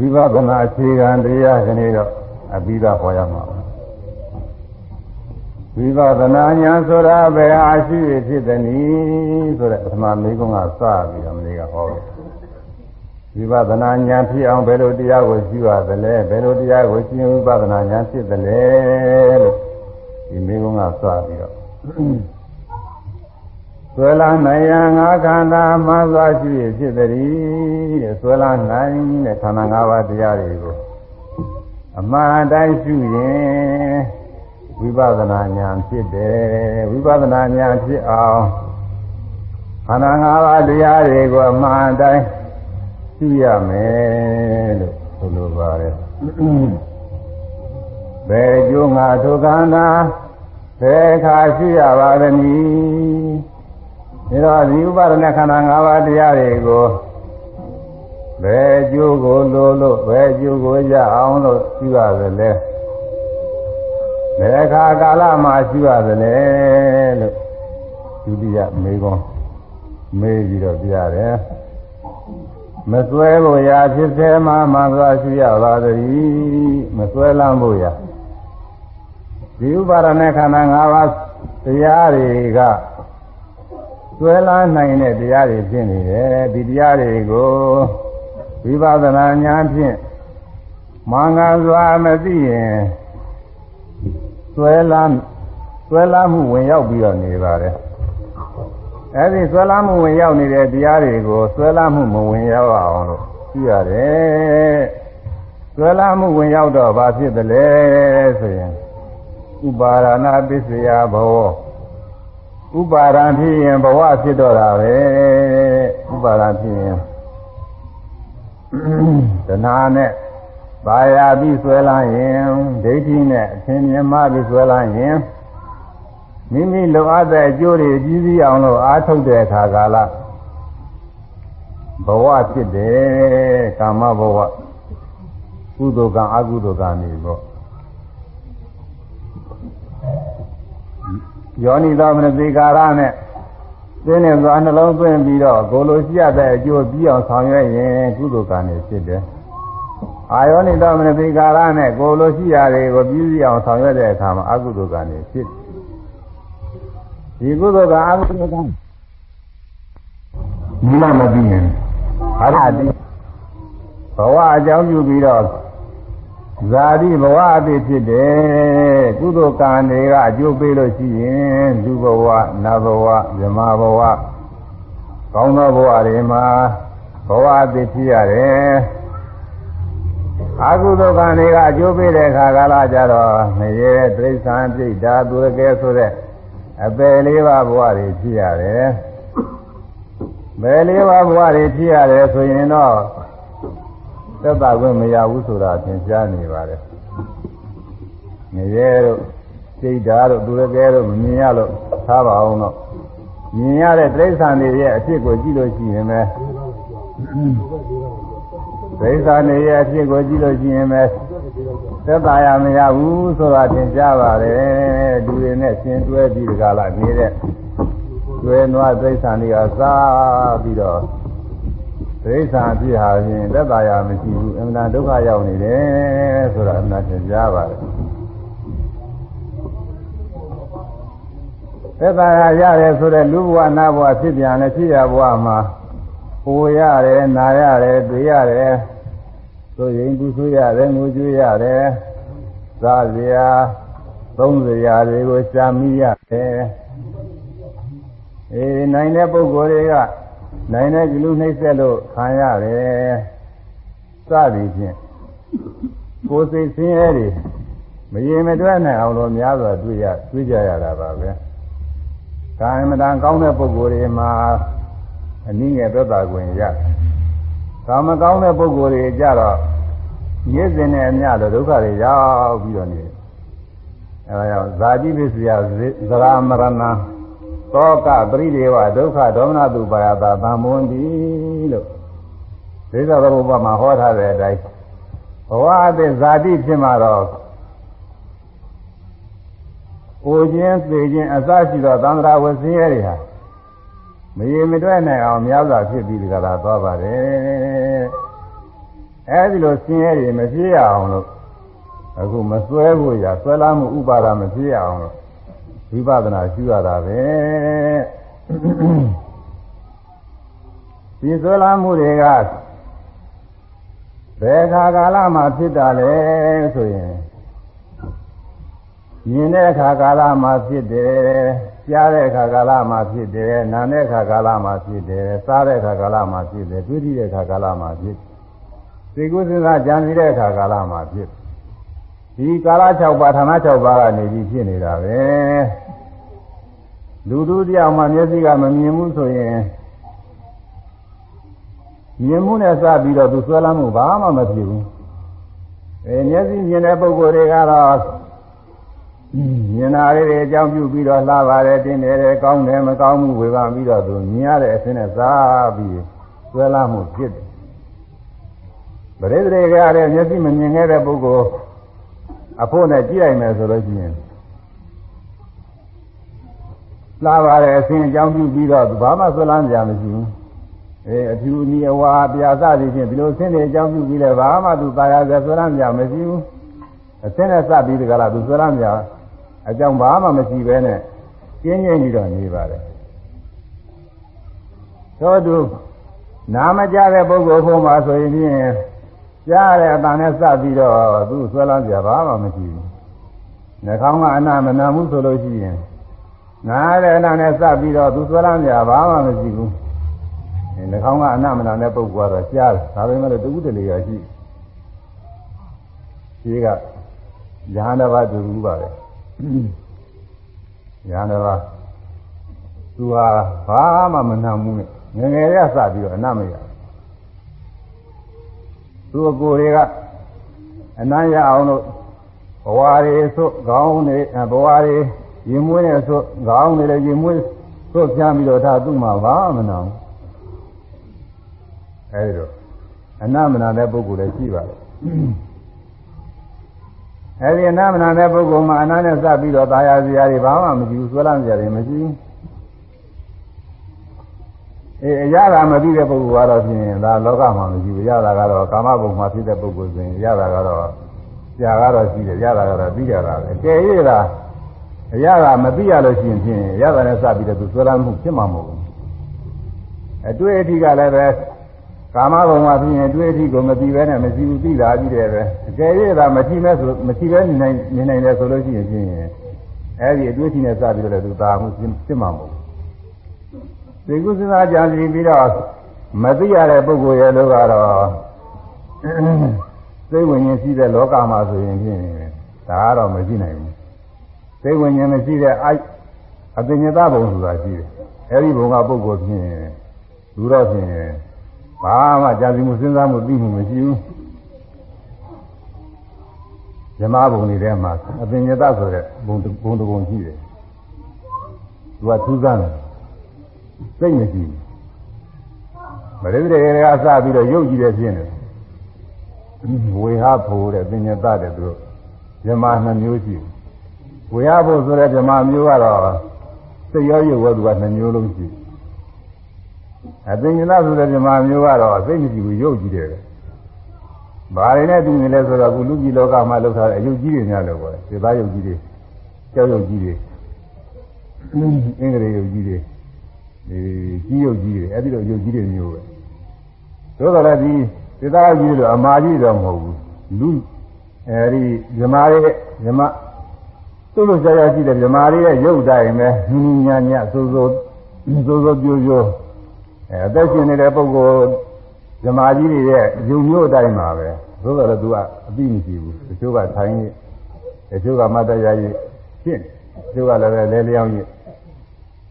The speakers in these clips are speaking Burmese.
ဝိပဿနာအခြေခံတရားကနေ့တော့အပြီးသားဟောရမှာပါဝိပဿနာဉာဏ်ဆိုတာဘယ်ဟာရှိဖြစ်သနည်းဆိုတဲ့ပထမမိကုံးကစပြီးတော့မလေးကဟောတယ်ဝိပဿနာဉာဏ်ဖြစ်အောင်ဘယ်လိုတရားကိုရှိရသလဲဘယ်လိုတရားကိုရှင်းဝိပဿနာဉာဏ်ဖြစ်သလဲလို့ဒီမိကုံးကစပြီးတော့ ဆွဲလာနိုင်ရန်ငါးခန္ဓာမှစွာရှိဖြစ်သည်တဲ့ဆွဲလာနိုင်တဲ့ခန္ဓာ၅ပါးတရားတွေကိုအမှန်တိုင်းရှုရင်ဝိပဿနာဉာဏ်ဖြစ်တယ်ဝိပဿနာဉာဏ်ဖြစ်အောင်ခန္ဓာ၅ပါးတရားတွေကိုအမှန်တိုင်းရှုရမယ်လို့ဆိုလိုပါတယ်ဘယ်ကျိုးငါထိုခန္ဓာဘယ်ခါရှိရပါသနည်း ဒါတော့ဒီဥပါဒနာခန္ဓာ၅ပါးတရားတွေကိုဘယ်ကျိုးကိုလိုလို့ဘယ်ကျိုးကိုရအောင်လို့ရှိရသလဲဘယ်ခါကာလမှာရှိရသလဲလို့ဒုတိယမေကွန်မေးပြီးတော့ပြရတယ်မစွဲဖို့ရာဖြစ်သေးမှမှစွာရှိရပါသည်မစွဲလမ်းဖို့ရာဒီဥပါဒနာခန္ဓာ၅ပါးတရားတွေက ဆွဲလာနိုင်တဲ့တရားတွေဖြစ်နေတယ်ဒီတရားတွေကိုဝိပဿနာဉာဏ်ဖြင့်မင်္ဂစွာမသိရင်ဆွဲလာဆွဲလာမှုဝင်ရောက်ပြီးတော့နေပါတယ်အဲဒီဆွဲလာမှုဝင်ရောက်နေတဲ့တရားတွေကိုဆွဲလာမှုမဝင်ရောက်အောင်လို့ကြည့်ရတယ်ဆွဲလာမှုဝင်ရောက်တော့ဘာဖြစ်သလဲဆိုရင်ဥပါရဏပစ္စယဘော ဥပါဒံဖြစ်ရင်ဘဝဖြစ်တော့တာပဲဥပါဒံဖြစ်ရင်တဏှာနဲ့ဘာယာပြီးဆွဲလာရင်ဒိဋ္ဌိနဲ့အသင်မြမပြီးဆွဲလာရင်မိမိလိုအပ်တဲ့အကျိုးတွေကြီးစီးအောင်လို့အားထုတ်တဲ့အခါကာလဘဝဖြစ်တယ်ကာမဘဝကုသိုလ်ကံအကုသိုလ်ကံနေပေါ့ ယောနိသောမနတိကာရနဲ့သိနေသွားနှလုံးသွင်းပြီးတော့ကိုလိုရှိရတဲ့အကျိုးပြီးအောင်ဆောင်ရွက်ရင်ကုသိုလ်ကံနေဖြစ်တယ်။အာယောနိသောမနတိကာရနဲ့ကိုလိုရှိရတွေကိုပြီးစီအောင်ဆောင်ရွက်တဲ့အခါမှာအကုသိုလ်ကံနေဖြစ်တယ်။ဒီကုသိုလ်ကအကုသိုလ်ကံမလမပြီးရင်ဟာရတိဘဝအကြောင်းပြုပြီးတော့ ဇာတိဘဝအဖြစ်ဖြစ်တယ်ကုသိုလ်ကံတွေကအကျိုးပေးလို့ရှိရင်လူဘဝနတ်ဘဝမြမဘဝကောင်းသောဘဝတွေမှာဘဝအဖြစ်ဖြစ်ရတယ်အကုသိုလ်ကံတွေကအကျိုးပေးတဲ့အခါကာလကြတော့ငရေတိရစ္ဆာန်ပြိတ္တာသူရကဲဆိုတဲ့အပယ်လေးပါးဘဝတွေဖြစ်ရတယ်ဘယ်လေးပါးဘဝတွေဖြစ်ရတယ်ဆိုရင်တော့ သက်သာခွင့်မရဘူးဆိုတာသင်ကြားနေပါတယ်။ငရဲတို့စိတ်ဓာတ်တို့သူရကဲတို့မမြင်ရလို့သားပါအောင်တော့မြင်ရတဲ့တိရစ္ဆာန်တွေရဲ့အဖြစ်ကိုကြည့်လို့ရှိရင်ပဲတိရစ္ဆာန်တွေရဲ့အဖြစ်ကိုကြည့်လို့ရှိရင်ပဲသက်သာရမရဘူးဆိုတာသင်ကြားပါတယ်။လူတွေနဲ့ရှင်းတွဲပြီးဒီကလာနေတဲ့ကျွဲနွားတိရစ္ဆာန်တွေကစားပြီးတော့ ဒိဋ္ဌာအဖြစ်ဟာဖြင့်သက်သာရမရှိဘူးအမှန်တန်ဒုက္ခရောက်နေတယ်ဆိုတာအမှန်သင်ကြားပါတယ်သက်သာရရတယ်ဆိုတဲ့လူဘဝနာဘဝဖြစ်ပြန်လဲဖြစ်ရဘဝမှာပူရတယ်နာရတယ်တွေ့ရတယ်ဆိုရင်ပူဆွေးရတယ်ငိုကြွေးရတယ်စားစရာသုံးစရာတွေကိုရှားမိရတယ်အေးနိုင်တဲ့ပုဂ္ဂိုလ်တွေက နိုင်တဲ့ကလူနှိမ့်ဆက်လို့ခံရတယ်စသည်ဖြင့်ကိုယ်စိတ်ဆင်းရဲတွေမရင်မတွက်နိုင်အောင်လို့များစွာတွေ့ရတွေ့ကြရတာပါပဲကာယမတန်ကောင်းတဲ့ပုဂ္ဂိုလ်တွေမှာအနည်းငယ်သက်သာခွင့်ရကာမကောင်းတဲ့ပုဂ္ဂိုလ်တွေကြတော့ရည်စင်တဲ့အမြတော့ဒုက္ခတွေရောက်ပြီးတော့နေအဲဒါကြောင့်ဇာတိပစ္စယဇရာမရဏ သောကပရိဒေဝဒုက္ခဒေါမနတုပါယတာသံမွန်တိလို့ဒိဋ္ဌဘုရားမှာဟောထားတဲ့အတိုင်းဘဝအသစ်ဇာတိဖြစ်မှာတော့အိုခြင်းသေခြင်းအစရှိသောသံဃာဝဆင်းရဲတွေဟာမရေမတွဲနိုင်အောင်များစွာဖြစ်ပြီးဒီကလာသွားပါတယ်အဲဒီလိုဆင်းရဲတွေမဖြစ်ရအောင်လို့အခုမစွဲဖို့ရဆွဲလာမှုဥပါဒမဖြစ်ရအောင်လို့ ဝိပဿနာရှုရတာပဲဒီဆွဲလာမှုတွေကဘယ်ခါကာလမှာဖြစ်တာလဲဆိုရင်မြင်တဲ့အခါကာလမှာဖြစ်တယ်ကြားတဲ့အခါကာလမှာဖြစ်တယ်နားတဲ့အခါကာလမှာဖြစ်တယ်စားတဲ့အခါကာလမှာဖြစ်တယ်တွေးကြည့်တဲ့အခါကာလမှာဖြစ်သိကုသနာကြံစီတဲ့အခါကာလမှာဖြစ် ဒီကာလ6ပါးဌာန6ပါးကနေပြီးဖြစ်နေတာပဲလူတို့တယောက်မှမျက်စိကမမြင်ဘူးဆိုရင်မြင်မှုနဲ့စပြီးတော့သူဆွဲလမ်းမှုဘာမှမဖြစ်ဘူးအဲမျက်စိမြင်တဲ့ပုဂ္ဂိုလ်တွေကတော့မြင်တာလေးတွေအကြောင်းပြုပြီးတော့လှပါတယ်တင်းတယ်တယ်ကောင်းတယ်မကောင်းဘူးဝေဖန်ပြီးတော့သူမြင်ရတဲ့အခြင်းနဲ့စားပြီးဆွဲလမ်းမှုဖြစ်တယ်ပရိသေတွေကလည်းမျက်စိမမြင်ခဲ့တဲ့ပုဂ္ဂိုလ် အဖို့နဲ့ကြည့်လိုက်မယ်ဆိုလို့ရှိရင်လာပါတယ်အစဉ်အကြောင်းပြုပြီးတော့ဘာမှဆွလန်းကြမရှိဘူးအဲအဖြူနီအဝါပြာစသည်ဖြင့်ဒီလိုဆင်းနေအကြောင်းပြုပြီးလဲဘာမှသူပါရစေဆွလန်းကြမရှိဘူးအစဉ်နဲ့စပြီးတကလားသူဆွလန်းကြအကြောင်းဘာမှမရှိဘဲနဲ့ကျင်းကျင်းပြီးတော့နေပါတယ်သောတုနာမကြတဲ့ပုဂ္ဂိုလ်ဘုံမှာဆိုရင် ကြားတဲ့အတန်နဲ့စပြီးတော့သူဆွဲလန်းကြဘာမှမရှိဘူးနှာခေါင်းကအနာမနာမှုဆိုလို့ရှိရင်နားတဲ့အနာနဲ့စပြီးတော့သူဆွဲလန်းကြဘာမှမရှိဘူးနှာခေါင်းကအနာမနာတဲ့ပုဂ္ဂိုလ်ကတော့ကြားတယ်ဒါပေမဲ့တူတလေရရှိရှိကရဟန္တာဘတူဘူးပါပဲရဟန္တာဘသူဟာဘာမှမနာမှုနဲ့ငငယ်ရစပြီးတော့အနမရ သူအကိုတွေကအနမ်းရအောင်လို့ဘဝတွေဆိုခေါင်းတွေဘဝတွေရင်မွေးနေဆိုခေါင်းတွေလည်းရင်မွေးဆိုပြမ်းပြီးတော့ဒါသူ့မှာဘာမှမနာဘူးအဲဒီတော့အနမနာတဲ့ပုဂ္ဂိုလ်လည်းရှိပါတယ်အဲဒီအနမနာတဲ့ပုဂ္ဂိုလ်မှာအနာနဲ့စပြီးတော့ตายရစရာတွေဘာမှမရှိဘူးဆွဲလန်းစရာတွေမရှိဘူး အဲအရာကမသိတဲ့ပုဂ္ဂိုလ်ကတော့ဖြင့်ဒါလောကမှာမရှိဘူးရတာကတော့ကာမဘုံမှာဖြစ်တဲ့ပုဂ္ဂိုလ်ဆိုရင်ရတာကတော့ဆရာကတော့ရှိတယ်ရတာကတော့ပြီးကြတာပဲကဲရတာအရာကမသိရလို့ရှိရင်ဖြင့်ရတာနဲ့စပြီးတော့သူဆွဲလန်းမှုဖြစ်မှာမဟုတ်ဘူးအတွေ့အထိကလည်းပဲကာမဘုံမှာဖြစ်ရင်တွေ့အထိကိုမသိပဲနဲ့မရှိဘူးသိတာကြီးတယ်ပဲအကယ်၍သာမရှိမဲ့ဆိုမရှိပဲနေနိုင်နေနိုင်တယ်ဆိုလို့ရှိရင်ဖြင့်အဲဒီအတွေ့အထိနဲ့စပြီးတော့သူသာမှုဖြစ်မှာမဟုတ် သေကုသနာကြံစီပြီးတော့မသိရတဲ့ပုဂ္ဂိုလ်ရဲ့လို့ကတော့သိဝင်ရင်ရှိတဲ့လောကမှာဆိုရင်ဖြင့်ဒါကတော့မရှိနိုင်ဘူးသိဝင်ရင်မရှိတဲ့အိုက်အပညာဘုံဆိုတာရှိတယ်အဲဒီဘုံကပုဂ္ဂိုလ်ဖြင့်လူတော့ဖြင့်ဘာမှကြာစီမှုစဉ်းစားမှုသိမှုမရှိဘူးဇမဘုံတွေထဲမှာအပင်ညတဆိုတဲ့ဘုံဘုံတစ်ဘုံရှိတယ်သူကထူးဆန်းတယ် စိတ်မရှိဘူးမရိဒရေကအစပြီးတော့ရုပ်ကြည့်တဲ့ဖြစ်နေဝေဟဖို့တဲ့ပင်ညတတဲ့သူဇမနှမျိုးရှိဝေဟဖို့ဆိုတဲ့ဇမမျိုးကတော့စိတ်ရောရုပ်ရောသူကနှမျိုးလုံးရှိတယ်အသိဉာဏဆိုတဲ့ဓမ္မမျိုးကတော့သိမရှိဘူးရုပ်ကြည့်တယ်။ဘာတွေနဲ့တူနေလဲဆိုတော့အခုလူကြီးလောကမှာလောက်ထားတဲ့အယုတ်ကြီးတွေများလို့ပေါ့။ဒီသားယုတ်ကြီးတွေကြောက်ယုတ်ကြီးတွေအင်္ဂရိယုတ်ကြီးတွေ ဒီကြီးယုတ်ကြီးတွေအဲ့ဒီလိုယုတ်ကြီးတွေမျိုးပဲ။သို့တော်လည်းဒီဒီသားကြီးတွေအမာကြီးတော့မဟုတ်ဘူး။လူအဲဒီဓမ္မရဲ့ဓမ္မသူ့လိုကြာကြာရှိတဲ့ဓမ္မတွေရဲ့ရုပ်တိုင်းပဲညဉ့်ညံ့ညံ့စိုးစိုးစိုးစိုးပြိုးပြိုးအဲအသက်ရှင်နေတဲ့ပုဂ္ဂိုလ်ဇမားကြီးတွေရဲ့ယုံမျိုးအတိုင်းပါပဲသို့တော်လည်းသူကအသိမရှိဘူးတချို့ကထိုင်တချို့ကမတ္တရာကြီးဖြစ်တချို့ကလည်းလဲလျောင်းကြီး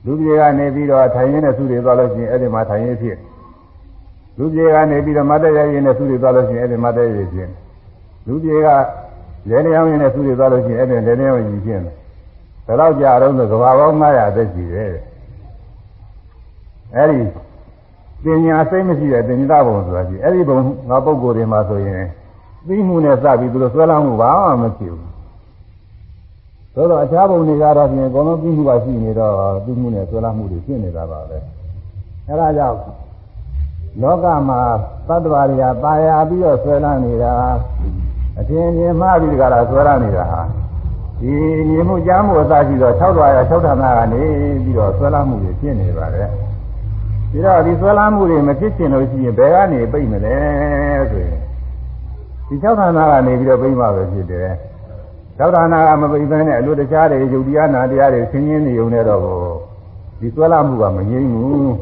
လူပြေကနေပြီးတော့ထိုင်ရင်းနဲ့သူတွေသွားလို့ရှိရင်အဲ့ဒီမှာထိုင်ရင်းဖြစ်လူပြေကနေပြီးတော့မတ္တရာကြီးနဲ့သူတွေသွားလို့ရှိရင်အဲ့ဒီမတ္တရာကြီးဖြစ်လူပြေကလဲလျောင်းရင်းနဲ့သူတွေသွားလို့ရှိရင်အဲ့ဒီလဲလျောင်းကြီးဖြစ်တယ်ဒါတော့ကြာတော့ကဘာပေါင်း900အသက်ရှိတယ်အဲ့ဒီပညာစိတ်မရှိတဲ့တင်ညတာဘုံဆိုတာရှိအဲ့ဒီဘုံငါပုဂ္ဂိုလ်တွေမှာဆိုရင်သိမှုနဲ့စပြီးသူတို့ဆွဲလမ်းမှုဘာမှမဖြစ်ဘူး သို့တော့အခြားဘုံတွေကတော့ပြင်အကုန်လုံးသိမှုပါရှိနေတော့သိမှုနဲ့ဆွဲလမ်းမှုတွေဖြစ်နေတာပါပဲအဲ့ဒါကြောင့်လောကမှာသတ္တဝါတွေကပါရပြီးတော့ဆွဲလာနေတာအထင်မြင်မှပြီးကြတာဆွဲလာနေတာဟာဒီမြင်မှုကြားမှုအစရှိတော့၆တော်ရ၆ဌာနကနေပြီးတော့ဆွဲလာမှုတွေဖြစ်နေပါတယ်ပြီးတော့ဒီဆွဲလာမှုတွေမဖြစ်ချင်လို့ရှိရင်ဘယ်ကနေပြိတ်မလဲဆိုရင်ဒီ၆ဌာနကနေပြီးတော့ပြိတ်မှပဲဖြစ်တယ် ၆ဌာနကမပြိတ်ဘဲနဲ့အလိုတခြားတွေယုတ်တရားနာတရားတွေဆင်းရဲနေုံနဲ့တော့ဒီဆွဲလာမှုကမငြိမ်းဘူး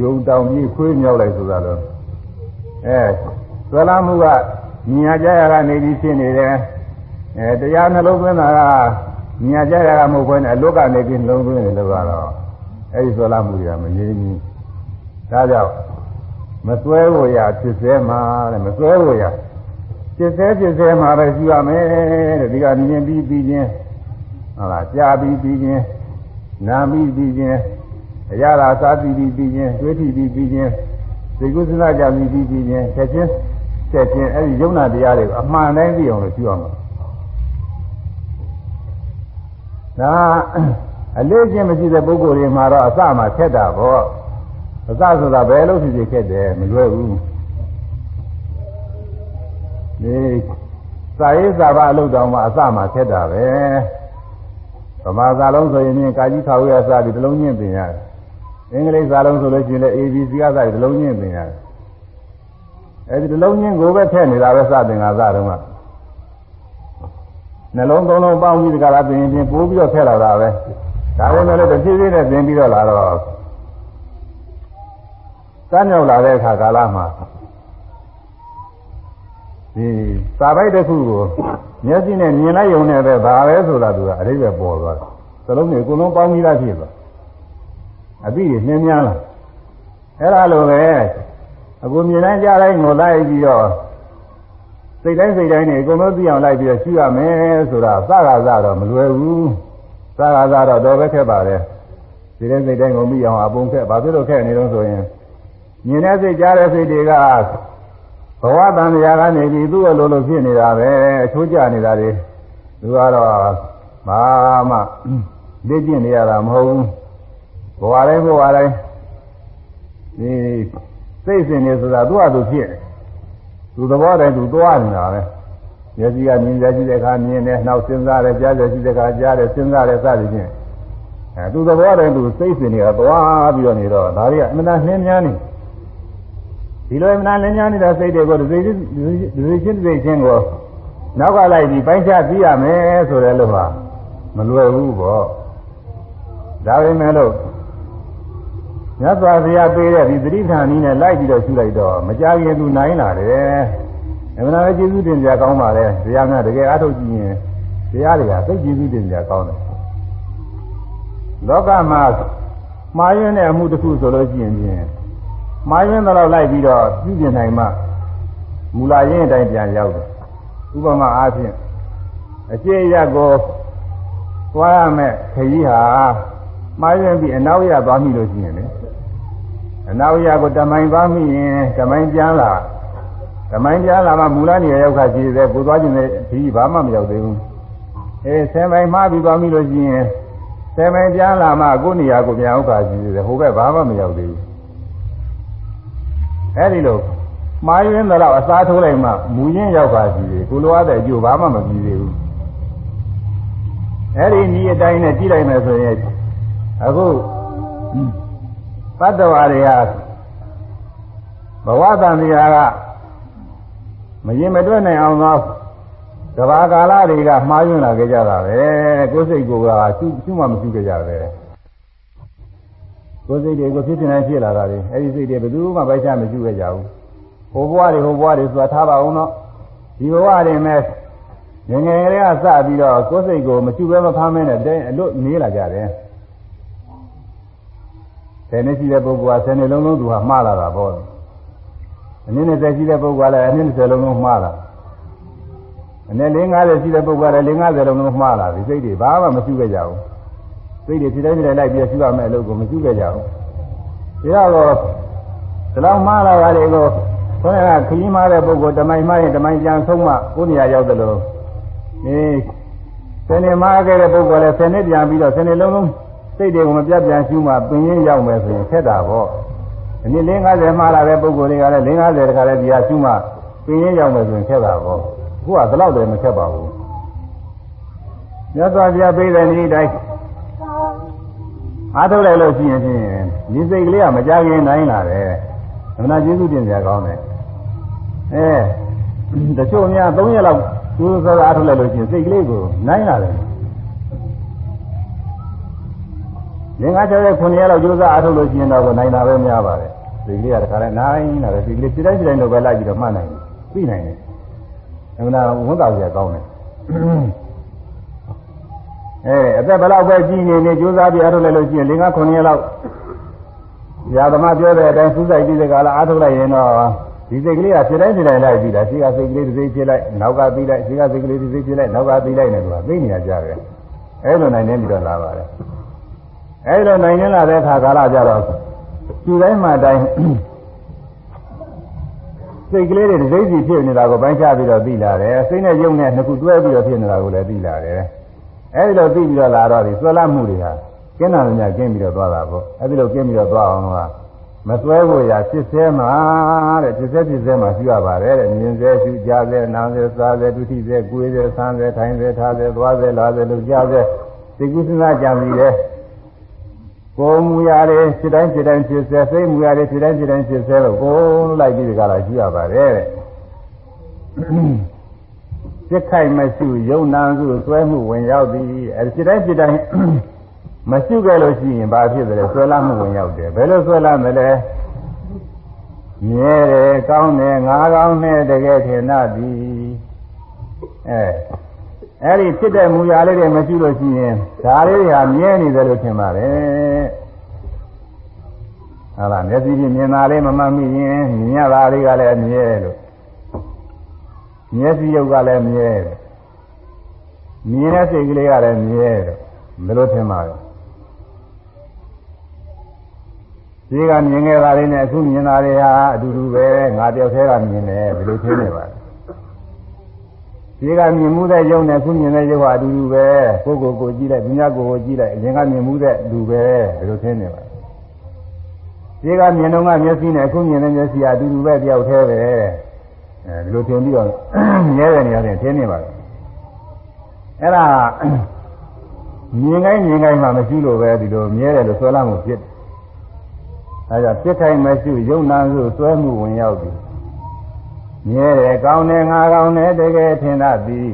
ယုံတောင်ပြီးခွေးမြောက်လိုက်ဆိုတာတော့အဲဆွဲလာမှုကမြညာကြရကနေပြီးဖြစ်နေတယ်အဲတရားနှလုံးသွင်းတာကမြညာကြရကမဟုတ်ဘဲနဲ့အလုကနေပြီးနှလုံးသွင်းနေလို့ကတော့အဲဒီဆွဲလာမှုတွေကမငြိမ်းဘူးဒါကြောင့်မဆွဲဖို့ရဖြစ်စေမှာတဲ့မဆွဲဖို့ရ ဖြစ်စေဖြစ်စေမှာပဲရှိရမယ်တဲ့ဒီကမြင်ပြီးပြီးချင်းဟုတ်လားကြားပြီးပြီးချင်းနာပြီးပြီးချင်းအရာသာစားပြီးပြီးပြီးချင်းတွေးထိပြီးပြီးချင်းသိကုသနာကြပြီးပြီးပြီးချင်းဆက်ချင်းဆက်ချင်းအဲဒီယုံနာတရားတွေကိုအမှန်တိုင်းသိအောင်လို့ရှိရမှာဒါအလေးချင်းမရှိတဲ့ပုဂ္ဂိုလ်တွေမှာတော့အစမှခက်တာပေါ့အစဆိုတာဘယ်လို့ဖြစ်ဖြစ်ခက်တယ်မလွယ်ဘူး ဒီစာရေးစာပါအလုပ်တော်မှာအစမှခက်တာပဲဗမာစာလုံးဆိုရင်ကာကြီးခါဝေးအစဒီတစ်လုံးချင်းပင်ရတယ်အင်္ဂလိပ်စာလုံးဆိုလို့ရှိရင်လည်း ABC ကစဒီတစ်လုံးချင်းပင်ရတယ်အဲဒီတစ်လုံးချင်းကိုပဲထည့်နေတာပဲစသင်္ကာစတုန်းကနှလုံးသုံးလုံးပေါင်းပြီးဒီကရာပင်ပြင်ပိုးပြီးတော့ထည့်လာတာပဲဒါပေမဲ့လည်းတစ်ဖြည်းဖြည်းနဲ့သင်ပြီးတော့လာတော့စမ်းရောက်လာတဲ့အခါကာလမှာ ဒီစာပိုက်တစ်ခုကိုမျက်စိနဲ့မြင်လိုက်ရုံနဲ့ပဲဘာပဲဆိုတာသူကအရိပ်ပဲပေါ်သွားတယ်သလုံးတွေအကုန်လုံးပေါင်းပြီးသားဖြစ်သွားအပြီးနှင်းများလာအဲ့ဒါလိုပဲအခုမြင်တိုင်းကြားတိုင်းငိုလိုက်ပြီးတော့စိတ်တိုင်းစိတ်တိုင်းနေအကုန်လုံးသိအောင်လိုက်ပြီးတော့ရှင်းရမယ်ဆိုတာသက္ကာသတော့မလွယ်ဘူးသက္ကာသတော့တော်ပဲခက်ပါလေဒီတဲ့စိတ်တိုင်းကိုမိအောင်အပုံခက်ဘာဖြစ်လို့ခက်နေတော့ဆိုရင်မြင်တဲ့စိတ်ကြားတဲ့စိတ်တွေက ဘဝတန်မြာကနေပြီးသူ့အလိုလိုဖြစ်နေတာပဲအချိုးကျနေတာတွေသူကတော့ဘာမှသိကျင့်နေရတာမဟုတ်ဘူးဘဝတိုင်းဘဝတိုင်းဒီစိတ်စဉ်နေဆိုတာသူ့အတူဖြစ်သူသဘောတိုင်းသူသွားနေတာပဲမျက်စိကမြင်ကြကြည့်တဲ့အခါမြင်တယ်နောက်စဉ်းစားတယ်ကြားကြကြည့်တဲ့အခါကြားတယ်စဉ်းစားတယ်စသည်ဖြင့်အဲသူသဘောတိုင်းသူစိတ်စဉ်တွေကသွားပြီးတော့နေတော့ဒါတွေကအမှန်တန်နှင်းများနေ ဒီလိုအမှန်တန်လင်းများနေတဲ့စိတ်တွေကိုဒီစိတ်ဒီစိတ်ချင်းဒီစိတ်ချင်းကိုနောက်ကလိုက်ပြီးပိုင်းခြားသိရမယ်ဆိုတဲ့လို့ပါမလွယ်ဘူးပေါ့ဒါပေမဲ့လို့မြတ်စွာဘုရားပေးတဲ့ဒီသတိဌာနီးနဲ့လိုက်ပြီးတော့ရှုလိုက်တော့မကြခင်သူနိုင်လာတယ်အမှန်တရားကျေးဇူးတင်ကြကောင်းပါလေတရားများတကယ်အားထုတ်ကြည့်ရင်တရားတွေကသိကျေးဇူးတင်ကြကောင်းတယ်လောကမှာမှားရင်းတဲ့အမှုတစ်ခုဆိုလို့ရှိရင်ဖြင့် မှားရင်းတော့လိုက်ပြီးတော့ပြုကျင်နိုင်မှမူလာရင်းအတိုင်းပြန်ရောက်တယ်ဥပမာအားဖြင့်အခြေရကိုသွားရမယ်ခကြီးဟာမှားရင်ပြီးအနောက်ရသွားမိလို့ရှိရင်လေအနောက်ရကိုတမိုင်သွားမိရင်တမိုင်ပြန်လာတမိုင်ပြန်လာမှမူလနေရာရောက်ခါရှိသေးကိုသွားခြင်းနဲ့ဒီဘာမှမရောက်သေးဘူးအဲဆယ်မိုင်မှားပြီးသွားမိလို့ရှိရင်ဆယ်မိုင်ပြန်လာမှကိုနေရာကိုပြန်ရောက်ခါရှိသေးတယ်ဟိုဘက်ဘာမှမရောက်သေးဘူး အဲဒီလိုမှားရင်းတော့အစားထိုးလိုက်မှမူရင်းရောက်ပါစီတယ်ကိုလိုအပ်တဲ့အကျိုးဘာမှမပြီးသေးဘူးအဲဒီဤအတိုင်းနဲ့ကြည့်လိုက်မယ်ဆိုရင်အခုပတ္တဝါတွေကဘဝတန်တရားကမရင်မတွက်နိုင်အောင်သောကဘာကာလတွေကမှားယွင်းလာကြကြတာပဲကိုယ်စိတ်ကိုယ်ကသူ့သူ့မှမရှိကြကြပဲ ကိုယ်စိတ်တွေကိုဖြစ်နေဖြစ်လာတာတွေအဲဒီစိတ်တွေဘယ်သူမှပိုက်ချမရှိကြကြဘူးဟိုဘဝတွေဟိုဘဝတွေဆိုတာထားပါအောင်တော့ဒီဘဝတွေမဲ့ငငယ်ကလေးကစပြီးတော့ကိုယ်စိတ်ကိုမချူပဲမဖမ်းမဲနဲ့တဲ့အလွတ်နေလာကြတယ်ဆယ်နှစ်ရှိတဲ့ပုဂ္ဂိုလ်ကဆယ်နှစ်လုံးလုံးသူဟာမှားလာတာပေါ့အနည်းနဲ့ရှိတဲ့ပုဂ္ဂိုလ်ကလည်းအနည်း20လုံးလုံးမှားလာအနည်း50ရှိတဲ့ပုဂ္ဂိုလ်ကလည်း50လုံးလုံးမှားလာဒီစိတ်တွေဘာမှမချူခဲ့ကြဘူး စိတ်တွေဖြစ်တိုင်းဖြစ်တိုင်းလိုက်ပြီးရှုရမယ်လို့ကိုမချူခဲ့ကြဘူးဒါတော့ဒီလောက်မှားလာတာတွေကိုဘုရားကခကြီးမားတဲ့ပုဂ္ဂိုလ်တမိုင်မားရင်တမိုင်ပြန်ဆုံးမှကိုယ်နေရာရောက်တယ်လို့ဒီဆယ်နှစ်မားခဲ့တဲ့ပုဂ္ဂိုလ်လည်းဆယ်နှစ်ပြန်ပြီးတော့ဆယ်နှစ်လုံးလုံးစိတ်တွေကိုမပြတ်ပြန်ရှုမှပင်ရင်းရောက်မယ်ဆိုရင်ခက်တာပေါ့အနည်း50မှားလာတဲ့ပုဂ္ဂိုလ်တွေကလည်း50တခါလည်းတရားရှုမှပြင်းရင်ရောက်မယ်ဆိုရင်ခက်တာပေါ့အခုကဒီလောက်တည်းမခက်ပါဘူးမြတ်စွာဘုရားပြတဲ့နေ့တိုင်း အားထုတ်လိုက်လို့ရှိရင်ဖြင့်ဒီစိတ်ကလေးကမကြခင်နိုင်လာတယ်အမှန်ကျေးဇူးတင်ကြကောင်းတယ်အဲတချို့များ3ရက်လောက်ကျိုးစားအားထုတ်လိုက်လို့ရှိရင်စိတ်ကလေးကိုနိုင်လာတယ်ငါးချက်ရဲ့9ရက်လောက်ကျိုးစားအားထုတ်လို့ရှိရင်တော့နိုင်တာပဲများပါတယ်စိတ်ကလေးကတခါလဲနိုင်လာတယ်စိတ်ကလေးစိတ်တိုင်းစိတ်တိုင်းတော့ပဲလိုက်ပြီးတော့မှတ်နိုင်တယ်သိနိုင်တယ်အမှန်ဝန်တော်ရကောင်းတယ် အဲအသက်ဘယ်လောက်ပဲကြီးနေနေကြိုးစားပြီးအားထုတ်လိုက်လို့ရှိရင်၄၅9ရက်လောက်ဇာသမားပြောတဲ့အတိုင်းစူးစိုက်ပြီးတဲ့ကလာအားထုတ်လိုက်ရင်တော့ဒီစိတ်ကလေးကစိတ်တိုင်းစိတ်တိုင်းလိုက်ပြီးတာရှိကစိတ်ကလေးတစ်စိတ်ဖြစ်လိုက်နောက်ကပြီးလိုက်ရှိကစိတ်ကလေးတစ်စိတ်ဖြစ်လိုက်နောက်ကပြီးလိုက်နေတော့သိနေရကြတယ်အဲလိုနိုင်နေပြီးတော့လာပါတယ်အဲလိုနိုင်နေလာတဲ့အခါကာလကြတော့ဒီတိုင်းမှတိုင်းစိတ်ကလေးတွေတစ်စိတ်စီဖြစ်နေတာကိုပိုင်းခြားပြီးတော့သိလာတယ်စိတ်နဲ့ယုံနဲ့နှစ်ခုတွဲပြီးတော့ဖြစ်နေတာကိုလည်းသိလာတယ် အဲဒီလိုသိပြီးတော့လာတော့ဒီဆွဲလတ်မှုတွေဟာကျင်းတာများကျင်းပြီးတော့သွားတာပေါ့အဲဒီလိုကျင်းပြီးတော့သွားအောင်တော့မဆွဲဖို့ရာဖြစ်သေးမှာတဲ့ဖြစ်သေးဖြစ်သေးမှာရှိရပါတယ်တဲ့မြင်သေးရှုကြားသေးနားသေးစားသေးဒုတိသေးကိုယ်သေးဆန်းသေးထိုင်သေးထားသေးသွားသေးလာသေးလို့ကြားသေးသိကုသနာကြံပြီးတယ်ကိုယ်မူရာတွေဖြစ်တိုင်းဖြစ်တိုင်းဖြစ်စေစိတ်မူရာတွေဖြစ်တိုင်းဖြစ်တိုင်းဖြစ်စေလို့ကိုယ်လိုက်ပြီးဒီကလာရှိရပါတယ်တဲ့ စိတ်ခိုက်မရှိယုံနာစုဆွဲမှုဝင်ရောက်သည်အဲဖြစ်တိုင်းဖြစ်တိုင်းမရှိခဲ့လို့ရှိရင်ဘာဖြစ်တယ်ဆွဲလာမှုဝင်ရောက်တယ်ဘယ်လိုဆွဲလာမလဲမြဲတယ်ကောင်းတယ်ငါကောင်းတယ်တကယ်ထင်နာသည်အဲအဲ့ဒီဖြစ်တဲ့မူရာလေးတွေမရှိလို့ရှိရင်ဒါလေးတွေဟာမြဲနေတယ်လို့ထင်ပါတယ်ဟုတ်လားမျက်စိဖြင့်မြင်တာလေးမမှတ်မိရင်မြင်ရတာလေးကလည်းမြဲလို့ မျက်စိရုပ်ကလည်းမြဲတယ်မြင်တဲ့စိတ်ကလေးကလည်းမြဲတယ်ဘယ်လိုထင်ပါလဲဒီကမြင်ခဲ့တာလေးနဲ့အခုမြင်တာတွေဟာအတူတူပဲငါတယောက်တည်းကမြင်တယ်ဘယ်လိုထင်နေပါလဲဒီကမြင်မှုတဲ့ယုံနဲ့ခုမြင်တဲ့ယုံဟာအတူတူပဲကိုယ်ကိုယ်ကိုကြည့်လိုက်၊ဉာဏ်ကိုယ်ကိုကြည့်လိုက်အရင်ကမြင်မှုတဲ့လူပဲဘယ်လိုထင်နေပါလဲဒီကမြင်တော့ကမျက်စိနဲ့ခုမြင်တဲ့မျက်စိကအတူတူပဲတယောက်တည်းပဲ အဲဒီလိုပြင်ပြီးတော့မြဲတဲ့နေရာတွေထင်းနေပါလေအဲ့ဒါမြင်တိုင်းမြင်တိုင်းမှမရှိလို့ပဲဒီလိုမြဲတယ်လို့ဆွဲလာမှုဖြစ်တယ်အဲဒါဖြစ်တိုင်းမရှိယုံနာစုဆွဲမှုဝင်ရောက်ပြီမြဲတယ်ကောင်းတယ်ငါကောင်းတယ်တကယ်ထင်တတ်သည်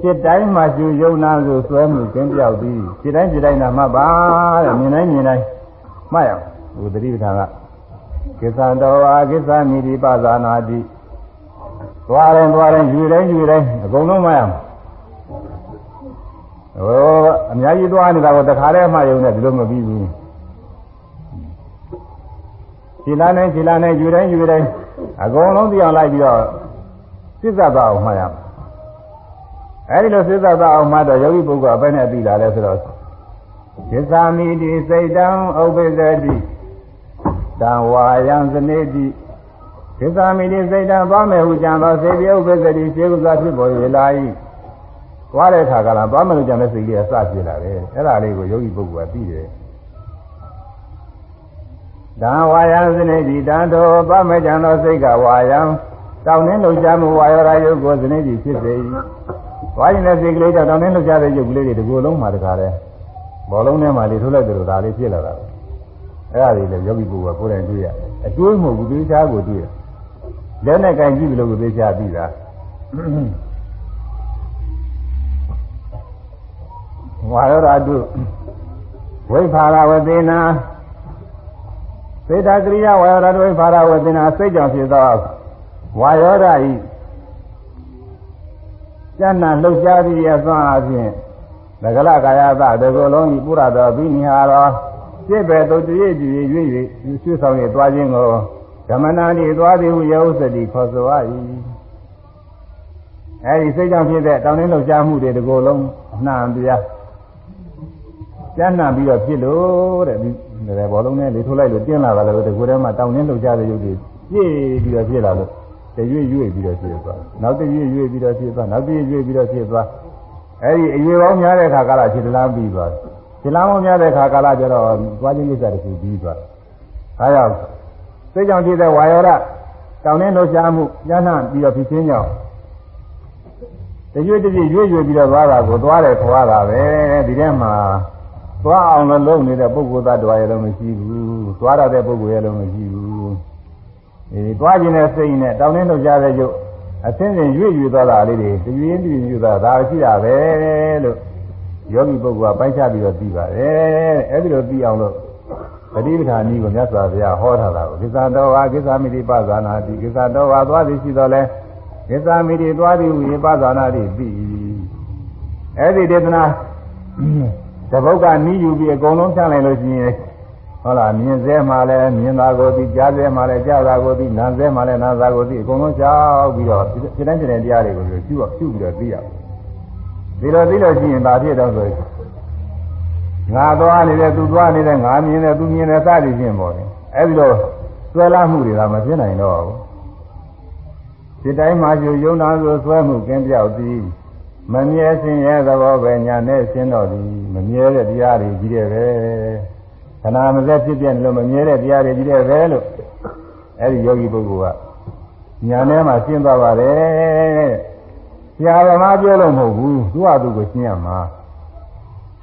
ဖြစ်တိုင်းမှရှိယုံနာစုဆွဲမှုကျင်းပြောက်သည်ဖြစ်တိုင်းဖြစ်တိုင်းနာမှပါတဲ့မြင်တိုင်းမြင်တိုင်းမှရအောင်ဟိုသတိပဋ္ဌာန်က ကိစ္စတော်ဝါကိစ္စမိတိပဇာနာတိသွားတယ်သွားတယ်ယူတယ်ယူတယ်အကုန်လုံးမှတ်ရအောင်ဟိုအများကြီးသွားနေတာကိုတခါတည်းမှယုံနဲ့ဒီလိုမပြီးဘူးခြေလာနဲ့ခြေလာနဲ့ယူတိုင်းယူတိုင်းအကုန်လုံးသိအောင်လိုက်ပြီးတော့စိတ်သက်သာအောင်မှတ်ရမယ်အဲဒီလိုစိတ်သက်သာအောင်မှတ်တော့ယောဂီပုဂ္ဂိုလ်အပဲနဲ့သိလာလဲဆိုတော့သစ္စာမိတိစိတ်တံဥပ္ပဇ္ဇတိ တံဝါယံစနေတိသစ္စာမိတိစိတ်တံသွားမယ်ဟုကြံသောစေပြေဥပ္ပဇ္ဇတိခြေကုသဖြစ်ပေါ်ရလာ၏သွားတဲ့အခါကလာသွားမယ်လို့ကြံတဲ့စိတ်ကြီးကစဖြစ်လာတယ်အဲ့ဒါလေးကိုယောဂီပုဂ္ဂိုလ်ကသိတယ်တံဝါယံစနေတိတံတော်သွားမယ်ကြံသောစိတ်ကဝါယံတောင်းနှင်းလှုပ်ရှားမှုဝါယောရာယုတ်ကိုစနေတိဖြစ်စေ၏သွားရင်လည်းစိတ်ကလေးကြောင့်တောင်းနှင်းလှုပ်ရှားတဲ့ယုတ်ကလေးတွေဒီကိုယ်လုံးမှာတခါလဲဘောလုံးထဲမှာလေထိုးလိုက်တယ်လို့ဒါလေးဖြစ်လာတာ အဲ့ဒါလေးလည်းယောဂီပုဂ္ဂိုလ်ကကိုယ်တိုင်တွေ့ရအတွေးမဟုတ်ဘူးသိချာကိုတွေ့ရလက်နဲ့ကင်ကြည့်လို့ကိုသိချာပြီးတာဝါရောဓာတုဝိဖာရဝသေနာစေတကရိယာဝါယောဓာတုဝိဖာရဝသေနာစိတ်ကြောင့်ဖြစ်သောဝါယောဓာဤကျမ်းနာလှုပ်ရှားသည့်အစွမ်းအပြင်သကလကာယသတကောလုံးဤပုရတော်ဘိနိဟာရော စိတ်ပဲတုတ်တည်းကြည်ရွေ့၍ရွှေဆောင်ရသွားခြင်းကိုဓမ္မနာတိသွားသည်ဟုယဟုစတိခေါ်ဆိုအပ်၏အဲဒီစိတ်ကြောင့်ဖြစ်တဲ့တောင်းတင်းလှုပ်ရှားမှုတွေတကောလုံးအနှံပြားကျမ်းနာပြီးတော့ဖြစ်လို့တဲ့ဒီဘောလုံးနဲ့လေထိုးလိုက်လို့တင်းလာတာလည်းဒီကိုယ်ထဲမှာတောင်းတင်းလှုပ်ရှားတဲ့ရုပ်တွေပြည့်ပြီးတော့ဖြစ်လာလို့တရွေ့ရွေ့ပြီးတော့ဖြစ်သွားနောက်တရွေ့ရွေ့ပြီးတော့ဖြစ်သွားနောက်တရွေ့ရွေ့ပြီးတော့ဖြစ်သွားအဲဒီအရွယ်ပေါင်းများတဲ့ခါကာလခြေတလားပြီးသွား ခြေလားပေါင်းများတဲ့ခါကာလကျတော့သွားခြင်းကိစ္စတခုပြီးသွားဒါကြောင့်စိတ်ကြောင့်ဖြစ်တဲ့ဝါယောဓတောင်းနှင်းလှရှားမှုညှနှံပြီးတော့ဖြစ်ခြင်းကြောင့်တရွေ့တပြည့်ရွေ့ရွေ့ပြီးတော့သွားတာကိုသွားတယ်ခွာတာပဲဒီထဲမှာသွားအောင်လို့လုပ်နေတဲ့ပုဂ္ဂိုလ်သားတော်ရဲ့လုံးမရှိဘူးသွားရတဲ့ပုဂ္ဂိုလ်ရဲ့လုံးမရှိဘူးအဲသွားခြင်းတဲ့စိတ်နဲ့တောင်းနှင်းလှရှားတဲ့ရုပ်အစင်းစင်ရွေ့ရွေ့သွားတာလေးတွေတရွေ့တပြည့်ရွေ့သွားတာဒါရှိတာပဲလို့ ယောဂီပုဂ္ဂိုလ်ကပိုင်းခြားပြီးတော့သိပါတယ်အဲဒီလိုသိအောင်လို့ပฏิပဌာနီးကိုမြတ်စွာဘုရားဟောထားတာကိုကိစ္စတော်ဝါကိစ္စမိတိပဇာနာတိကိစ္စတော်ဝါသွားသည်ရှိတော်လဲကိစ္စမိတိသွားသည်ဝိပဇာနာတိပြီအဲ့ဒီဒေသနာတပုတ်ကနီးယူပြီးအကုန်လုံးဖြန့်လိုက်လို့ရှိရင်ဟုတ်လားမြင်စဲမှလည်းမြင်တာကိုသိကြားစဲမှလည်းကြားတာကိုသိနားစဲမှလည်းနားတာကိုသိအကုန်လုံးချောက်ပြီးတော့ဖြစ်တိုင်းဖြစ်တိုင်းတရားတွေကိုကျူကျူပြီးတော့သိရ ဒီလိုသိလို့ရှိရင်ဒါဖြစ်တော့ဆိုငါသွားနေတဲ့သူသွားနေတဲ့ငါမြင်တဲ့သူမြင်တဲ့စသည်ဖြင့်ပေါ့လေအဲဒီလိုဆွဲလာမှုတွေကမဖြစ်နိုင်တော့ဘူးဒီတိုင်းမှာယူယုံနာဆိုဆွဲမှုကင်းပြောက်သည်မမြဲစင်ရဲ့သဘောပဲညာနဲ့ရှင်းတော့သည်မမြဲတဲ့တရားတွေကြီးတဲ့ပဲခဏမစက်ဖြစ်ပြလို့မမြဲတဲ့တရားတွေကြီးတဲ့ပဲလို့အဲဒီယောဂီပုဂ္ဂိုလ်ကညာထဲမှာရှင်းသွားပါတယ် ဆရာသမားပြောလို့မဟုတ်ဘူးသူ့ဟာသူကိုရှင်းရမှာ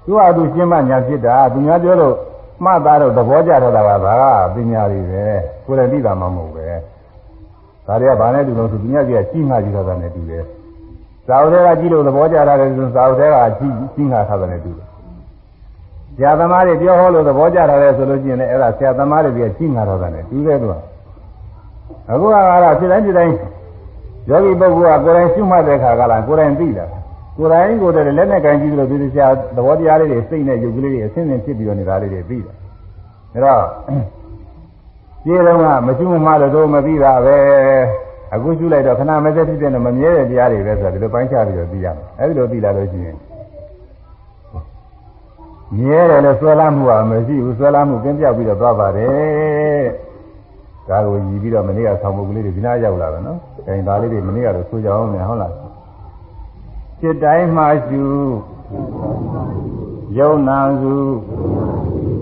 သူ့ဟာသူရှင်းမှညာဖြစ်တာသူများပြောလို့မှတ်သားတော့သဘောကျတော့တာကဒါကပညာတွေပဲကိုယ်လည်းသိတာမှမဟုတ်ပဲဒါတွေကဘာနဲ့တူလို့ဆိုသူများကြီးကကြီးငှကြည့်တာနဲ့တူတယ်သာဝတဲကကြည့်လို့သဘောကျတာလည်းဆိုသာဝတဲကကြီးကြီးငှထားတာနဲ့တူတယ်ဆရာသမားတွေပြောဟောလို့သဘောကျတာလည်းဆိုလို့ရှိရင်လည်းအဲ့ဒါဆရာသမားတွေကကြီးငှထားတာနဲ့တူတယ်သူကအခုကတော့ဖြစ်တိုင်းဖြစ်တိုင်း ယောဂီပုဂ္ဂိုလ်ကကိုယ်တိုင်ရှုမှတ်တဲ့အခါကလားကိုယ်တိုင်သိတာကိုယ်တိုင်ကိုယ်တိုင်လက်နဲ့ကင်ကြည့်လို့ဒီဆရာသဘောတရားလေးတွေစိတ်နဲ့ယုတ်ကလေးတွေအဆင်းဆင်းဖြစ်ပြီးတော့နေတာလေးတွေသိတာဒါတော့ဒီတော့ကမရှုမှလို့တော့မသိတာပဲအခုရှုလိုက်တော့ခဏမစက်ဖြစ်တဲ့မမြဲတဲ့တရားတွေပဲဆိုတော့ဒီလိုပိုင်းခြားပြီးတော့သိရမယ်အဲဒီလိုသိလာလို့ရှိရင်မြဲတယ်လို့ဆွဲလာမှုကမရှိဘူးဆွဲလာမှုကင်းပြောက်ပြီးတော့သွားပါတယ် ဒါကိုရည်ပြီးတော့မနေ့ကဆောင်းပုတ်ကလေးတွေဒီနားရောက်လာတယ်နော်။အဲဒါလေးတွေမနေ့ကတော့ဆိုကြအောင်မယ်ဟုတ်လား။စိတ်တိုင်းမှရှုယုံနာစု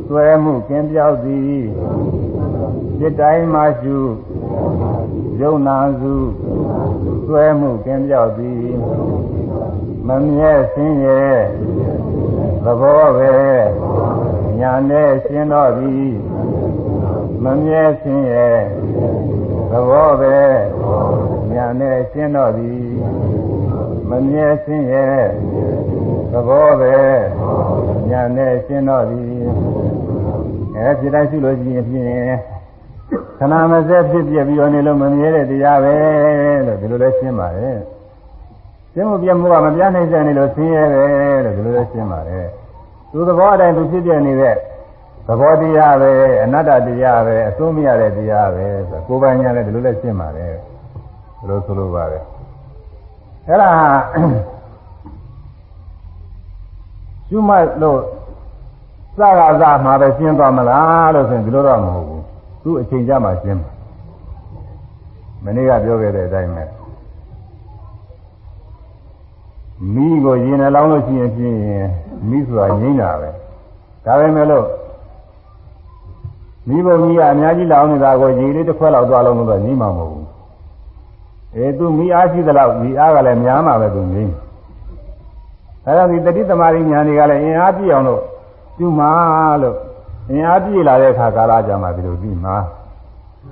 သွဲမှုကင်းပြောက်သည်စိတ်တိုင်းမှရှုယုံနာစုသွဲမှုကင်းပြောက်သည်မမြဲစင်းရဲ့သဘောပဲညာနဲ့ရှင်းတော့သည် မမြဲခြင်းရဲ့သဘောပဲညာနဲ့ရှင်းတော့သည်မမြဲခြင်းရဲ့သဘောပဲညာနဲ့ရှင်းတော့သည်အဲဖြစ်တိုင်းရှိလို့ရှိရင်ဖြင့်ခဏမစက်ဖြစ်ပြပြီးတော့နေလို့မမြဲတဲ့တရားပဲလို့ဒီလိုလဲရှင်းပါတယ်ရှင်းမှုပြမှုကမပြနိုင်စနေလို့ဆင်းရဲပဲလို့ဒီလိုလဲရှင်းပါတယ်သူသဘောအတိုင်းသူဖြစ်ပြနေတဲ့ သဘောတရားပဲအနတ္တတရားပဲအစိုးမရတဲ့တရားပဲဆိုကိုယ်ပိုင်ညာနဲ့ဒီလိုလဲရှင်းပါတယ်ဒီလိုဆိုလိုပါတယ်အဲ့ဒါရှုမှတ်လို့စကားစားမှာပဲရှင်းသွားမလားလို့ဆိုရင်ဒီလိုတော့မဟုတ်ဘူးသူ့အချိန်ကြမှာရှင်းမှာမနေ့ကပြောခဲ့တဲ့အတိုင်းပဲမိကိုရင်နှလောင်းလို့ရှိရင်ဖြင့်မိဆိုတာငိမ့်တာပဲဒါပဲမဲ့လို့ မိဘမိကအများကြီးလောင်းနေတာကိုရေလေးတစ်ခွက်လောက်သွားလုံးလို့တော့ငိမ့်မှာမဟုတ်ဘူးအဲသူမိအားရှိသလောက်မိအားကလည်းများမှာပဲသူငိမ့်အဲဒါဒီတတိသမารိညာတွေကလည်းအင်အားပြည့်အောင်လို့ပြုမှာလို့အင်အားပြည့်လာတဲ့အခါကာလကြမှာဒီလိုပြီးမှာ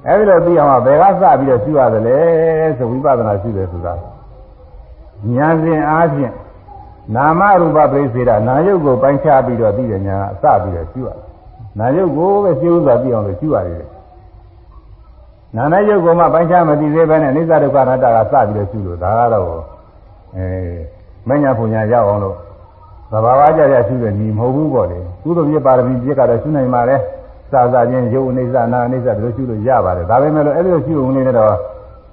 အဲဒီလိုပြီးအောင်ဘယ်ကစပြီးတော့ပြုရတယ်လဲဆိုဝိပဿနာရှိတယ်ဆိုတာဉာဏ်စဉ်အားဖြင့်နာမရူပပရိစ္ဆေဒနာယုတ်ကိုပိုင်းခြားပြီးတော့သိတဲ့ဉာဏ်ကစပြီးတော့ပြုရတယ် နာယုတ်ကိုပဲရှင်းဥစွာသိအောင်လို့ပြုရတယ်နာနာယုတ်ကိုမှပိုင်းခြားမသိသေးဘဲနဲ့အိစ္ဆဒုက္ခအနတ္တကစပြီးတော့ပြုလို့ဒါကတော့အဲမညာပူညာရောက်အောင်လို့သဘာဝကြကြရှုတဲ့ညီမဟုတ်ဘူးပေါ့လေကုသိုလ်ပြပါရမီပြကတော့ရှုနိုင်ပါလေစာစာချင်းယုတ်အိစ္ဆနာအိစ္ဆဒီလိုရှုလို့ရပါတယ်ဒါပေမဲ့လို့အဲ့ဒီလိုရှုုံနေတော့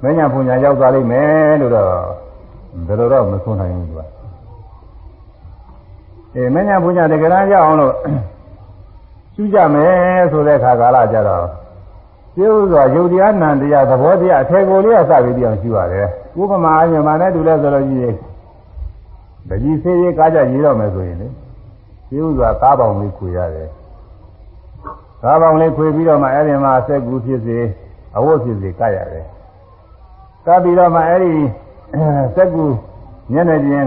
မညာပူညာရောက်သွားလိမ့်မယ်လို့တော့ဘယ်လိုတော့မဆုံးနိုင်ဘူးသူကအဲမညာပူညာတကယ်တမ်းရောက်အောင်လို့ ရှုကြမယ်ဆိုတဲ့အခါကာလကြတော့ပြုစွာယုတ်တရားနံတရားသဘောတရားအထေကိုလေးကစပြီးပြောင်းရှုရတယ်ဥပမာအမြင်မှနဲ့တူလဲဆိုလို့ရှိရင်ဗကြီးသေးသေးကားကြရေးတော့မယ်ဆိုရင်လေပြုစွာကားပေါင်လေးခွေရတယ်ကားပေါင်လေးခွေပြီးတော့မှအဲ့ဒီမှာစက်ကူဖြစ်စေအဝတ်ဖြစ်စေကတ်ရတယ်ကတ်ပြီးတော့မှအဲ့ဒီစက်ကူမျက်နှာပြင်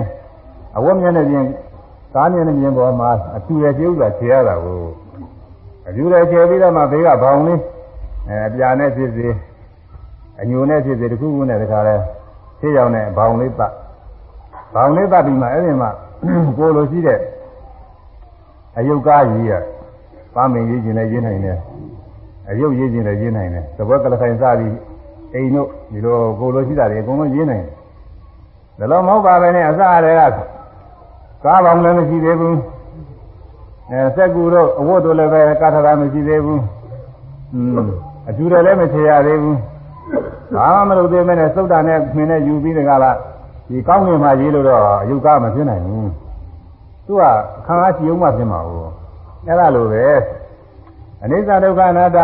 အဝတ်မျက်နှာပြင်ကားမျက်နှာပြင်ပေါ်မှာအတူရကျုပ်ကခြေရတာကို အတူရခြေပြီးတော့မှဘေးကဘောင်လေးအဲအပြာနဲ့ဖြစ်စေအညိုနဲ့ဖြစ်စေတခုခုနဲ့တခါလဲခြေရောင်နဲ့ဘောင်လေးပတ်ဘောင်လေးပတ်ပြီးမှအဲ့ဒီမှာကိုလိုရှိတဲ့အယုတ်ကားကြီးရပန်းမင်ရေးခြင်းလည်းရေးနိုင်တယ်အယုတ်ရေးခြင်းလည်းရေးနိုင်တယ်သဘောကလခိုင်စသည်အိမ်တို့ဒီလိုကိုလိုရှိတာတွေအကုန်လုံးရေးနိုင်တယ်ဒါလို့မဟုတ်ပါပဲနဲ့အစအရေကကားပေါင်းလည်းမရှိသေးဘူး အဲစက်ကူတို့အဝတ်တို့လည်းပဲကာထတာမရှိသေးဘူးอืมအကျူတယ်လည်းမချေရသေးဘူးဘာမှမလုပ်သေးမဲနဲ့သုတ်တာနဲ့ခွင်နဲ့ယူပြီးတကလားဒီကောင်းငင်မှာရေးလို့တော့အယုတ်ကားမဖြစ်နိုင်ဘူးသူကခံအားကြည့်အောင်မှဖြစ်မှာဘူးအဲ့ဒါလိုပဲအနိစ္စဒုက္ခအနတ္တ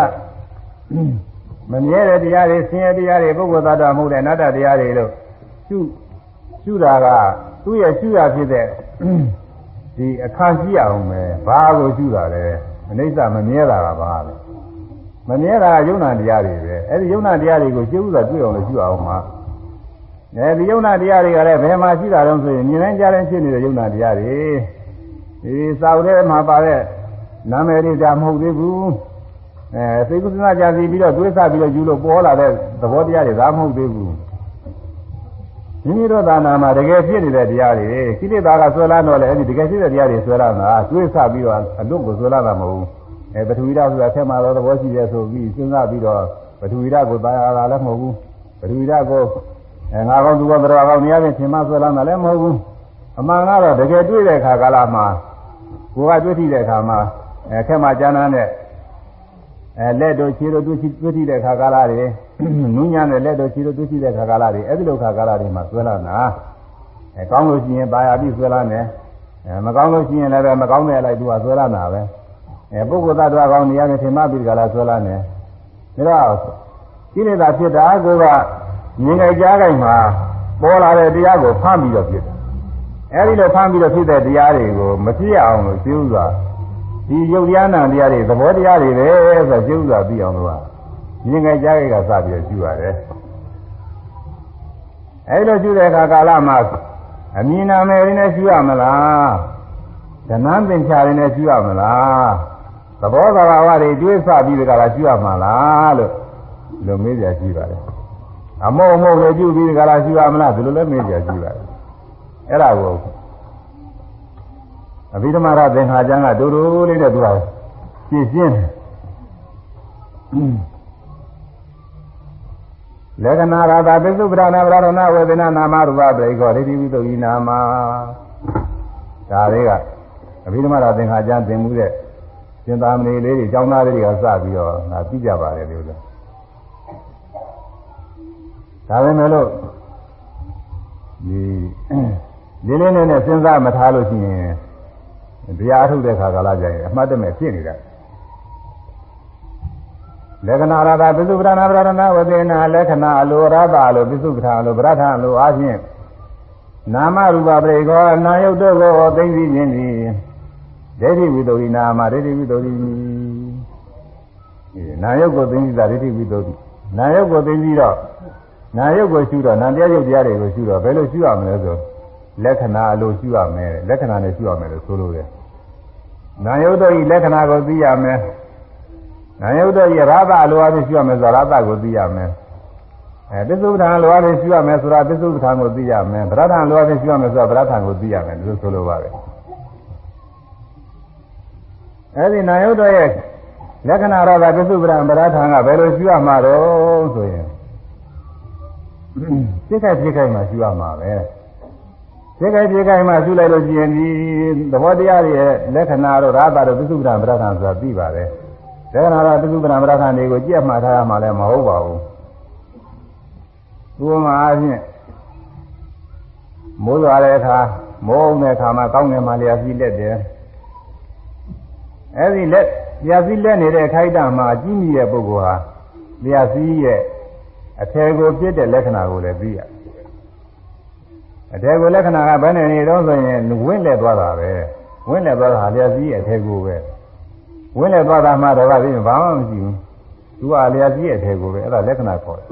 မမြဲတဲ့တရားတွေဆင်းရဲတရားတွေပုဂ္ဂိုလ်သတ္တမဟုတ်တဲ့အနတ္တတရားတွေလို့ရှုရှုတာကသူ့ရဲ့ရှုရဖြစ်တဲ့ ဒီအခါရှိရအောင်ပဲဘာကိုရှုတာလဲအနိစ္စမမြဲတာကဘာလဲမမြဲတာကယုံနာတရားတွေပဲအဲ့ဒီယုံနာတရားတွေကိုရှင်းဥစွာတွေ့အောင်လို့ရှုအောင်မှာအဲဒီယုံနာတရားတွေကလည်းဘယ်မှာရှိတာလဲဆိုရင်မြင်နိုင်ကြတဲ့ဖြစ်နေတဲ့ယုံနာတရားတွေဒီစာအုပ်ထဲမှာပါတဲ့နာမည်တွေဒါမဟုတ်သေးဘူးအဲသိကုသနာကြစီပြီးတော့တွေးဆပြီးတော့ယူလို့ပေါ်လာတဲ့သဘောတရားတွေဒါမဟုတ်သေးဘူး မိမိတို့သာနာမှာတကယ်ဖြစ်နေတဲ့တရားတွေကိလေသာကဆွဲလာတော့လေအဲဒီတကယ်ဖြစ်တဲ့တရားတွေဆွဲလာတာတွေးဆပြီးတော့အလွတ်ကိုဆွဲလာတာမဟုတ်ဘူးအဲပထဝီဓာတ်ဆိုတာဆက်မှာတော့သဘောရှိရဲဆိုပြီးစဉ်းစားပြီးတော့ပထဝီဓာတ်ကိုတာယာတာလည်းမဟုတ်ဘူးပထဝီဓာတ်ကိုအဲငါကောင်းသူကောင်းတရားကောင်းနေရာချင်းသင်မဆွဲလာတာလည်းမဟုတ်ဘူးအမှန်ကတော့တကယ်တွေ့တဲ့အခါကာလမှာကိုယ်ကတွေ့ထိတဲ့အခါမှာအဲခက်မှကျမ်းမ်းတဲ့ အဲလက်တို့ခြေတို့တွေ့ထိတွေ့ထိတဲ့အခါကာလတွေနူးညံ့တဲ့လက်တို့ခြေတို့တွေ့ထိတဲ့အခါကာလတွေအဲဒီလိုအခါကာလတွေမှာဆွဲလာတာအဲကောင်းလို့ရှိရင်ပါရပြီးဆွဲလာတယ်အဲမကောင်းလို့ရှိရင်လည်းပဲမကောင်းတဲ့အလိုက်သူကဆွဲလာတာပဲအဲပုဂ္ဂိုလ်သတ္တဝါကောင်းနေရာနဲ့ထင်မှပြီးကြလားဆွဲလာတယ်ဒါတော့ကိလေသာဖြစ်တာကိုကမြင်ကြကြားကြိုင်မှာပေါ်လာတဲ့တရားကိုဖမ်းပြီးတော့ဖြစ်တယ်အဲဒီလိုဖမ်းပြီးတော့ဖြစ်တဲ့တရားတွေကိုမဖြစ်ရအောင်လို့ကျိုးစွာ ဒီယုတ်တရားနာတရားတွေသဘောတရားတွေပဲဆိုကျိုးစွာပြီးအောင်လို့မြင်ငယ်ကြားကြကစပြီးတော့ကျူရတယ်အဲဒီလိုကျူတဲ့အခါကာလမှာအမြင်နာမယ်ရင်းနဲ့ကျူရမလားဓနန်းပင်ချရင်းနဲ့ကျူရမလားသဘောသဘာဝတွေတွေးဆပြီးကြတာကျူရမှာလားလို့လို့မေးကြကြည့်ပါတယ်အမောအမောလည်းကျူပြီးကြတာကျူရမလားဒီလိုလည်းမေးကြကြည့်ပါတယ်အဲ့ဒါကို အဘိဓမ္မာရသင်္ခါကျမ်းကဒိုဒိုလေးနဲ့သူကရှင်းရှင်းလက္ခဏာရာတာပစ္စုပ္ပဒါနာဗရဏဝေဒနာနာမရူပပရိခောဒိဋ္ဌိဝိသုဤနာမဒါလေးကအဘိဓမ္မာရသင်္ခါကျမ်းသင်မှုတဲ့သင်္သာမဏေလေးတွေကျောင်းသားလေးတွေကစပြီးတော့ငါသိကြပါတယ်လို့ဆိုဒါပဲမဲ့လို့ဒီလေးလေးနဲ့နဲ့စဉ်းစားမထားလို့ရှိရင် တရားထုတ်တဲ့ခါကာလကြရင်အမှတ်တမဲ့ဖြစ်နေတာလက္ခဏာရတာပစ္စုပ္ပဒါနာပရဏဝသေနာလက္ခဏာအလိုရတာလိုပစ္စုပ္ပဒါလိုပရထအလိုအားဖြင့်နာမရူပပရိကောနာယုတ်တို့ကိုသိသိခြင်းသည်ဒိဋ္ဌိဝိသုဒ္ဓိနာမဒိဋ္ဌိဝိသုဒ္ဓိနာယုတ်ကိုသိသိတာဒိဋ္ဌိဝိသုဒ္ဓိနာယုတ်ကိုသိပြီးတော့နာယုတ်ကိုရှုတော့နာတရားယုတ်တရားတွေကိုရှုတော့ဘယ်လိုရှုရမလဲဆို လက္ခဏာအလိုရှုရမယ်လက္ခဏာနဲ့ရှုရမယ်လို့ဆိုလို့ရတယ်နာယုတ်တို့ဤလက္ခဏာကိုသိရမယ်နာယုတ်တို့ဤရသအလိုအချင်းရှုရမယ်ဆိုရသကိုသိရမယ်အဲပစ္စုပ္ပန်လိုအချင်းရှုရမယ်ဆိုတာပစ္စုပ္ပန်ကိုသိရမယ်ဗရဒံလိုအချင်းရှုရမယ်ဆိုတာဗရဒံကိုသိရမယ်လို့ဆိုလိုပါတယ်အဲဒီနာယုတ်တို့ရဲ့လက္ခဏာရတာပစ္စုပ္ပန်ဗရဒံကဘယ်လိုရှုရမှာတော့ဆိုရင်စိတ်ခိုက်ဖြစ်ခိုက်မှရှုရမှာပဲ စိတ်ခိုက်ဖြစ်ခိုက်မှရှုလိုက်လို့ရှိရင်ဒီသဘောတရားတွေရဲ့လက္ခဏာတို့ရာသတို့ပြစုပ္ပံပရထံဆိုတာသိပါတယ်လက္ခဏာတော့ပြစုပ္ပံပရထံတွေကိုကြက်မှတ်ထားရမှာလည်းမဟုတ်ပါဘူးဥပမာအားဖြင့်မိုးရွာတဲ့အခါမိုးအောင်တဲ့အခါမှာကောင်းငင်မှလျာစီးလက်တယ်အဲဒီလက်လျာစီးလက်နေတဲ့ခိုက်တာမှာအကြည့်မိတဲ့ပုဂ္ဂိုလ်ဟာလျာစီးရဲ့အထယ်ကိုပြည့်တဲ့လက္ခဏာကိုလည်းသိရ အထယ်ကိုလက္ခဏာကဘယ်နဲ့နေတော့ဆိုရင်ဝင့်လက်သွားတာပဲဝင့်လက်သွားတာလျှက်စီးအထယ်ကိုပဲဝင်းလေသွားတာမှတော့ကသိရင်ဘာမှမရှိဘူးသူကအလျာကြီးရဲ့အထည်ကိုပဲအဲ့ဒါလက္ခဏာခေါ်တယ်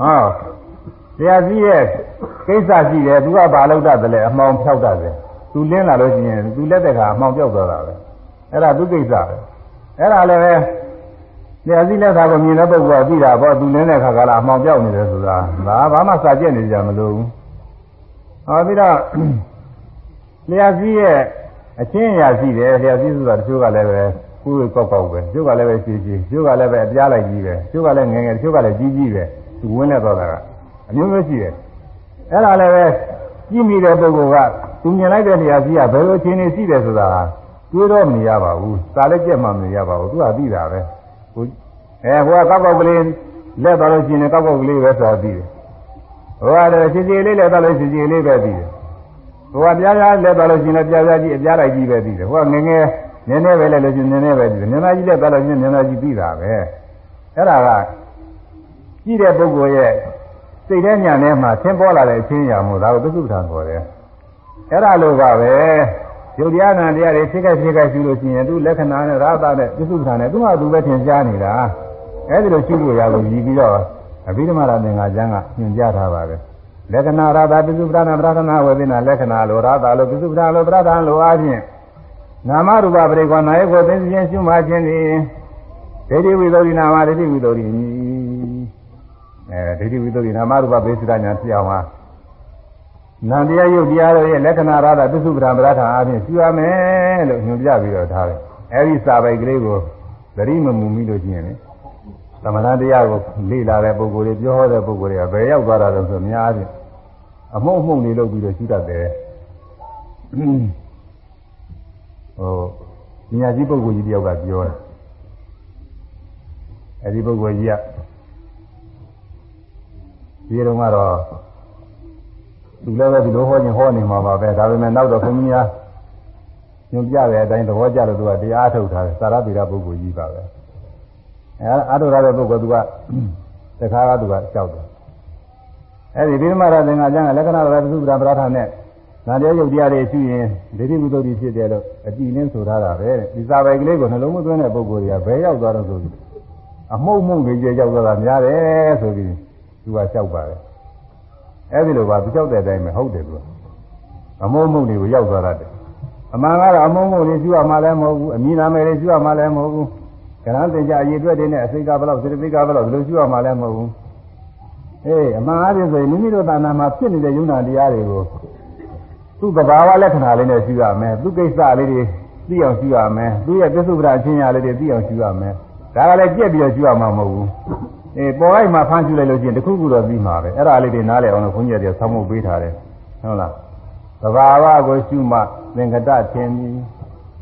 ဟောလျာကြီးရဲ့ကိစ္စရှိတယ်သူကဘာလုပ်တတ်တယ်လဲအမှောင်ဖြောက်တတ်တယ်သူလင်းလာလို့ရှိရင်သူလက်တဲ့ခါအမှောင်ပြောက်သွားတာပဲအဲ့ဒါသူကိစ္စပဲအဲ့ဒါလည်းပဲ လျာကြီးလက်သားကိုမြင်တဲ့ပုဂ္ဂိုလ်ကသိတာပေါ့သူလင်းတဲ့ခါကလာအမှောင်ပြောက်နေတယ်ဆိုတာဒါဘာမှစာကျက်နေကြမလို့ဘူးဟောပြီးတော့လျာကြီးရဲ့အချင်းအရာရှိတယ်လျာကြီးဆိုတာတချို့ကလည်းပဲကိုယ်ကောက်ကောက်ပဲတချို့ကလည်းပဲရှည်ရှည်တချို့ကလည်းပဲအပြားလိုက်ကြီးပဲတချို့ကလည်းငယ်ငယ်တချို့ကလည်းကြီးကြီးပဲသူဝင်းနေတော့တာကအမျိုးမျိုးရှိတယ်အဲ့ဒါလည်းပဲကြီးမိတဲ့ပုဂ္ဂိုလ်ကသူမြင်လိုက်တဲ့လျာကြီးကဘယ်လိုအချင်းနေရှိတယ်ဆိုတာတွေးတော့မရပါဘူးစာလည်းကြက်မှမရပါဘူးသူကသိတာပဲဟို အဲဟိုကကောက်ကောက်ကလေးလက်သွားလို့ရှိရင်ကောက်ကောက်ကလေးပဲဆိုတာသိတယ်ဟိုကလည်းရှည်ရှည်လေးလက်သွားလို့ရှည်ရှည်လေးပဲသိတယ်ဟိုကပြားပြားလက်သွားလို့ရှိရင်ပြားပြားကြီးအပြားလိုက်ကြီးပဲသိတယ်ဟိုကငယ်ငယ်နည်းနည်းပဲလက်လို့ရှိရင်နည်းနည်းပဲသိတယ်နည်းနည်းကြီးလက်သွားလို့ရှိရင်နည်းနည်းကြီးသိတာပဲအဲ့ဒါကကြည့်တဲ့ပုဂ္ဂိုလ်ရဲ့စိတ်ထဲညာထဲမှာသင်ပေါ်လာတဲ့အချင်းရာမို့ဒါကိုသုက္ကထာခေါ်တယ်အဲ့ဒါလိုပါပဲ ယုတ်တရားနာတရားတွေဖြစ်ခဲ့ဖြစ်ခဲ့ရှိလို့ရှိရင်သူလက္ခဏာနဲ့ရာသနဲ့သုက္ကထာနဲ့သူ့ဟာသူပဲသင်ကြားနေတာအဲ့ဒီလိုရှိဖို့ရလို့ရည်ပြီးတော့အဘိဓမ္မာရသင်္ဃာကျမ်းကညွှန်ကြားထားပါတယ်လက္ခဏာရာသပိစုပ္ပဒါနာပရဒနာဝေဒနာလက္ခဏာလိုရာသလိုပိစုပ္ပဒါလိုပရဒနာလိုအားဖြင့်နာမရူပပရိက္ခနာယကိုသိခြင်းရှုမှခြင်းသည်ဒိဋ္ဌိဝိသုဒ္ဓိနာမဒိဋ္ဌိဝိသုဒ္ဓိအဲဒိဋ္ဌိဝိသုဒ္ဓိနာမရူပဘိသုဒ္ဓညာဖြစ်အောင်ဟာ နန္တရားယုတ်တရားတို့ရဲ့လက္ခဏာရာသပိစုပ္ပဒါပရဒနာအားဖြင့်ရှုရမယ်လို့ညွှန်ပြပြီးတော့ထားတယ်အဲဒီစာပိုက်ကလေးကိုသတိမမူမိလို့ရှိရင်လေသမဏတရားကိုလေ့လာတဲ့ပုဂ္ဂိုလ်တွေပြောဟောတဲ့ပုဂ္ဂိုလ်တွေကဘယ်ရောက်သွားတာလဲဆိုအများကြီးအမှုံမှုံနေလို့ပြီးတော့ရှုတတ်တယ်ဟိုဉာဏ်ကြီးပုဂ္ဂိုလ်ကြီးတယောက်ကပြောတယ်အဲဒီပုဂ္ဂိုလ်ကြီးကဒီတော့ကတော့ သူလည်းပဲဒီလိုဟောခြင်းဟောနေမှာပါပဲဒါပေမဲ့နောက်တော့ခွန်ကြီးများညွှန်ပြတဲ့အတိုင်းသဘောကျလို့သူကတရားထုတ်ထားတယ်သာရတိရပုဂ္ဂိုလ်ကြီးပါပဲအဲအားထုတ်ရတဲ့ပုဂ္ဂိုလ်သူကတခါကသူကကြောက်တယ်အဲဒီဗိဓမာရသင်္ဃာကျမ်းကလက္ခဏာရသုပ္ပဒါပရထနဲ့နာတရားယုတ်တရားတွေရှိရင်ဒိဋ္ဌိဝိသုဒ္ဓိဖြစ်တယ်လို့အကြည့်လင်းဆိုထားတာပဲဒီစာပိုက်ကလေးကိုနှလုံးမသွင်းတဲ့ပုဂ္ဂိုလ်တွေကဘယ်ရောက်သွားတော့ဆိုပြီးအမှုန့်မှုန့်တွေကြရောက်သွားတာများတယ်ဆိုပြီးသူကလျှောက်ပါတယ် အဲဒီလိုပါသူလျှောက်တဲ့အတိုင်းပဲဟုတ်တယ်သူကအမှုန့်မှုန့်တွေကိုရောက်သွားတယ်အမှန်ကတော့အမှုန့်မှုန့်တွေရှိရမှလည်းမဟုတ်ဘူးအမိနာမယ်တွေရှိရမှလည်းမဟုတ်ဘူးကရဏသင်္ကြအရေးအတွက်တွေနဲ့အစိတ်ကဘလောက်စေတသိက်ကဘလောက်ဒီလိုရှိရမှလည်းမဟုတ်ဘူးအေးအမှန်အားဖြင့်ဆိုရင်မိမိတို့သာနာမှာဖြစ်နေတဲ့ယုံနာတရားတွေကိုသူ့သဘာဝလက္ခဏာလေးနဲ့ရှိရမယ်သူ့ကိစ္စလေးတွေသိအောင်ရှိရမယ်သူ့ရဲ့ပြစ္ဆုပ္ပဒအချင်းရာလေးတွေသိအောင်ရှိရမယ်ဒါကလည်းကြက်ပြီးတော့ရှိရမှာမဟုတ်ဘူး အေးပေါ်လိုက်မှဖမ်းရှုလိုက်လို့ချင်းတခုခုတော့ပြီးမှာပဲအဲ့ဒါလေးတွေနားလည်အောင်လို့ခွန်ကြီးတွေဆောင်းမပေးထားတယ်ဟုတ်လားသဘာဝကိုရှုမှသင်္ကတထင်ပြီး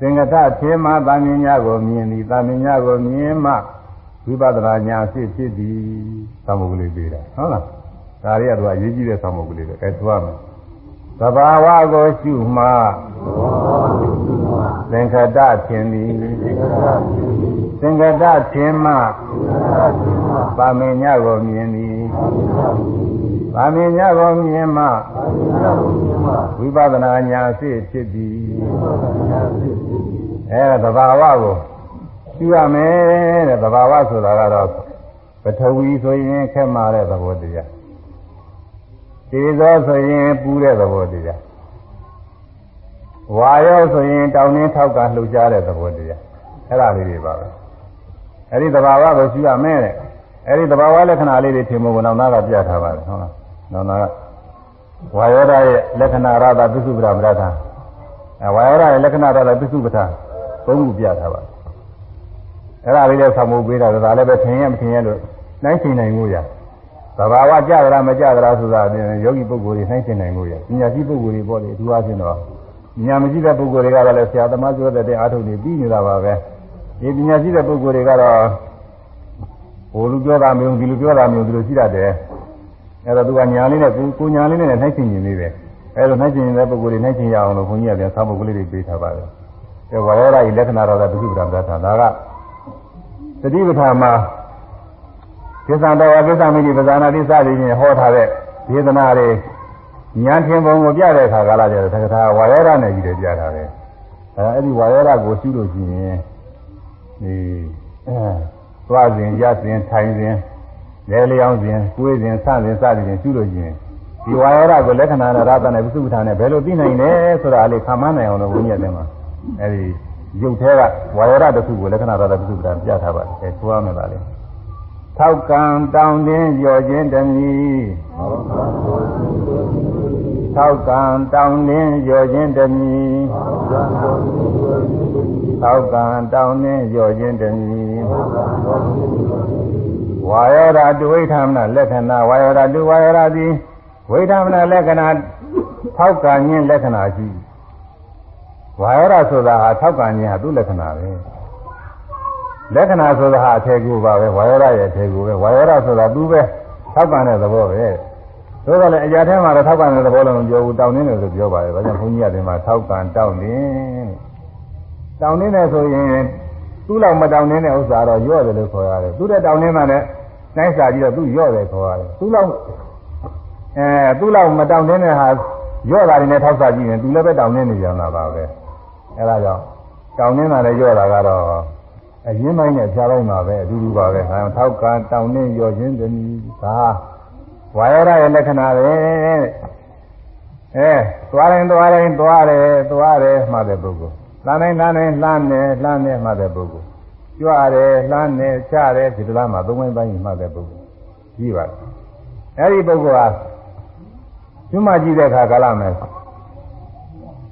သင်္ကတထင်မှသာမညကိုမြင်သည်သာမညကိုမြင်မှဝိပဿနာညာဖြစ်ဖြစ်သည်သံဃာကလေးပေးတာဟုတ်လားဒါရီကတော့အရေးကြီးတဲ့သံဃာကလေးပဲအဲသူရမယ် သဘာဝကိုရှုမှသင်္ခတထင်သည်သင်္ခတထင်မှပါမညကိုမြင်သည်ပါမညကိုမြင်မှဝိပဿနာညာဖြစ်ဖြစ်သည်အဲသဘာဝကိုရှုရမယ်တဲ့သဘာဝဆိုတာကတော့ပထဝီဆိုရင်ခက်မာတဲ့သဘောတရား သေသောဆိုရင်ပူတဲ့သဘောတရားဝါရောဆိုရင်တောင်းနှင်းထောက်ကလှုပ်ရှားတဲ့သဘောတရားအဲ့ဒါလေးတွေပါပဲအဲ့ဒီသဘာဝကိုရှုရမယ်တဲ့အဲ့ဒီသဘာဝလက္ခဏာလေးတွေထင်ဖို့နောက်နာကပြထားပါတယ်ဟုတ်လားနောက်နာကဝါယောဓာရဲ့လက္ခဏာရတာပစ္စုပ္ပဒါမရတာအဲဝါယောဓာရဲ့လက္ခဏာရတာပစ္စုပ္ပဒါသုံးခုပြထားပါတယ်အဲ့ဒါလေးလည်းဆောင်းဖို့ပေးတာဒါလည်းပဲထင်ရမထင်ရလို့နှိုင်းချင်နိုင်လို့ရ သဘာဝကြကြလားမကြကြလားဆိုတာအပြင်ယောဂီပုဂ္ဂိုလ်တွေနှိုင်းချင်နိုင်လို့ရပညာရှိပုဂ္ဂိုလ်တွေပေါ့လေအထူးအားဖြင့်တော့ဉာဏ်မရှိတဲ့ပုဂ္ဂိုလ်တွေကတော့လည်းဆရာသမားပြောတဲ့အားထုတ်နေပြီးနေတာပါပဲဒီပညာရှိတဲ့ပုဂ္ဂိုလ်တွေကတော့ဟိုလူပြောတာမျိုးဒီလူပြောတာမျိုးဒီလိုရှိတတ်တယ်အဲ့တော့သူကညာလေးနဲ့ကိုကိုညာလေးနဲ့နှိုက်ချင်နေသေးတယ်အဲ့လိုနှိုက်ချင်နေတဲ့ပုဂ္ဂိုလ်တွေနှိုက်ချင်ရအောင်လို့ခွန်ကြီးကပြန်ဆောင်းပုဂ္ဂိုလ်လေးတွေပေးထားပါတယ်အဲဝါရောဓာဤလက္ခဏာတော်ကဒုက္ခပဒံသာဒါကသတိပဋ္ဌာန်မှာ ကိစ္စတော်ကိစ္စမိတိပဇာနာတိစသည်ဖြင့်ဟောထားတဲ့ဒေသနာတွေဉာဏ်ထင်ပုံကိုပြတဲ့အခါကာလကျတော့သက္ကထာဝါရောဓာနဲ့ကြီးတယ်ပြထားတယ်အဲအဲ့ဒီဝါယောဓကိုရှုလို့ရှိရင်ဒီအဲသွားစဉ်ရစဉ်ထိုင်စဉ်လဲလျောင်းစဉ်ကိုယ်စဉ်စစဉ်စသည်ဖြင့်ရှုလို့ရှိရင်ဒီဝါယောဓကိုလက္ခဏာနဲ့ရသနဲ့ဝိသုပ္ပထာနဲ့ဘယ်လိုသိနိုင်လဲဆိုတာလေးခံမနိုင်အောင်လို့ဘုန်းကြီးကတည်းကအဲဒီရုပ်သေးကဝါယောဓတစ်ခုကိုလက္ခဏာရသဝိသုပ္ပထာပြထားပါတယ်အဲဆိုရမယ်ပါလေ ထောက်ကံတောင်းတင်းကြော်ခြင်းတမီထောက်ကံတောင်းတင်းကြော်ခြင်းတမီထောက်ကံတောင်းတင်းကြော်ခြင်းတမီဝါယောဓာတုဝိသမနာလက္ခဏာဝါယောဓာတုဝါယောဓာတိဝိသမနာလက္ခဏာထောက်ကံခြင်းလက္ခဏာရှိဝါယောဓာဆိုတာဟာထောက်ကံခြင်းဟာသူ့လက္ခဏာပဲ လက္ခဏာဆိုတာဟာအထေကူပါပဲဝါယောဓာရဲ့အထေကူပဲဝါယောဓာဆိုတာသူပဲထောက်ကံတဲ့သဘောပဲသို့တော်လည်းအရာထဲမှာတော့ထောက်ကံတဲ့သဘောလုံးပြောဘူးတောင်းနေတယ်လို့ပြောပါတယ်ဒါကြောင့်ဘုန်းကြီးကဒီမှာထောက်ကံတောင်းနေတောင်းနေတယ်ဆိုရင်သူ့လောက်မတောင်းနေတဲ့ဥစ္စာတော့ရော့တယ်လို့ခေါ်ရတယ်သူ့တဲ့တောင်းနေမှလည်းနိုင်စာကြည့်တော့သူ့ရော့တယ်ခေါ်ရတယ်သူ့လောက်အဲသူ့လောက်မတောင်းတဲ့ဟာရော့တာတွေနဲ့ထောက်စာကြည့်ရင်သူလည်းပဲတောင်းနေနေကြတာပါပဲအဲဒါကြောင့်တောင်းနေတာလည်းရော့တာကတော့ အရင်ပိုင်းနဲ့ဖြားလိုက်မှာပဲအတူတူပါပဲဟာထောက်ကတောင်းနေရော့ခြင်းတည်းဒါဝါရရဲ့လက္ခဏာပဲအဲသွားရင်သွားရင်သွားတယ်သွားတယ်မှတဲ့ပုဂ္ဂိုလ်လှမ်းတိုင်းလှမ်းတိုင်းလှမ်းတယ်လှမ်းတယ်မှတဲ့ပုဂ္ဂိုလ်ကြွတယ်လှမ်းတယ်ချတယ်ဒီလိုမှသုံးပိုင်းပိုင်းမှတဲ့ပုဂ္ဂိုလ်ကြီးပါအဲဒီပုဂ္ဂိုလ်ဟာကျွမ်းမကြည့်တဲ့အခါကာလမယ်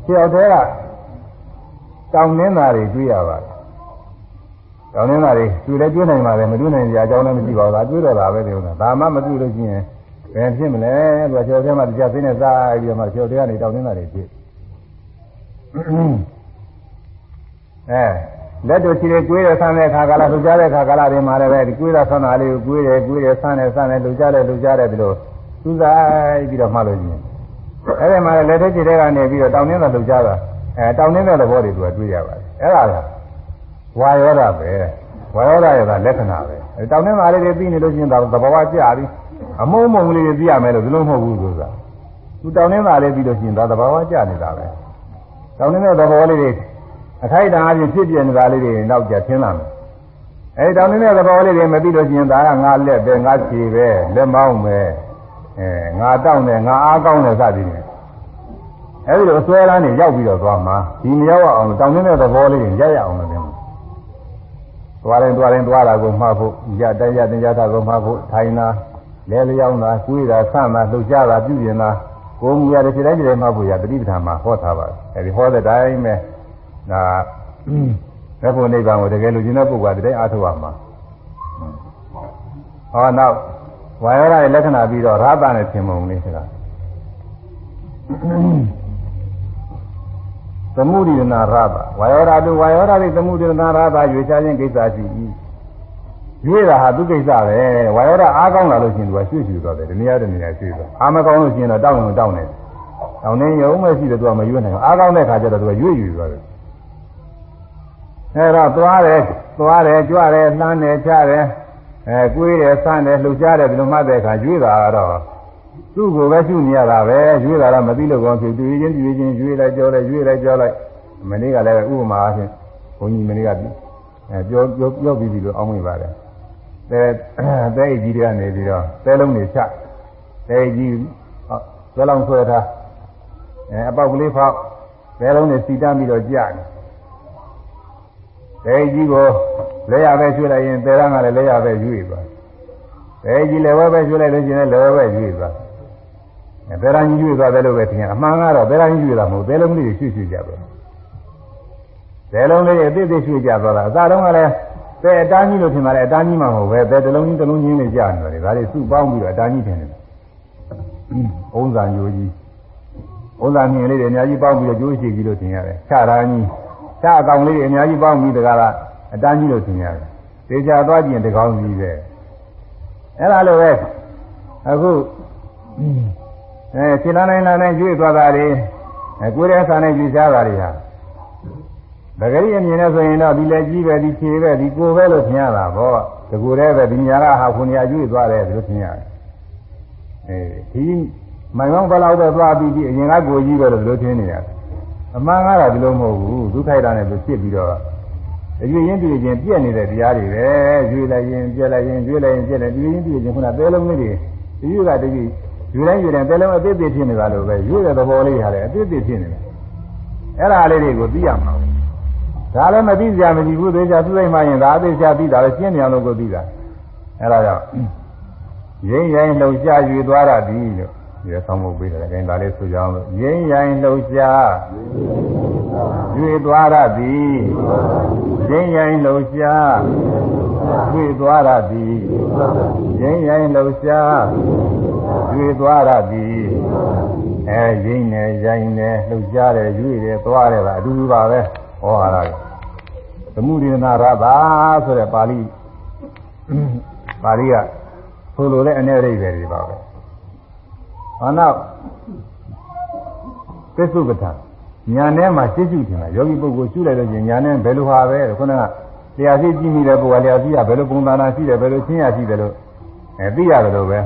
ခြေောက်သေးကတောင်းနှင်းတာတွေတွေ့ရပါတယ် တောင်းနှင်းတာတွေတွေ့လည်းတွေ့နိုင်ပါလေမတွေ့နိုင်ကြအကြောင်းလည်းမရှိပါဘူးဒါတွေ့တော့တာပဲဒီဥစ္စာဒါမှမတွေ့လို့ရှိရင်ဘယ်ဖြစ်မလဲသူကခြေောက်သေးမှတရားသိနေစားပြီးတော့မှခြေောက်သေးကနေတောင်းနှင်းတာတွေတွေ့အဲလက်တို့ချီတွေကွေးရဆန်းတဲ့ခါကလာလှူကြတဲ့ခါကလာတွေမှာလည်းပဲဒီကွေးတာဆန်းတာလေးကိုကွေးတယ်ကွေးတယ်ဆန်းတယ်ဆန်းတယ်လှူကြတယ်လှူကြတယ်ဒီလိုသူးစားပြီးတော့မှလို့ရှိရင်အဲဒီမှာလက်ထက်ချီတွေကနေပြီးတော့တောင်းနေတဲ့လှူကြတာအဲတောင်းနေတဲ့သဘောတွေသူကတွေးရပါတယ်အဲ့ဒါက ဝါယောဓပဲဝါယောဓရဲ့ကလက္ခဏာပဲတောင်းနေတာလေးတွေပြီးနေလို့ရှိရင်ဒါသဘောဝကျပြီအမုံမုံလေးတွေသိရမယ်လို့ဒီလိုမဟုတ်ဘူးဆိုတာသူတောင်းနေတာလေးပြီးလို့ရှိရင်ဒါသဘောဝကျနေတာပဲတောင်းနေတဲ့သဘောလေးတွေအခိုက်အတန့်အပြင်ဖြစ်ပြနေတာလေးတွေနောက်ကျထင်းလာမယ်အဲဒီတောင်းနေတဲ့သဘောလေးတွေမပြီးလို့ရှိရင်ဒါကငါလက်ပဲငါခြေပဲလက်မောင်းပဲအဲငါတောင်းတယ်ငါအားကောင်းတယ်စသည်ဖြင့်အဲဒီလိုအစွဲလန်းနေရောက်ပြီးတော့သွားမှာဒီမရောက်အောင်တောင်းနေတဲ့သဘောလေးတွေရရအောင်လို့တင် သွားရင်သွားရင်သွားတာကိုမှားဖို့ရတရတင်ရတာကိုမှားဖို့ထိုင်တာလဲလျောင်းတာကျွေးတာဆန့်တာလှုပ်ရှားတာပြုပြင်တာကိုယ်မူရတဲ့ခြေတိုင်းခြေတိုင်းမှားဖို့ရတတိပဌာန်မှာဟောထားပါတယ်အဲဒီဟောတဲ့တိုင်းပဲဒါသက်ဖို့နိဗ္ဗာန်ကိုတကယ်လို့ကျင်တဲ့ပုဂ္ဂိုလ်ကတည်းကအားထုတ်ရမှာဟောနောက်ဝါယောဓာရဲ့လက္ခဏာပြီးတော့ရာသနဲ့သင်ပုံလေးဆိုတာ သမုဒိနာရသဝါယောဓာတို့ဝါယောဓာတွေသမုဒိနာရသရွေချခြင်းကိစ္စရှိ၏ရွေးတာဟာသူကိစ္စပဲဝါယောဓာအားကောင်းလာလို့ရှိရင်သူကရွှေ့ရွှေ့သွားတယ်ဒီနေရာတနေရာရွှေ့သွားအားမကောင်းလို့ရှိရင်တော့တောင်းရင်တောင်းတယ်တောင်းနေရုံမရှိတယ်သူကမရွေးနိုင်ဘူးအားကောင်းတဲ့ခါကျတော့သူကရွေ့ရွေ့သွားတယ်အဲတော့သွားတယ်သွားတယ်ကြွတယ်လှမ်းတယ်ချတယ်အဲကွေးတယ်ဆန်းတယ်လှုပ်ရှားတယ်ဒီလိုမှတ်တဲ့အခါရွေးတာကတော့ သူ့ကိုပဲရှုနေရတာပဲရွေးတာတော့မသိလို့ကောင်းဖြစ်တွေ့ချင်းတွေ့ချင်းရွေးလိုက်ကြောလိုက်ရွေးလိုက်ကြောလိုက်မနေ့ကလည်းဥပမာအဖြစ်ဘုန်းကြီးမနေ့ကအဲပြောပြောပြောပြီးပြီလို့အောင်းမိပါတယ်တဲတဲကြီးတွေကနေပြီးတော့တဲလုံးတွေချတဲကြီးသဲလောင်ဆွဲထားအဲအပေါက်ကလေးဖောက်တဲလုံးတွေစီတမ်းပြီးတော့ကြာတယ်တဲကြီးကိုလဲရပဲရွှေ့လိုက်ရင်တဲရန်ကလည်းလဲရပဲရွေ့သွားတဲကြီးလည်းဝဲပဲရွှေ့လိုက်လို့ရှိရင်လည်းလဲဝဲရွေ့သွား အဲတဲရန်ကြီးရွေ့သွားတယ်လို့ပဲထင်ရအမှန်ကတော့တဲရန်ကြီးရွေ့တာမဟုတ်တဲလုံးလေးရွှေ့ရွှေ့ကြပဲတဲလုံးလေးအသေးသေးရွှေ့ကြသွားတာအစားတုန်းကလည်းတဲအတန်းကြီးလို့ထင်ပါတယ်အတန်းကြီးမှမဟုတ်ပဲတဲတလုံးကြီးတလုံးကြီးလေးကြာနေတယ်ဒါတွေစုပေါင်းပြီးတော့အတန်းကြီးထင်တယ်ဥံးစာညိုကြီးဥံးစာမြင်လေးတွေအများကြီးပေါင်းပြီးတော့ကျိုးရှိကြီးလို့ထင်ရတယ်ခြားရန်ကြီးခြားအကောင်လေးတွေအများကြီးပေါင်းပြီးတကားလားအတန်းကြီးလို့ထင်ရတယ်သေချာသွားကြည့်ရင်တကောင်းကြီးပဲအဲ့ဒါလိုပဲအခု အဲခြေလမ်းတိုင်းလမ်းတိုင်းကျွေးသွားတာတွေအဲကိုယ်ရဲ့ဆာနဲ့ကြည့်ရှားတာတွေဟာဒဂရီအမြင်နဲ့ဆိုရင်တော့ဒီလက်ကြီးပဲဒီခြေပဲဒီကိုယ်ပဲလို့ထင်ရတာပေါ့တကူတည်းပဲဒီညာကဟာခုနေရာကျွေးသွားတယ်လို့ထင်ရတယ်အဲဒီမိုင်ကောင်းဘယ်လောက်တော့သွားပြီးဒီအရင်ကကိုကြီးပဲလို့ထင်နေရတယ်အမှန်ကတော့ဒီလိုမဟုတ်ဘူးဒုက္ခိုက်တာနဲ့သူဖြစ်ပြီးတော့အရွေရင်တွေ့ချင်းပြက်နေတဲ့တရားတွေပဲရွေလိုက်ရင်ပြက်လိုက်ရင်ရွေလိုက်ရင်ပြက်လိုက်ဒီရင်တွေ့ချင်းခုနသဲလုံးလေးတွေဒီရွေကတကြီး ရွေတိုင်းရွေတိုင်းသဲလုံးအသေးသေးဖြစ်နေတာလို့ပဲရွေတဲ့သဘောလေးဟာလည်းအသေးသေးဖြစ်နေတယ်အဲ့ဒါလေးတွေကိုသိရမှာဒါလည်းမသိကြမကြည့်ဘူးသေချာသူ့စိတ်မှရင်ဒါအသေးချာသိတာလည်းရှင်းနေအောင်လို့ကိုသိတာအဲ့ဒါကြောင့်ရင်းရင်လှုပ်ရှားရွေသွားရသည်လို့ ဒီဆောင်းဖို့ပေးတယ်။အဲဒါလေးဆိုကြအောင်လို့ရင်းရင်လှုပ်ရှားရွေသွားရသည်ရင်းရင်လှုပ်ရှားရွေသွားရသည်ရင်းရင်လှုပ်ရှားရွေသွားရသည်အဲရင်းနဲ့ရိုင်းနဲ့လှုပ်ရှားတယ်ရွေတယ်သွားတယ်ကအတူတူပါပဲဟောရတာသမုဒိနာရတာဆိုတဲ့ပါဠိပါဠိကဆိုလိုတဲ့အနေအရိပ်တွေပါပဲ ဟောနောက်သစ္စုပ္ပထညာထဲမှာရှင်းရှုတင်တာယောဂီပုဂ္ဂိုလ်ရှုလိုက်လို့ချင်းညာထဲဘယ်လိုဟာပဲခုနကတရားရှိကြည့်မိတဲ့ပုဂ္ဂိုလ်တရားရှိရဘယ်လိုပုံသဏ္ဍာန်ရှိတယ်ဘယ်လိုချင်းရရှိတယ်လို့အဲသိရတယ်လို့ပဲ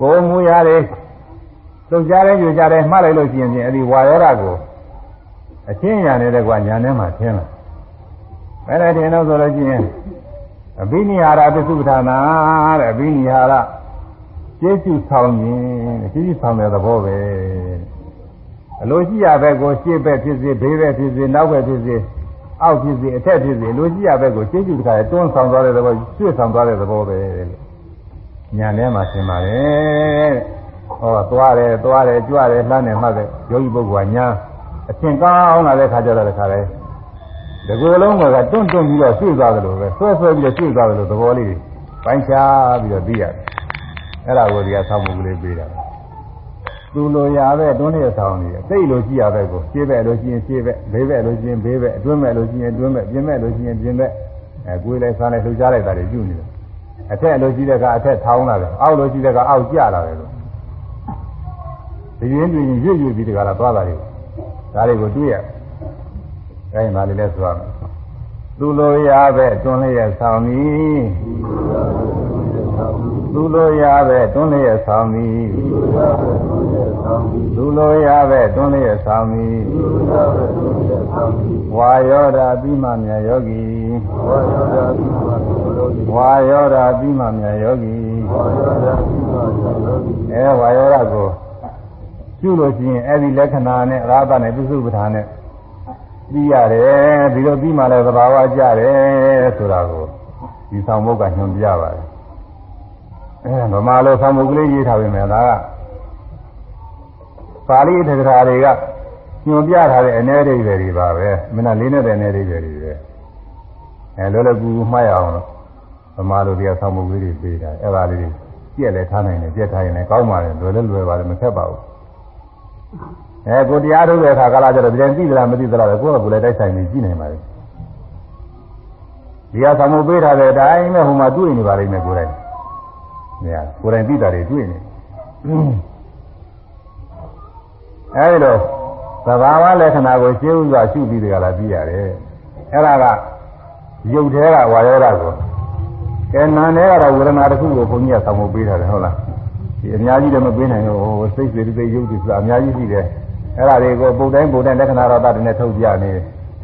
ကိုယ်မူရတယ်သုံးကြတဲ့ယူကြတဲ့မှတ်လိုက်လို့ရှိရင်အဲဒီဝါရောဓကိုအချင်းညာနေတဲ့ကွာညာထဲမှာထင်းလာဘယ်နဲ့ထင်းလို့ဆိုလို့ရှိရင်အဘိနိဟာရသစ္စုပ္ပထာနာတဲ့အဘိနိဟာရ ကျေးဇူးဆောင်ခြင်းကျေးဇူးဆောင်တဲ့သဘောပဲအလိုရှိရဘက်ကိုရှေ့ဘက်ဖြစ်စေဘေးဘက်ဖြစ်စေနောက်ဘက်ဖြစ်စေအောက်ဖြစ်စေအထက်ဖြစ်စေအလိုရှိရဘက်ကိုကျေးဇူးတခါတွန်းဆောင်သွားတဲ့သဘောကျွတ်ဆောင်သွားတဲ့သဘောပဲလို့ညာထဲမှာသင်ပါလေဟောသွားတယ်သွားတယ်ကြွတယ်လှမ်းတယ်မှတ်တယ်ယောဂီပုဂ္ဂိုလ်ကညာအသင်ကောင်းလာတဲ့ခါကျတော့တခါလဲဒီကိုယ်လုံးကတွန့်တွန့်ပြီးတော့ရွှေ့သွားတယ်လို့ပဲဆွဲဆွဲပြီးတော့ရွှေ့သွားတယ်လို့သဘောလေးပိုင်းခြားပြီးတော့သိရတယ် အဲ့ဒါကိုဒီကဆောင်းမှုကလေးပေးတာသူလိုရပဲတွန်းရဆောင်နေတယ်စိတ်လိုကြည့်ရပဲကိုရှင်းပဲလို့ရှိရင်ရှင်းပဲဘေးပဲလို့ရှိရင်ဘေးပဲအတွင်းပဲလို့ရှိရင်အတွင်းပဲပြင်းပဲလို့ရှိရင်ပြင်းပဲအဲကိုယ်လိုက်စားလိုက်လှုပ်ရှားလိုက်တာတွေပြုနေတယ်အထက်လိုရှိတဲ့ကအထက်ထောင်းလာတယ်အောက်လိုရှိတဲ့ကအောက်ကျလာတယ်လို့ဒီရင်းတွင်ရွတ်ရွတ်ပြီးတကလားသွားတာတွေဒါတွေကိုတွေ့ရအဲဒါလေးလဲဆိုရမယ် သူလိုရပဲတွန်းလျက်ဆောင်သည်သူလိုရပဲတွန်းလျက်ဆောင်သည်သူလိုရပဲတွန်းလျက်ဆောင်သည်ဝါယောဓာတိမမြတ်ယောဂီဝါယောဓာတိမမြတ်ယောဂီအဲဝါယောဓာကိုကျุလို့ရှိရင်အဲ့ဒီလက္ခဏာနဲ့အရာသနဲ့ပြစ္စုပ္ပထာနဲ့ ပြီးရတယ်ဒီလိုပြီးမှလည်းသဘာဝကျတယ်ဆိုတာကိုဒီဆောင်ဘုတ်ကညွှန်ပြပါတယ်အဲဗမာလိုဆောင်ဘုတ်ကလေးရေးထားပြင်မယ်ဒါကပါဠိတက္ကရာတွေကညွှန်ပြထားတဲ့အနေအိဗယ်တွေပါပဲမင်းကလေးနဲ့တဲ့အနေအိဗယ်တွေပဲအဲလောလောကူမှားရအောင်လို့ဗမာလိုတွေကဆောင်ဘုတ်ကလေးတွေပေးတာအဲ့ဒါလေးတွေပြက်လဲထားနိုင်တယ်ပြက်ထားရင်လည်းကောင်းပါတယ်လွယ်လဲလွယ်ပါတယ်မဆက်ပါဘူး အဲကိုတရားထုတ်တဲ့အခါကလာကျတော့ပြန်သိသလားမသိသလားပဲကိုယ့်ကကိုယ်လည်းတိုက်ဆိုင်နေကြည့်နိုင်ပါလေဒီဟာသမှုပေးထားတဲ့အတိုင်းပဲဟိုမှာတွေ့နေပါလိမ့်မယ်ကိုယ်တိုင်နေရာကိုယ်တိုင်သိတာတွေတွေ့နေအဲဒီလိုသဘာဝလက္ခဏာကိုရှင်းဥစွာရှုပြီးတကလားပြီးရတယ်အဲ့ဒါကရုပ်သေးကဝါယောဓာကိုကဲနာနဲ့ကတော့ဝေဒနာတစ်ခုကိုဘုန်းကြီးကသမှုပေးထားတယ်ဟုတ်လားဒီအများကြီးလည်းမပေးနိုင်ဘူးဟိုစိတ်စေစိတ်ရုပ်တွေဆိုတာအများကြီးရှိတယ် အဲ့ဒါတွေကိုပုံတိုင်းပုံတိုင်းလက္ခဏာတော်တနဲ့ထုတ်ပြနေတ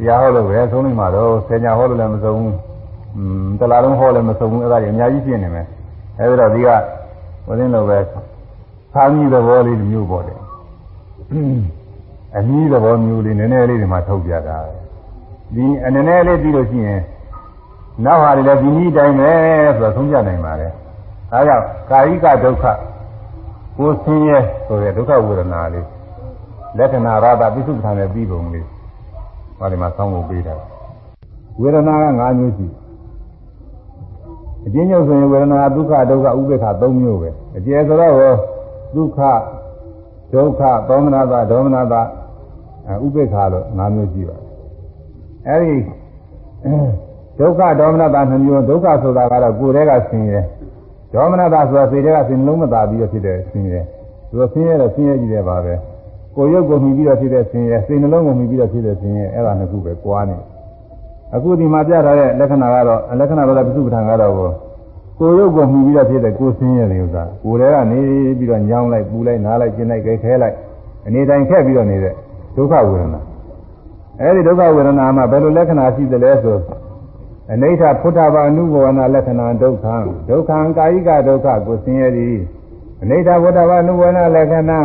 ရားဟောလို့ပဲဆုံးနေမှာတော့ဆယ်ညာဟောလို့လည်းမဆုံးဘူးอืมတလားလုံးဟောလည်းမဆုံးဘူးအဲ့ဒါတွေအများကြီးဖြစ်နေမယ်အဲ့ဒါတော့ဒီကဘုရင်လိုပဲသာမီးသဘောလေးမျိုးပေါ့တယ်အနည်းသဘောမျိုးလေးနည်းနည်းလေးတွေမှထုတ်ပြတာဒီအနေနဲ့လေးပြီးလို့ရှိရင်နောက်ဟာတွေလည်းဒီနည်းတိုင်းပဲဆိုတော့သုံးပြနိုင်ပါလေအဲဒါကြောင့်ကာယိကဒုက္ခကိုယ်ဆင်းရဲဆိုတဲ့ဒုက္ခဝေဒနာလေး လက္ခဏာရတာပိစုပ္ပန်နဲ့ပြီးပုံလေးဟောဒီမှာဆောင်းဖို့ပေးတာဝေဒနာက၅မျိုးရှိအကျဉ်းချုပ်ဆိုရင်ဝေဒနာဒုက္ခဒုက္ခဥပေက္ခ၃မျိုးပဲအကျယ်ဆိုတော့ဒုက္ခဒုက္ခသောမနာတာဒေါမနာတာဥပေက္ခလို့၅မျိုးရှိပါတယ်အဲဒီဒုက္ခဒေါမနတာနှမျိုးဒုက္ခဆိုတာကတော့ကိုယ်တည်းကဆင်းရဲဒေါမနတာဆိုတာစိတ်တည်းကဆင်းလုံးမသာပြီးတော့ဖြစ်တဲ့ဆင်းရဲသူကဆင်းရဲတော့ဆင်းရဲကြည့်တယ်ပါပဲ ကိုယ်ရုပ်ကိုမြင်ပြီးတော့ဖြစ်တဲ့ဆင်းရဲစိတ်နှလုံးကိုမြင်ပြီးတော့ဖြစ်တဲ့ဆင်းရဲအဲ့ဒါနှစ်ခုပဲကွာနေအခုဒီမှာပြထားတဲ့လက္ခဏာကတော့လက္ခဏာတော်ပြစုပ္ပံကတော့ကိုယ်ရုပ်ကိုမြင်ပြီးတော့ဖြစ်တဲ့ကိုယ်ဆင်းရဲတဲ့ဥစ္စာကိုယ်တည်းကနေပြီးတော့ညောင်းလိုက်ပူလိုက်နားလိုက်ကျင်လိုက်ကြိုက်ခဲလိုက်အနေတိုင်းခက်ပြီးတော့နေတဲ့ဒုက္ခဝေဒနာအဲဒီဒုက္ခဝေဒနာမှာဘယ်လိုလက္ခဏာရှိသလဲဆိုအနိဋ္ဌဖုဒ္ဓဘာအနုဘောနာလက္ခဏာဒုက္ခဒုက္ခံကာယိကဒုက္ခကိုဆင်းရဲသည်အနိဋ္ဌဖုဒ္ဓဘာအနုဘောနာလက္ခဏာ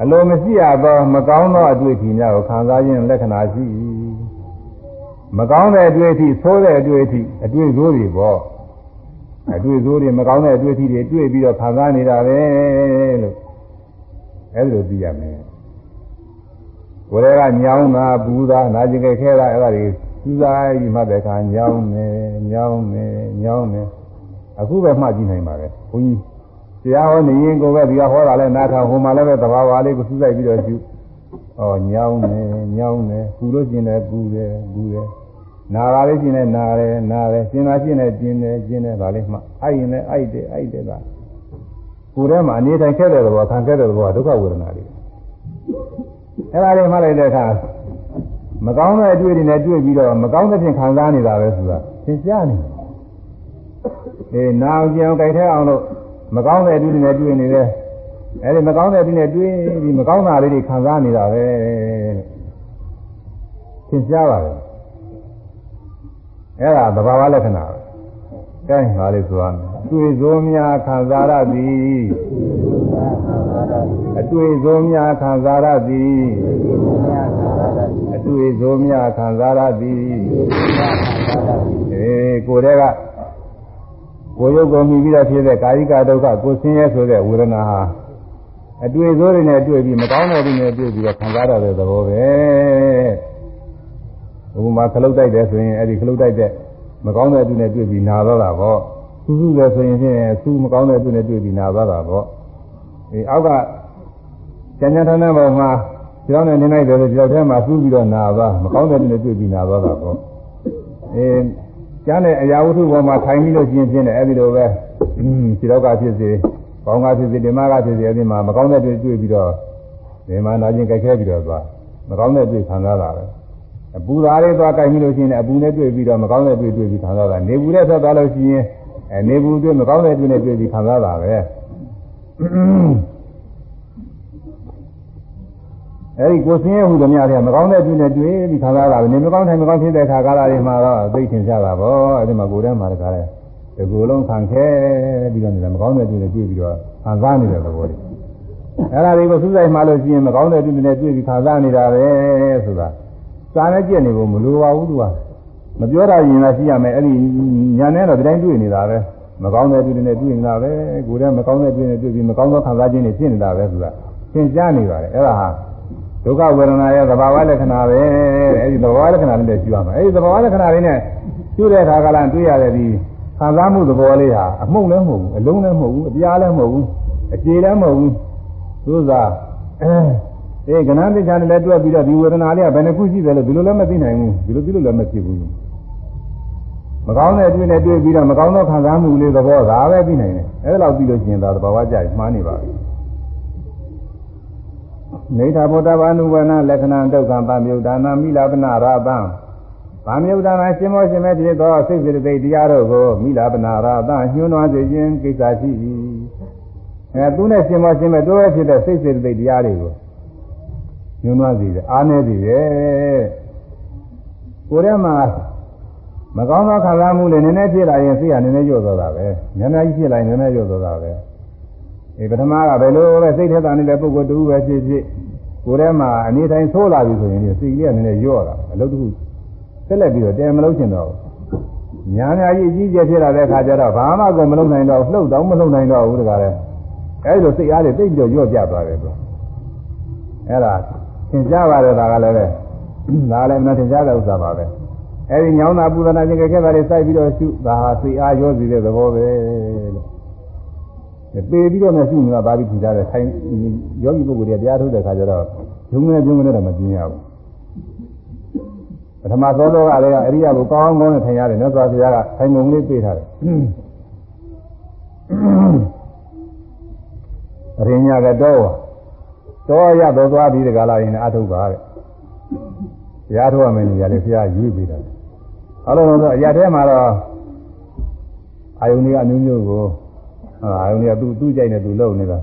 အလိုမရှိရသောမကောင်းသောအတွေ့အထိများကိုခံစားခြင်းလက္ခဏာရှိမကောင်းတဲ့အတွေ့အထိဆိုးတဲ့အတွေ့အထိအတွေ့ဆိုးတွေပေါ့အတွေ့ဆိုးတွေမကောင်းတဲ့အတွေ့အထိတွေတွေ့ပြီးတော့ခံစားနေတာပဲလို့အဲဒီလိုသိရမယ်ကိုယ်ကညောင်းတာပူတာနာကျင်ကြခဲတာအဲ့ဒါတွေစူးစားပြီးမှတဲ့အခါညောင်းနေညောင်းနေညောင်းနေအခုပဲမှတ်ကြည့်နိုင်ပါလေဘုန်းကြီး တရားဟောနေရင်ကိုပဲဒီကဟောတာလဲနားထောင်ဟိုမှာလည်းပဲသဘာဝလေးကိုစူးစိုက်ပြီးတော့ယူဩညောင်းနေညောင်းနေပူလို့ကျင်တယ်ပူတယ်ပူတယ်နာပါလေးကျင်တယ်နာတယ်နာတယ်ကျင်တာကျင်တယ်ကျင်တယ်ကျင်တယ်ဒါလေးမှအိုက်ရင်လည်းအိုက်တယ်အိုက်တယ်ကကိုယ်ထဲမှာအနေထိုင်ခဲ့တဲ့သဘောခံခဲ့တဲ့သဘောဒုက္ခဝေဒနာတွေအဲ့ဒါလေးမှလိုက်တဲ့အခါမကောင်းတဲ့အတွေ့အကြုံနဲ့တွေ့ပြီးတော့မကောင်းတဲ့ဖြင့်ခံစားနေတာပဲဆိုတာသင်ကြားနေအေးနာအောင်ကြအောင်ကြိုက်ထဲအောင်လို့ မကောင်းတဲ့အတွေ့အကြုံနဲ့တွေ့နေတယ်အဲ့ဒီမကောင်းတဲ့အတွေ့နဲ့တွေ့ပြီးမကောင်းတာလေးတွေခံစားနေတာပဲသင်ကြားပါတယ်အဲ့ဒါသဘာဝလက္ခဏာပဲကဲဟာလေးဆိုရမယ်တွေ့စိုးများခံစားရသည်အတွေ့စိုးများခံစားရသည်အတွေ့စိုးများခံစားရသည်အေးကိုယ်တည်းက ကိုယ်ရုပ်ကိုမြည်ပြီးတော့ဖြစ်တဲ့ကာယကဒုက္ခကိုယ်ဆင်းရဲဆိုတဲ့ဝေဒနာဟာအတွေ့စိုးတွေနဲ့တွေ့ပြီးမကောင်းတဲ့တွေနဲ့တွေ့ပြီးတော့ခံစားရတဲ့သဘောပဲဥပမာခလုတ်တိုက်တယ်ဆိုရင်အဲ့ဒီခလုတ်တိုက်တဲ့မကောင်းတဲ့သူနဲ့တွေ့ပြီးနာတော့တာပေါ့စူးစူးလည်းဆိုရင်ဖြင့်စူးမကောင်းတဲ့သူနဲ့တွေ့ပြီးနာသွားတာပေါ့ဒီအောက်ကကျန်ကျန်ထန်းထန်းပေါ်မှာကြောင်းနဲ့နေလိုက်တယ်ဆိုကြောက်ထဲမှာစူးပြီးတော့နာသွားမကောင်းတဲ့သူနဲ့တွေ့ပြီးနာသွားတာပေါ့အဲ ကျန်တဲ့အရာဝတ္ထုပေါ်မှာထိုင်ပြီးလို့ရှင်းရှင်းတယ်အဲဒီလိုပဲอืมခြေတော့ကဖြစ်စေကောင်းကဖြစ်စေဒီမှာကဖြစ်စေအဲဒီမှာမကောင်းတဲ့တွေ့တွေ့ပြီးတော့ဒီမှာနာကျင်ကြိုက်ခဲပြီးတော့သွားမကောင်းတဲ့တွေ့ခံစားတာပဲအပူဓာတ်လေးသွားကြိုက်ပြီးလို့ရှိရင်အပူနဲ့တွေ့ပြီးတော့မကောင်းတဲ့တွေ့တွေ့ပြီးခံစားတာနေပူနဲ့ဆက်သွားလို့ရှိရင်အနေဘူးတွေ့မကောင်းတဲ့တွေ့နဲ့တွေ့ပြီးခံစားတာပဲ အဲဒီကိုစင်းရဲ့ဟူသည်များတွေကမကောင်းတဲ့တွေ့နဲ့တွေ့ပြီးခံစားတာပဲနေမကောင်းတိုင်းမကောင်းဖြစ်တဲ့ခါကာလတွေမှာတော့သိထင်ကြတာပေါ့အဲဒီမှာကိုယ်ထဲမှာတကားတဲ့ဒီကိုယ်လုံးခံခဲပြီးတော့နေတယ်မကောင်းတဲ့တွေ့နဲ့တွေ့ပြီးတော့ခံစားနေတဲ့သဘောတွေအဲ့ဒါတွေကိုစူးစိုက်မှလို့ရှိရင်မကောင်းတဲ့တွေ့နဲ့တွေ့ပြီးခံစားနေတာပဲဆိုတာစာနဲ့ကြည့်နေဖို့မလိုပါဘူးသူကမပြောတာရင်လည်းရှိရမယ်အဲ့ဒီညာနဲ့တော့ဒီတိုင်းတွေ့နေတာပဲမကောင်းတဲ့တွေ့နေတွေ့နေတာပဲကိုယ်ထဲမကောင်းတဲ့တွေ့နေတွေ့ပြီးမကောင်းသောခံစားခြင်းတွေဖြစ်နေတာပဲဆိုတာသင်ကြားနေပါတယ်အဲ့ဒါဟာ ဒုက္ခဝေဒနာရဲ့သဘာဝလက္ခဏာပဲအဲ့ဒီသဘာဝလက္ခဏာလေးနဲ့ကြည့်ရမယ်အဲ့ဒီသဘာဝလက္ခဏာလေးနဲ့ကျူးတဲ့အခါကလည်းတွေ့ရတဲ့ဒီခံစားမှုသဘောလေးဟာအမှုန့်လည်းမဟုတ်ဘူးအလုံးလည်းမဟုတ်ဘူးအပြားလည်းမဟုတ်ဘူးအခြေလည်းမဟုတ်ဘူးသို့သာအဲကဏ္ဍတိချာနဲ့လည်းတွက်ပြီးတော့ဒီဝေဒနာလေးကဘယ်နှခုရှိတယ်လို့ဒီလိုလည်းမသိနိုင်ဘူးဒီလိုသိလို့လည်းမဖြစ်ဘူးမကောင်းတဲ့အတွေ့နဲ့တွေ့ပြီးတော့မကောင်းသောခံစားမှုလေးသဘောဒါပဲသိနိုင်တယ်အဲဒါလောက်ပြီးလို့ကျင်သာသဘာဝကြိုက်မှားနေပါပြီ နေထာဘောဓဘာနုဝနာလက္ခဏာဒုက္ခပမြုဒ္ဒါနာမိလာပနာရပံဗာမြုဒ္ဒါနာရှင်မောရှင်မဲ့ဖြစ်သောစိတ်စိတ္တိတရားတို့ကိုမိလာပနာရပံညှိုးနွားစေခြင်းကိစ္စရှိ၏အဲသူနဲ့ရှင်မောရှင်မဲ့တို့ရဲ့ဖြစ်တဲ့စိတ်စိတ္တိတရားတွေကိုညှိုးနွားစေတယ်အားနေစေတယ်ကိုယ်ထဲမှာမကောင်းသောခံစားမှုတွေနည်းနည်းဖြစ်လာရင်စိတ်ကနည်းနည်းညှို့သွားတာပဲနည်းနည်းကြီးဖြစ်လာရင်နည်းနည်းညှို့သွားတာပဲ ဒီပထမကဘယ်လိုပဲစိတ်ထဲသာနေတဲ့ပုဂ္ဂိုလ်တူပဲဖြစ်ဖြစ်ကိုယ်ထဲမှာအနေတိုင်းဆိုးလာပြီဆိုရင်စိတ်ကလေးကနည်းနည်းညှို့တာအလုပ်တစ်ခုဆက်လက်ပြီးတော့တဲမလို့ရှင်တော့ညာညာကြီးအကြီးကျယ်ဖြစ်လာတဲ့အခါကျတော့ဘာမှကိုမလုပ်နိုင်တော့လှုပ်တော့မလှုပ်နိုင်တော့ဘူးတကားလဲအဲဒီလိုစိတ်အားတွေသိပြီးတော့ညှို့ပြသွားတယ်သူအဲ့ဒါသင်ကြားပါတယ်ဒါကလည်းပဲဒါလည်းမသင်ကြားတဲ့ဥစ္စာပါပဲအဲဒီညောင်းတာပူဇနာခြင်းကြခဲ့တာတွေစိုက်ပြီးတော့ရှုဒါဟာစိတ်အားရောစီတဲ့သဘောပဲလို့ ပေပြီးတော့လည်းရှုနေတာဘာပြီးထင်ကြတယ်ခိုင်းယောဂီပုဂ္ဂိုလ်တွေတရားထုတ်တဲ့ခါကျတော့ဂျုံနဲ့ဂျုံနဲ့တော့မပြင်းရဘူးပထမသောသောကလည်းအရိယာကိုကောင်းကောင်းနဲ့ထင်ရတယ်မြတ်စွာဘုရားကထိုင်ပုံလေးပေးထားတယ်အရိညာကတော့တော့ရတော့သွားပြီးဒီကလာရင်အထုတ်ပါတဲ့တရားထုတ်ရမယ်နေရာလေးဘုရားရွေးပေးတာ။အဲ့လိုတော့အရာထဲမှာတော့အာယုန်ကြီးအမျိုးမျိုးကို အာယုန်ကြီးကသူ့သူ့ကြိုက်နေသူလုံနေတာ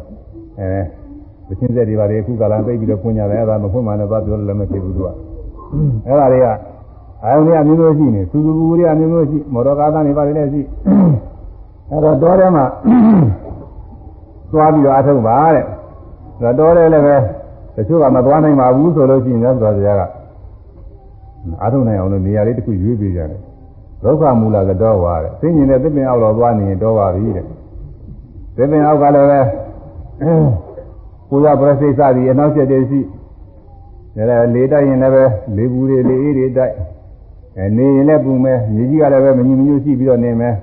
အဲချင်းဆက်တွေပါလေအခုကလာသိပြီးတော့ဖွင့်ကြတယ်အဲ့ဒါမဖွင့်မှလည်းသွားပြောလို့လည်းမဖြစ်ဘူးသူကအဲ့ဒါတွေကအာယုန်တွေအမျိုးမျိုးရှိနေသူသူကူတွေအမျိုးမျိုးရှိမော်တော်ကားသားတွေပါလေလည်းရှိအဲ့တော့တောထဲမှာသွားပြီးတော့အထုတ်ပါတဲ့ဒါတောထဲလည်းပဲတချို့ကမသွားနိုင်ပါဘူးဆိုလို့ရှိရင်လည်းဆိုတော့ကအထုတ်နိုင်အောင်လို့နေရာလေးတစ်ခုရွေးပေးကြတယ်ဒုက္ခမူလကတော့ဝါတဲ့သိဉ္ဇင်တဲ့သစ်ပင်အောက်တော့သွားနေရင်တော့ပါပြီတဲ့ သစ်ပင်အောက်ကလည်းပဲကိုရပရစိတ်စသည်အနောက်ချက်တည်းရှိဒါလည်းလေတိုက်ရင်လည်းပဲလေဘူးတွေလေအေးတွေတိုက်အဲနေရင်လည်းပူမယ်မြေကြီးကလည်းပဲမညီမညွတ်ရှိပြီးတော့နေမယ်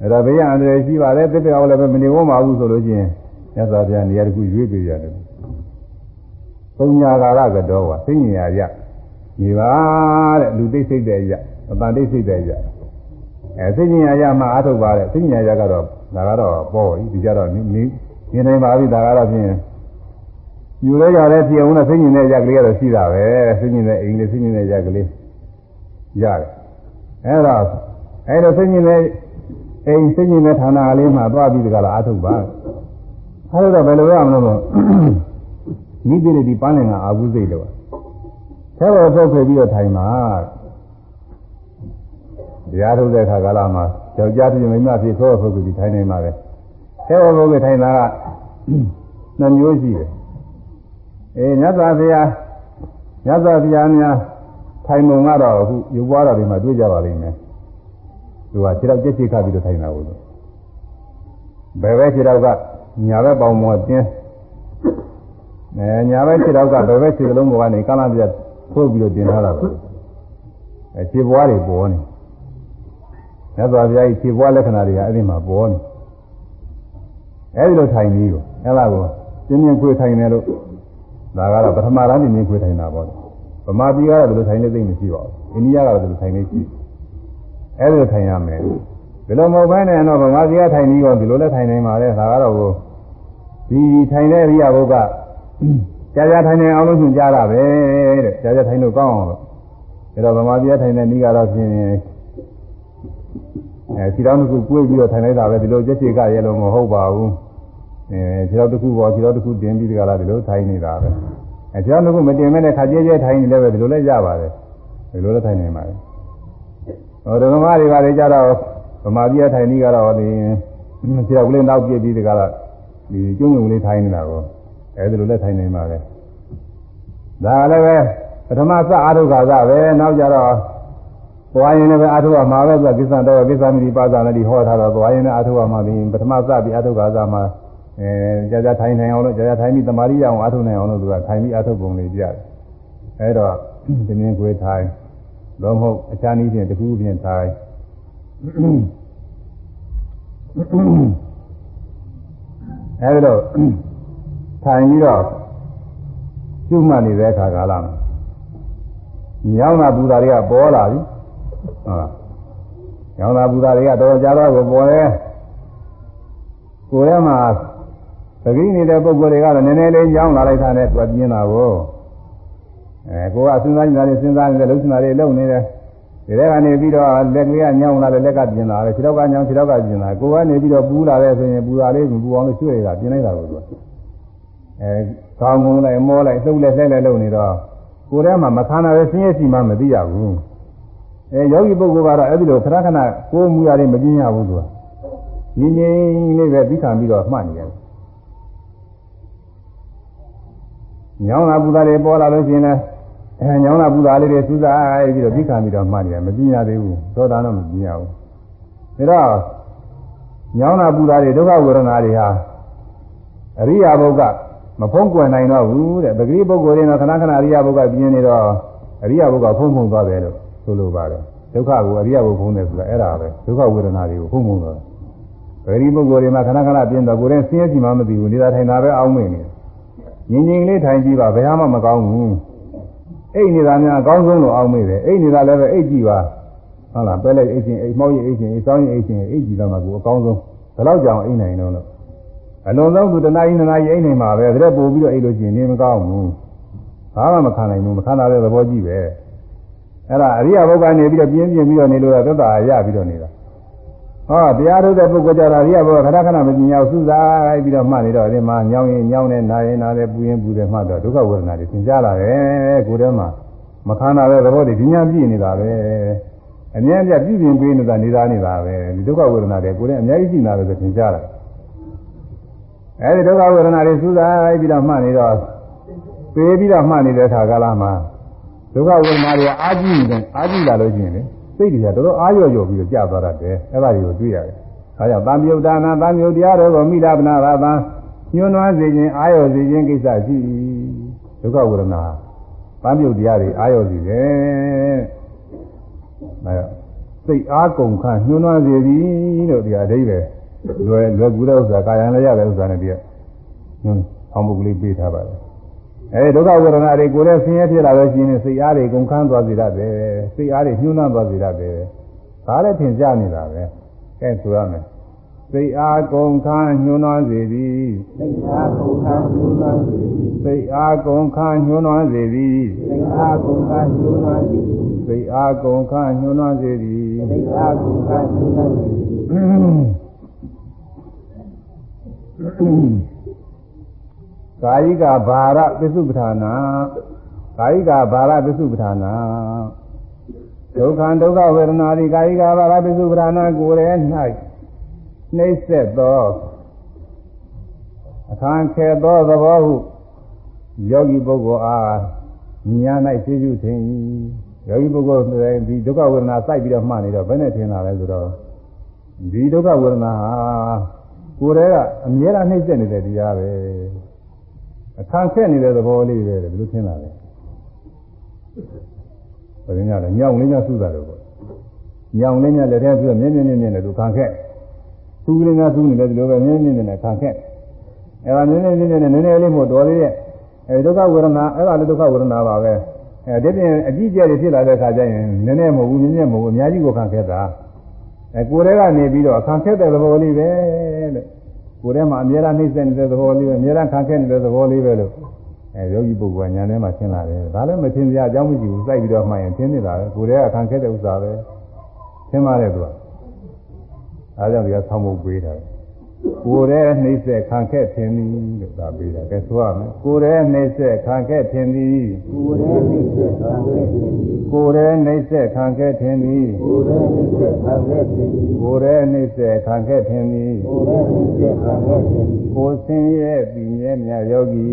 အဲ့ဒါဘေးရန်အန္တရာယ်ရှိပါတယ်သစ်ပင်အောက်လည်းပဲမနေဝမှာဘူးဆိုလို့ချင်းမြတ်စွာဘုရားနေရာတစ်ခုရွေးပေးရတယ်သုံးညာကာရကတော့ဝါသိဉ္ဇင်ရရညီပါတဲ့လူသိစိတ်တဲ့ရအတန်တိတ်စိတ်တဲ့ကြအဲသိဉ္ဇာရမှအာထုတ်ပါတဲ့သိဉ္ဇာရကတော့ ဒါကတော့ပေါ်ပြီဒီကြတော့နေနေနေပါပြီဒါကတော့ဖြင့်ယူလဲကြတဲ့ပြေအောင်နဲ့သိဉ္ဇာနဲ့ရကလေးကတော့ရှိတာပဲသိဉ္ဇာနဲ့အိမ်လေးသိဉ္ဇာနဲ့ရကလေးရတယ်အဲတော့အဲလိုသိဉ္ဇာနဲ့အိမ်သိဉ္ဇာနဲ့ဌာနလေးမှာသွားပြီးတကလားအာထုတ်ပါအဲဒါတော့ဘယ်လိုရမလို့နိတိတိပန်းလင်ကအာဟုစိတ်တော့ဆဲဘောထုတ်ခဲ့ပြီးတော့ထိုင်ပါတရားထုတ်တဲ့အခါကာလမှာ ယောက်ျားဖြစ်မိန်းမဖြစ်သောပုဂ္ဂိုလ်ကြီးထိုင်နေမှာပဲဆဲဘောပုဂ္ဂိုလ်ထိုင်တာကနှစ်မျိုးရှိတယ်အေးမြတ်စွာဘုရားမြတ်စွာဘုရားများထိုင်ပုံကတော့အခုယူပွားတော်တွေမှာတွေ့ကြပါလိမ့်မယ်သူကခြေတော့ကြက်ချေခပြီးတော့ထိုင်တာကိုဘယ်ပဲခြေတော့ကညာဘက်ပေါင်ပေါ်တင်းအဲညာဘက်ခြေတော့ကဘယ်ဘက်ခြေလုံးပေါ်ကနေကမ်းလာပြထိုးပြီးတော့တင်ထားတာကိုအဲခြေပွားတွေပေါ်နေ မြတ်စွာဘုရားကြီးခြေပွားလက္ခဏာတွေကအဲ့ဒီမှာပေါ်နေအဲ့ဒီလိုထိုင်ပြီးကိုအဲ့ဒါကိုပြင်းပြင်းခွေထိုင်တယ်လို့ဒါကတော့ပထမပိုင်းပြင်းပြင်းခွေထိုင်တာပေါ့ဗမာပြည်ကတော့ဒီလိုထိုင်နေသိမရှိပါဘူးအိန္ဒိယကတော့ဒီလိုထိုင်နေရှိအဲ့ဒီလိုထိုင်ရမယ်ဒီလိုမဟုတ်ဘဲနဲ့တော့ဗမာပြည်ကထိုင်ပြီးတော့ဒီလိုလည်းထိုင်နေမှာလေဒါကတော့ကိုဒီထိုင်တဲ့အရိယာဘုကကြာကြာထိုင်နေအောင်လို့ညွှန်ကြားတာပဲတဲ့ကြာကြာထိုင်လို့ကောင်းအောင်လို့ဒါတော့ဗမာပြည်ထိုင်တဲ့ဤကတော့ဖြင့် အဲခြေတော်တစ်ခုကိုွေးပြီးတော့ထိုင်လိုက်တာပဲဒီလိုကြက်ချေကရဲလို့မဟုတ်ပါဘူးအဲခြေတော်တစ်ခုပေါ်ခြေတော်တစ်ခုတင်ပြီးတကလားဒီလိုထိုင်နေတာပဲအဲခြေတော်တစ်ခုမတင်မဲနဲ့ခါကျဲကျဲထိုင်နေလည်းပဲဒီလိုလည်းရပါတယ်ဒီလိုလည်းထိုင်နေပါတယ်ဟောဒကမတွေပါလေကြတော့ဗမာပြည်ထိုင်နေကတော့ဒီခြေတော်ကလေးနောက်ပြည့်ပြီးတကလားဒီကျုံကျုံလေးထိုင်နေတာကိုအဲဒီလိုလည်းထိုင်နေပါတယ်ဒါလည်းပဲပထမစအာရုခါသပဲနောက်ကြတော့ သွားရင်လည်းအာထုဝမှာပဲဆိုကိစ္စတော့ကိစ္စမိဒီပါဇာနဲ့ဒီဟောထားတော့သွားရင်လည်းအာထုဝမှာပြီးပထမစပြီးအာထုခါသမှာအဲကြာကြာထိုင်နိုင်အောင်လို့ကြာကြာထိုင်ပြီးတမာရီရအောင်အာထုနိုင်အောင်လို့သူကထိုင်ပြီးအာထုပုံလေးကြရတယ်အဲတော့ဒီမြင်ကိုထိုင်တော့မဟုတ်အခြားနည်းဖြင့်တခုဖြင့်ထိုင်အဲဒီတော့ထိုင်ပြီးတော့ကျွမှတ်နေတဲ့အခါကာလမှာညောင်းတာပူတာတွေကပေါ်လာပြီ ဟုတ်လားညောင်းတာပူတာတွေကတော်ကြတော့ကိုပေါ်တယ်ကိုယ်ထဲမှာသတိနေတဲ့ပုံကိုယ်တွေကတော့နည်းနည်းလေးညောင်းလာလိုက်တာနဲ့သူပြင်းတာကိုအဲကိုကစဉ်းစားနေတာတွေစဉ်းစားနေတယ်လှုပ်ရှားနေတယ်လုံနေတယ်ဒီထဲကနေပြီးတော့လက်ကလေးကညောင်းလာတယ်လက်ကပြင်းလာတယ်ခြေထောက်ကညောင်းခြေထောက်ကပြင်းလာကိုကနေပြီးတော့ပူလာတယ်ဆိုရင်ပူတာလေးမပူအောင်လို့ကျွေးနေတာပြင်းလိုက်တာကိုသူအဲကောင်းကုန်းလိုက်မောလိုက်လှုပ်လိုက်လှဲ့လိုက်လုပ်နေတော့ကိုယ်ထဲမှာမခန္ဓာပဲဆင်းရဲစီမှမသိရဘူး အဲယောဂီပုဂ္ဂိုလ်ကတော့အဲ့ဒီလိုခဏခဏကိုယ်မူရတွေမပြင်းရဘူးသူကငြင်းငြင်းလေးပဲပြီးခံပြီးတော့မှတ်နေရတယ်ညောင်းလာပူတာတွေပေါ်လာလို့ရှိရင်လည်းအဲညောင်းလာပူတာလေးတွေစူးစားပြီးတော့ပြီးခံပြီးတော့မှတ်နေတယ်မပြင်းရသေးဘူးသောတာတော့မပြင်းရဘူးဒါတော့ညောင်းလာပူတာတွေဒုက္ခဝေဒနာတွေဟာအရိယာဘုကမဖုံးကွယ်နိုင်တော့ဘူးတဲ့ပဂရိပုဂ္ဂိုလ်တွေတော့ခဏခဏအရိယာဘုကပြင်းနေတော့အရိယာဘုကဖုံးဖုံးသွားတယ်လို့ ဆိုလိုပါတယ်ဒုက္ခကိုအရိယဘုဖုံးတယ်ဆိုတာအဲ့ဒါပဲဒုက္ခဝေဒနာတွေကိုဖုံးဖုံးတော့ဗေဒီပုဂ္ဂိုလ်တွေမှာခဏခဏပြင်းတော့ကိုယ်နဲ့ဆင်းရဲစီမှမသိဘူးနေတာထိုင်တာပဲအောင်းမိနေငြင်းငြင်းလေးထိုင်ကြည့်ပါဘယ်မှမကောင်းဘူးအိတ်နေတာများအကောင်းဆုံးလို့အောင်းမိတယ်အိတ်နေတာလည်းပဲအိတ်ကြည့်ပါဟုတ်လားပဲလိုက်အိတ်ချင်းအိတ်မောက်ရင်အိတ်ချင်းအိတ်ဆောင်ရင်အိတ်ချင်းအိတ်ကြည့်တော့မှကိုအကောင်းဆုံးဘယ်တော့ကြောင်အိတ်နိုင်တော့လို့အလွန်ဆုံးသူတနားကြီးနနားကြီးအိတ်နိုင်မှာပဲဒါပို့ပြီးတော့အိတ်လို့ချင်းနေမကောင်းဘူးဘာမှမခံနိုင်ဘူးမခံနိုင်တဲ့သဘောကြီးပဲ အဲ့ဒါအရိယဘုတ်ကနေပြီးတော့ပြင်းပြင်းပြီးတော့နေလို့သက်သာရပြီးတော့နေတာဟောတရားထုတ်တဲ့ပုဂ္ဂိုလ်ကြတာရိယဘောခဏခဏမမြင်အောင်စူးစိုက်ပြီးတော့မှတ်နေတော့ဒီမှာညောင်းရင်ညောင်းနေနာရင်နာတယ်ပူရင်ပူတယ်မှတ်တော့ဒုက္ခဝေဒနာတွေသင်ကြားလာတယ်ကိုယ်ထဲမှာမခန္ဓာတဲ့သဘောတွေဒီညာပြည့်နေတာပဲအမြဲတမ်းပြည့်ပြင်ပေးနေတာနေတာနေတာပဲဒီဒုက္ခဝေဒနာတွေကိုယ်ထဲအများကြီးရှိနေတာပဲသင်ကြားလာအဲဒီဒုက္ခဝေဒနာတွေစူးစိုက်ပြီးတော့မှတ်နေတော့ပေးပြီးတော့မှတ်နေတဲ့အခါကာလမှာ ဒုက္ခဝေဒနာတွေအာကြည့်နေတယ်အာကြည့်လာလို့ရှိရင်လေစိတ်တွေကတော်တော်အာရော့ရော့ပြီးတော့ကြာသွားတတ်တယ်အဲ့ဒါတွေကိုတွေ့ရတယ်။ဒါကြောင့်သံယုတ်ဒါနာသံယုတ်တရားတော်ကိုမိလာပနာသာသံညွှန်းနွားစေခြင်းအာရော့စေခြင်းကိစ္စရှိဒုက္ခဝေဒနာသံယုတ်တရားတွေအာရော့စေတယ်။ဒါကြောင့်စိတ်အားကုန်ခန့်ညှိုးနှွမ်းစေသည်လို့ဒီအဓိပ္ပာယ်လွယ်လွယ်ကူတဲ့ဥစ္စာကာယံလည်းရတဲ့ဥစ္စာနဲ့ဒီကဟွန်းအောင်ပုဂ္ဂလိပေးထားပါတယ် အဲဒုက္ခဝေဒနာတွေကိုလည်းဆင်းရဲဖြစ်လာလို့ရှိရင်စိတ်အားတွေကုန်ခန်းသွားစေတတ်တယ်စိတ်အားတွေညှိုးနှမ်းသွားစေတတ်တယ်ဒါလည်းထင်ရှားနေတာပဲကဲဆိုရမယ်စိတ်အားကုန်ခန်းညှိုးနှမ်းစေသည်စိတ်အားကုန်ခန်းညှိုးနှမ်းစေသည်စိတ်အားကုန်ခန်းညှိုးနှမ်းစေသည်စိတ်အားကုန်ခန်းညှိုးနှမ်းစေသည်စိတ်အားကုန်ခန်းညှိုးနှမ်းစေသည်စိတ်အားကုန်ခန်းညှိုးနှမ်းစေသည် ကာယိကဘာရပစ္စုပ္ပထာနာကာယိကဘာရပစ္စုပ္ပထာနာဒုက္ခဒုက္ခဝေဒနာဒီကာယိကဘာရပစ္စုပ္ပထာနာကိုယ်ရဲ့၌နှိမ့်ဆက်သောအခန်းခဲသောသဘောဟုယောဂီပုဂ္ဂိုလ်အားဉာဏ်၌သိကျုထင်ယောဂီပုဂ္ဂိုလ်ဒီဒုက္ခဝေဒနာစိုက်ပြီးတော့မှတ်နေတော့ဘယ်နဲ့ထင်လာလဲဆိုတော့ဒီဒုက္ခဝေဒနာဟာကိုယ်ရဲ့အမြဲတမ်းနှိမ့်ဆက်နေတဲ့တရားပဲ အခါခက်နေတဲ့သဘောလေးပဲဘယ်လိုထင်လာလဲဘယ်လိုညလဲညောင်လေးညစုတာတော့ပေါ့ညောင်လေးညလက်ထဲပြီးတော့မြင်းမြင်းမြင်းမြင်းနဲ့သူခံခက်သူကလေးကသူနေတယ်ဒီလိုပဲမြင်းမြင်းမြင်းနဲ့ခံခက်အဲဒါမြင်းမြင်းမြင်းနဲ့နည်းနည်းလေးမို့တော်သေးရဲ့အဲဒုက္ခဝေဒနာအဲ့ဒါလည်းဒုက္ခဝေဒနာပါပဲအဲဒီပြင်အကြီးကျယ်တွေဖြစ်လာတဲ့အခါကျရင်နည်းနည်းမဟုတ်ဘူးမြင်းမြင်းမဟုတ်ဘူးအများကြီးကိုခံခက်တာအဲကိုယ်တည်းကနေပြီးတော့ခံခက်တဲ့သဘောလေးပဲတဲ့ ကိုယ်ထဲမှာအများအားနှိမ့်ဆက်နေတဲ့သဘောလေးပဲအများအားခံခဲ့နေတဲ့သဘောလေးပဲလို့အဲယောဂီပုဂ္ဂိုလ်ကညာထဲမှာရှင်းလာတယ်ဒါလည်းမထင်စရာအကြောင်းမရှိဘူးစိုက်ပြီးတော့မှရင်ထင်နေတာပဲကိုယ်ထဲကခံခဲ့တဲ့ဥစ္စာပဲသင်ပါတယ်သူကအဲကြောင့်ဒီကဆောင်းဖို့ပေးတာ ကိုယ်ရဲ့နှိမ့်ဆက်ခံခဲ့ထင်သည်လို့သာပေးတာကဲဆိုရမယ်ကိုယ်ရဲ့နှိမ့်ဆက်ခံခဲ့ထင်သည်ကိုယ်ရဲ့နှိမ့်ဆက်ခံခဲ့ထင်သည်ကိုယ်ရဲ့နှိမ့်ဆက်ခံခဲ့ထင်သည်ကိုယ်ရဲ့နှိမ့်ဆက်ခံခဲ့ထင်သည်ကိုယ်ရဲ့နှိမ့်ဆက်ခံခဲ့ထင်သည်ကိုယ်ရဲ့နှိမ့်ဆက်ခံခဲ့ထင်သည်ကိုယ်ဆင်းရဲပြီးမြဲမြတ်ယောဂီ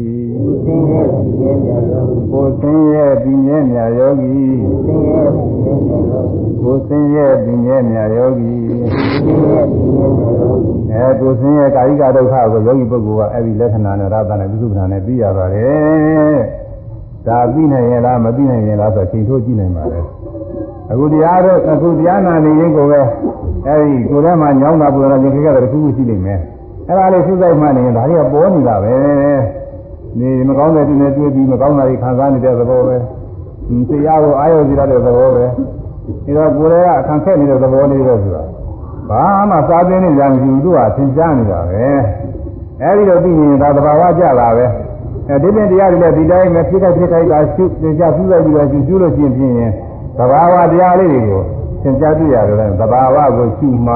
ကိုယ်ဆင်းရဲပြီးမြဲမြတ်ယောဂီကိုယ်ဆင်းရဲပြီးမြဲမြတ်ယောဂီအဲကိုယ်ဆင်းရဲကာယကဒုက္ခကိုယောဂီပုဂ္ဂိုလ်ကအဲ့ဒီလက္ခဏာနဲ့ရသနာပြုစုပ္ပဏနဲ့ပြီးရပါတယ်ဒါပြီးနိုင်ရင်လားမပြီးနိုင်ရင်လားဆိုချိန်ထိုးကြည့်နိုင်ပါလေအခုတရားတော့အခုတရားနာနေရင်ကိုပဲအဲဒီကိုယ်ထဲမှာညောင်းတာပူတာရင်ခေကတည်းကတစ်ခုခုရှိနေမယ်အဲ့ဒါလေးသုစိတ်မှနေရင်ဒါတွေကပေါ်နေတာပဲနေမကောင်းတဲ့တူနဲ့တွေ့ပြီးမကောင်းတာတွေခံစားနေတဲ့သဘောပဲတရားကိုအာရုံစီရတဲ့သဘောပဲဒါတော့ကိုယ်ရဲ့အခန့်ခက်နေတဲ့သဘောလေးပဲဆိုတာ ဘာမှစားသိနေကြမရှိဘူးသူကသင်ကြားနေတာပဲအဲဒီတော့ပြီးရင်ဒါသဘာဝကြတာပဲအဲဒီပြင်တရားတွေလည်းဒီတိုင်းပဲဖြစ်ခိုက်ဖြစ်ခိုက်ကရှုသင်ကြားပြုလိုက်ပြီးတော့ရှုရှုလို့ရှိရင်ဖြင့်သဘာဝတရားလေးတွေကိုသင်ကြားပြရတယ်လည်းသဘာဝကိုရှုမှ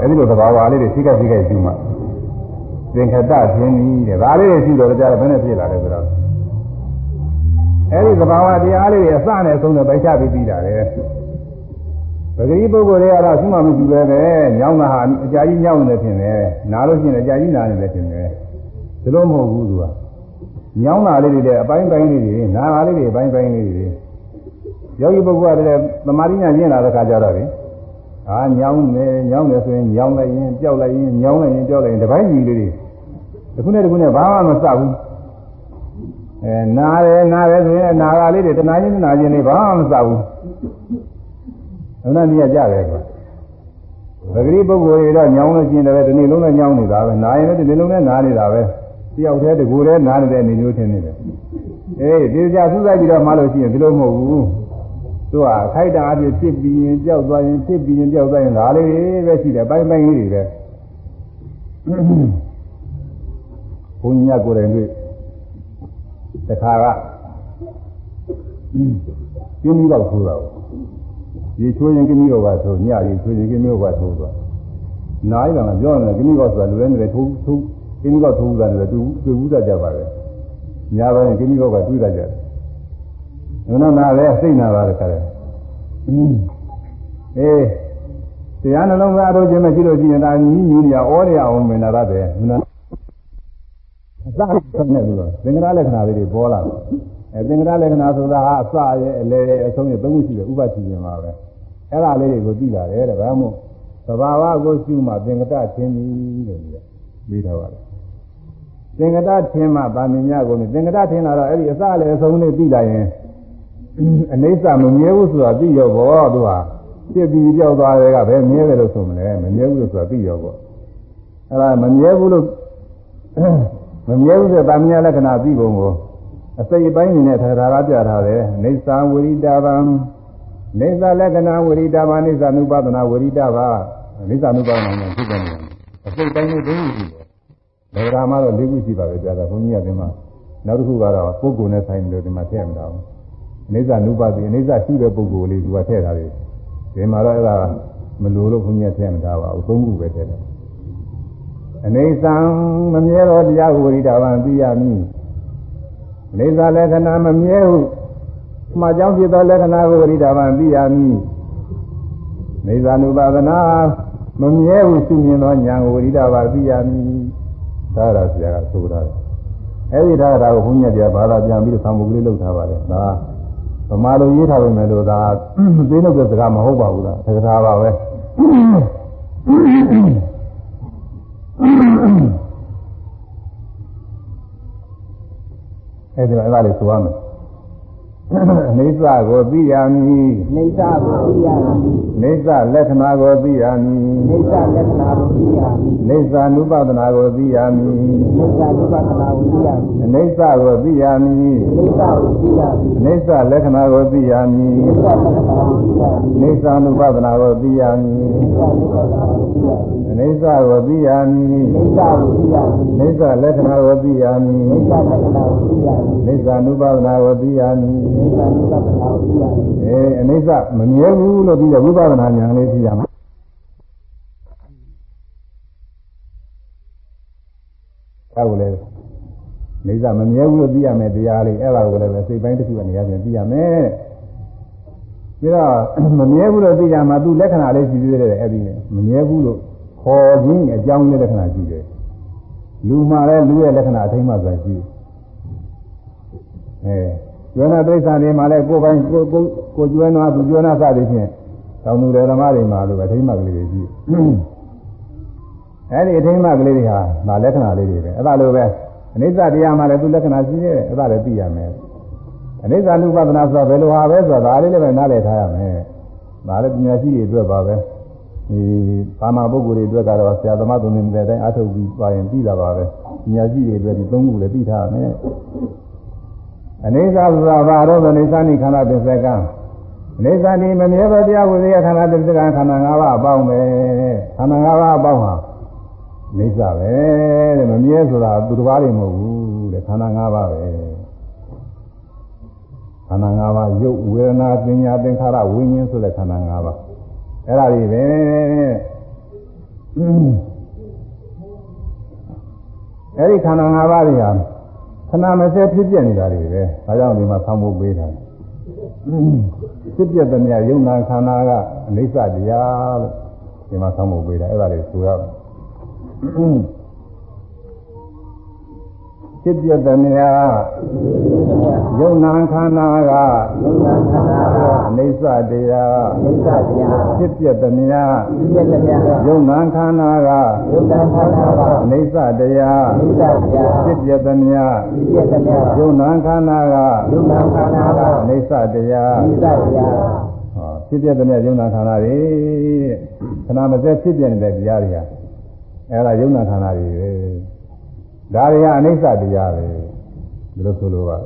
အဲဒီလိုသဘာဝလေးတွေဖြစ်ခိုက်ဖြစ်ခိုက်ရှုမှသင်္ခတသင်ဤတဲ့ဒါလေးတွေရှုတော့ကြားဘယ်နဲ့ဖြစ်လာလဲဆိုတော့အဲဒီသဘာဝတရားလေးတွေအစနဲ့အဆုံးနဲ့ပိုက်ချပြီးပြီးတာလေ ပဂတိပုဂ္ဂိုလ်တွေကတော့ရှိမှမရှိပဲပဲညောင်းတာဟာအကြာကြီးညောင်းနေတယ်ထင်တယ်နားလို့ရှိရင်အကြာကြီးနားနေတယ်ထင်တယ်ဒါလို့မဟုတ်ဘူးသူကညောင်းတာလေးတွေတဲ့အပိုင်းပိုင်းလေးတွေနာတာလေးတွေအပိုင်းပိုင်းလေးတွေယောဂီပုဂ္ဂိုလ်ကလည်းသမာဓိညာကျင့်လာတဲ့ခါကျတော့လေအာညောင်းနေညောင်းနေဆိုရင်ညောင်းလိုက်ရင်ကြောက်လိုက်ရင်ညောင်းလိုက်ရင်ကြောက်လိုက်ရင်တပိုင်းကြီးလေးတွေတစ်ခုနဲ့တစ်ခုနဲ့ဘာမှမစဘူးအဲနားတယ်နားတယ်ဆိုရင်နာဂါလေးတွေတနာချင်းတနာချင်းလေးဘာမှမစဘူး ဘယ်နဲ့မြင်ကြတယ်ကွာပဂရိပုဂ္ဂိုလ်တွေတော့ညောင်းလို့ရှိရင်လည်းဒီနေ့လုံးနဲ့ညောင်းနေတာပဲနာရင်လည်းဒီနေ့လုံးနဲ့နားနေတာပဲတယောက်တည်းတကူတည်းနားနေတဲ့အနေမျိုးထင်နေတယ်အေးဒီကြဆူလိုက်ပြီးတော့မှလို့ရှိရင်ဒီလိုမဟုတ်ဘူးသူကခိုက်တာအဖြစ်ဖြစ်ပြီးရင်ကြောက်သွားရင်ဖြစ်ပြီးရင်ကြောက်သွားရင်ဒါလေးပဲရှိတယ်ပိုင်းပိုင်းလေးတွေပဲဘုန်းကြီးကကိုယ်တိုင်တွေ့တခါကပြင်းပြီးတော့ဆိုတော့ ရေချိုးရင်ကင်းပြီးတော့ပါဆိုညရေချိုးရင်ကင်းပြီးတော့ပါဆိုတော့နိုင်တယ်ကပြောတယ်ကိမိကောဆိုတာလူတိုင်းတွေထိုးထိုးကိမိကောထိုးတာလည်းသူသူဥဒကြပါပဲညာဘက်ကိမိကောကတွေးတတ်ကြတယ်ဘုရားနာလည်းစိတ်နာပါတခါတည်းအေးတရားနှလုံးသားတို့ချင်းမရှိလို့ရှိရင်ဒါညီညီနေဩရအောင်မင်းနာရတယ်မနာအစဆုံးနေလို့သင်္ကရာလက္ခဏာလေးတွေပေါ်လာတယ် အဲသင်္ကရာလက္ခဏာဆိုတာအစရဲ့အလေရဲ့အဆုံးရဲ့သုံးခုရှိတယ်ဥပတိရင်ပါပဲအဲ့ဒါလေးတွေကိုသိလာတယ်တဲ့ဘာမို့သဘာဝကိုရှုမှသင်္ကတထင်ပြီလို့ပြီးထားပါတယ်သင်္ကတထင်မှဗာမညကိုသင်္ကတထင်လာတော့အဲ့ဒီအစလည်းအဆုံးလေးသိလာရင်အနိစ္စမမြဲဘူးဆိုတာသိရောဘောသူဟာဖြစ်ပြီးကြောက်သွားတယ်ကဘယ်မြဲတယ်လို့ဆိုမလဲမမြဲဘူးလို့ဆိုတာသိရောဘောအဲ့ဒါမမြဲဘူးလို့မမြဲဘူးဆိုဗာမညလက္ခဏာသိပုံကို အစိတ်ပိုင်းနေနဲ့ထာထာကပြထားတယ်နေသဝရိတာဗံနေသလက္ခဏာဝရိတာဗံနေသနုပဒနာဝရိတာဗနေသနုပဒနာနဲ့ဖြစ်တယ်အစိတ်ပိုင်းနဲ့ဒုတိယရှိတယ်ဒေဝရာမတော့၄ခုရှိပါပဲပြတာဘုန်းကြီးကဒီမှာနောက်တစ်ခုကတော့ပုဂ္ဂိုလ်နဲ့ဆိုင်လို့ဒီမှာထည့်မတာဘူးအိဋ္ဌနုပတိအိဋ္ဌရှိတဲ့ပုဂ္ဂိုလ်လေးသူကထည့်ထားတယ်ဒီမှာတော့အဲ့ဒါမလိုလို့ဘုန်းကြီးကထည့်မထားပါဘူးသုံးခုပဲထည့်တယ်အနေဆံမမြဲတော့တရားဝရိတာဗံသိရမည်အ နေဆာလက္ခဏာမမြဲဟုမှာကြောင့်ဖြစ်သောလက္ခဏာကိုဝရိတာဗံသိရမည်နေသာနုပါဒနာမမြဲဟုသိမြင်သောဉာဏ်ကိုဝရိတာဗံသိရမည်သာရဆရာကဆိုထားတယ်အဲ့ဒီထားတာကိုဘုန်းကြီးကဘာသာပြန်ပြီးသံဃာကလေးလုပ်ထားပါတယ်ဒါဗမာလိုရေးထားပေမဲ့လို့ဒါသိလို့တဲ့စကားမဟုတ်ပါဘူးလားသက္ကထာပါပဲ အဲ့ဒီအဲ့ဒါလေးဆိုရမယ် အိဋ္ဌကိုသိရမည်အိဋ္ဌကိုသိရမည်အိဋ္ဌလက္ခဏာကိုသိရမည်အိဋ္ဌလက္ခဏာကိုသိရမည်အိဋ္ဌ ानु ပဒနာကိုသိရမည်အိဋ္ဌ ानु ပဒနာကိုသိရမည်အိဋ္ဌကိုသိရမည်အိဋ္ဌကိုသိရမည်အိဋ္ဌလက္ခဏာကိုသိရမည်အိဋ္ဌလက္ခဏာကိုသိရမည်အိဋ္ဌ ानु ပဒနာကိုသိရမည်အိဋ္ဌကိုသိရမည်အိဋ္ဌကိုသိရမည်အိဋ္ဌလက္ခဏာကိုသိရမည်အိဋ္ဌလက္ခဏာကိုသိရမည်အိဋ္ဌ ानु ပဒနာကိုသိရမည် အဲအနိစ္စမမြဲဘူးလို့ပြီးတော့ဝိပဿနာဉာဏ်လေးသိရမှာအဲကိုလည်းအိဋ္ဌမမြဲဘူးလို့သိရမယ်တရားလေးအဲ့ဒါကိုလည်းပဲစိတ်ပိုင်းတစ်ခုကနေရာပြန်သိရမယ်ပြီးတော့မမြဲဘူးလို့သိကြမှာသူလက္ခဏာလေးရှိသေးတယ်အဲ့ဒီမမြဲဘူးလို့ခေါ်ခြင်းအကြောင်းလေးလက္ခဏာရှိတယ်လူမှလည်းလူရဲ့လက္ခဏာအထိမ့်မှဆိုရှိအဲ ကျွမ်းနာပိဿာတွေမှာလည်းကိုယ်ပိုင်ကိုကိုကိုကျွမ်းနာသူကျွမ်းနာစသည်ဖြင့်တောင်သူတွေဓမ္မတွေမှာလို့အထိမ့်မှကလေးတွေရှိအဲဒီအထိမ့်မှကလေးတွေဟာဒါလက္ခဏာလေးတွေပဲအဲ့ဒါလိုပဲအနိစ္စတရားမှာလည်းသူလက္ခဏာရှိနေတယ်အဲ့ဒါလည်းသိရမယ်အနိစ္စ ानु ပဒနာဆိုတာဘယ်လိုဟာပဲဆိုတာဒါလေးလည်းပဲနားလည်ထားရမယ်ဒါလည်းပညာရှိတွေအတွက်ပါပဲဒီဘာမှပုဂ္ဂိုလ်တွေအတွက်ကတော့ဆရာသမားသူတွေတဲ့အတိုင်းအထုတ်ပြီးပါရင်ပြီးတာပါပဲပညာရှိတွေအတွက်ဒီသုံးခုလည်းသိထားရမယ် အနေသာဆိုတာဘာတော့အနေသာနိခန္ဓာပစ္စကံအနေသာနိမမြဲသောတရားဝိသေယခန္ဓာပစ္စကံခန္ဓာ၅ပါးအပေါင်းပဲခန္ဓာ၅ပါးအပေါင်းဟာနေသာပဲတဲ့မမြဲဆိုတာသူတစ်ပါးတွေမဟုတ်ဘူးတဲ့ခန္ဓာ၅ပါးပဲခန္ဓာ၅ပါးရုပ်ဝေဒနာပညာသင်္ခါရဝိညာဉ်ဆိုတဲ့ခန္ဓာ၅ပါးအဲ့ဒါတွေပဲအဲ့ဒီခန္ဓာ၅ပါးတွေဟာ ခဏမစဲဖြစ်ပြနေတာတွေပဲဒါကြောင့်ဒီမှာဆောင်းဖို့ပေးတာဖြစ်ပြတဲ့နေရာယုံနာခန္ဓာကအနိစ္စတရားလို့ဒီမှာဆောင်းဖို့ပေးတာအဲ့ဒါတွေဆိုရမယ် ဖြစ်ပြတဲ့နေရာယုံနာခန္ဓာကအနိစ္စတရားအနိစ္စတရားဖြစ်ပြတဲ့နေရာဖြစ်ပြတဲ့နေရာယုံနာခန္ဓာကယုံနာခန္ဓာကအနိစ္စတရားအနိစ္စတရားဖြစ်ပြတဲ့နေရာဖြစ်ပြတဲ့နေရာယုံနာခန္ဓာကယုံနာခန္ဓာကအနိစ္စတရားအနိစ္စတရားဟောဖြစ်ပြတဲ့နေရာယုံနာခန္ဓာတွေခဏမစဲဖြစ်ပြနေတဲ့တရားတွေဟာအဲ့ဒါယုံနာခန္ဓာတွေပဲ ဒါတွေကအနိစ္စတရားပဲဒီလိုဆိုလိုပါ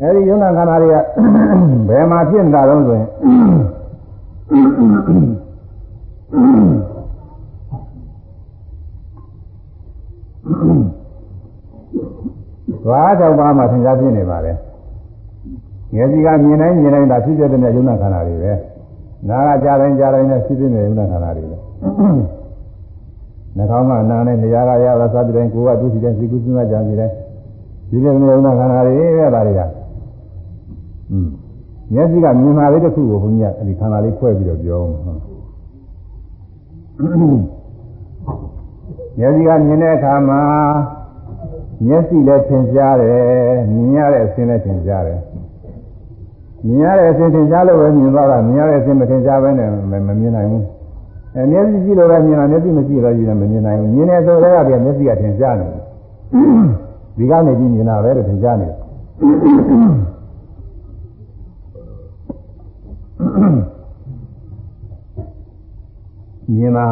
အဲဒီယုံနာခန္ဓာတွေကဘယ်မှာဖြစ်နေတာတော့ဆိုရင်သွားတော့ပါမှသင်္ချာဖြစ်နေပါလေငယ်စီကမြင်တိုင်းမြင်တိုင်းဒါဖြစ်တဲ့တဲ့ယုံနာခန္ဓာတွေပဲနာကကြားတိုင်းကြားတိုင်းနဲ့ဖြစ်ဖြစ်နေဥဒ္ဒခန္ဓာတွေလေ နှာခေါင်းကနာနဲ့နေရာကရတာစသဖြင့်ကိုယ်ကဒုတိယစိတ်ကူးစဉ်းစားကြံစီတိုင်းဒီလိုမျိုးဥဒ္ဒခန္ဓာတွေပဲဒါတွေကอืมမျက်စိကမြင်တာလေးတစ်ခုကိုဘုန်းကြီးကအဲဒီခန္ဓာလေးခွဲပြီးတော့ပြောအောင်မျက်စိကမြင်တဲ့အခါမှာမျက်စိလည်းသင်ကြားတယ်မြင်ရတဲ့အခြင်းလည်းသင်ကြားတယ်မြင်ရတဲ့အခြင်းသင်ကြားလို့ပဲမြင်သွားတာမြင်ရတဲ့အခြင်းမသင်ကြားဘဲနဲ့မမြင်နိုင်ဘူး အဲမျက်စိကြည့်လို့ပဲမြင်တာမျက်စိမကြည့်တော့ကြည့်တယ်မမြင်နိုင်ဘူးမြင်တယ်ဆိုတော့ကမျက်စိကသင်ကြားနေတယ်ဒီကနေကြည့်မြင်တာပဲလို့သင်ကြားနေတယ်မြင်တာ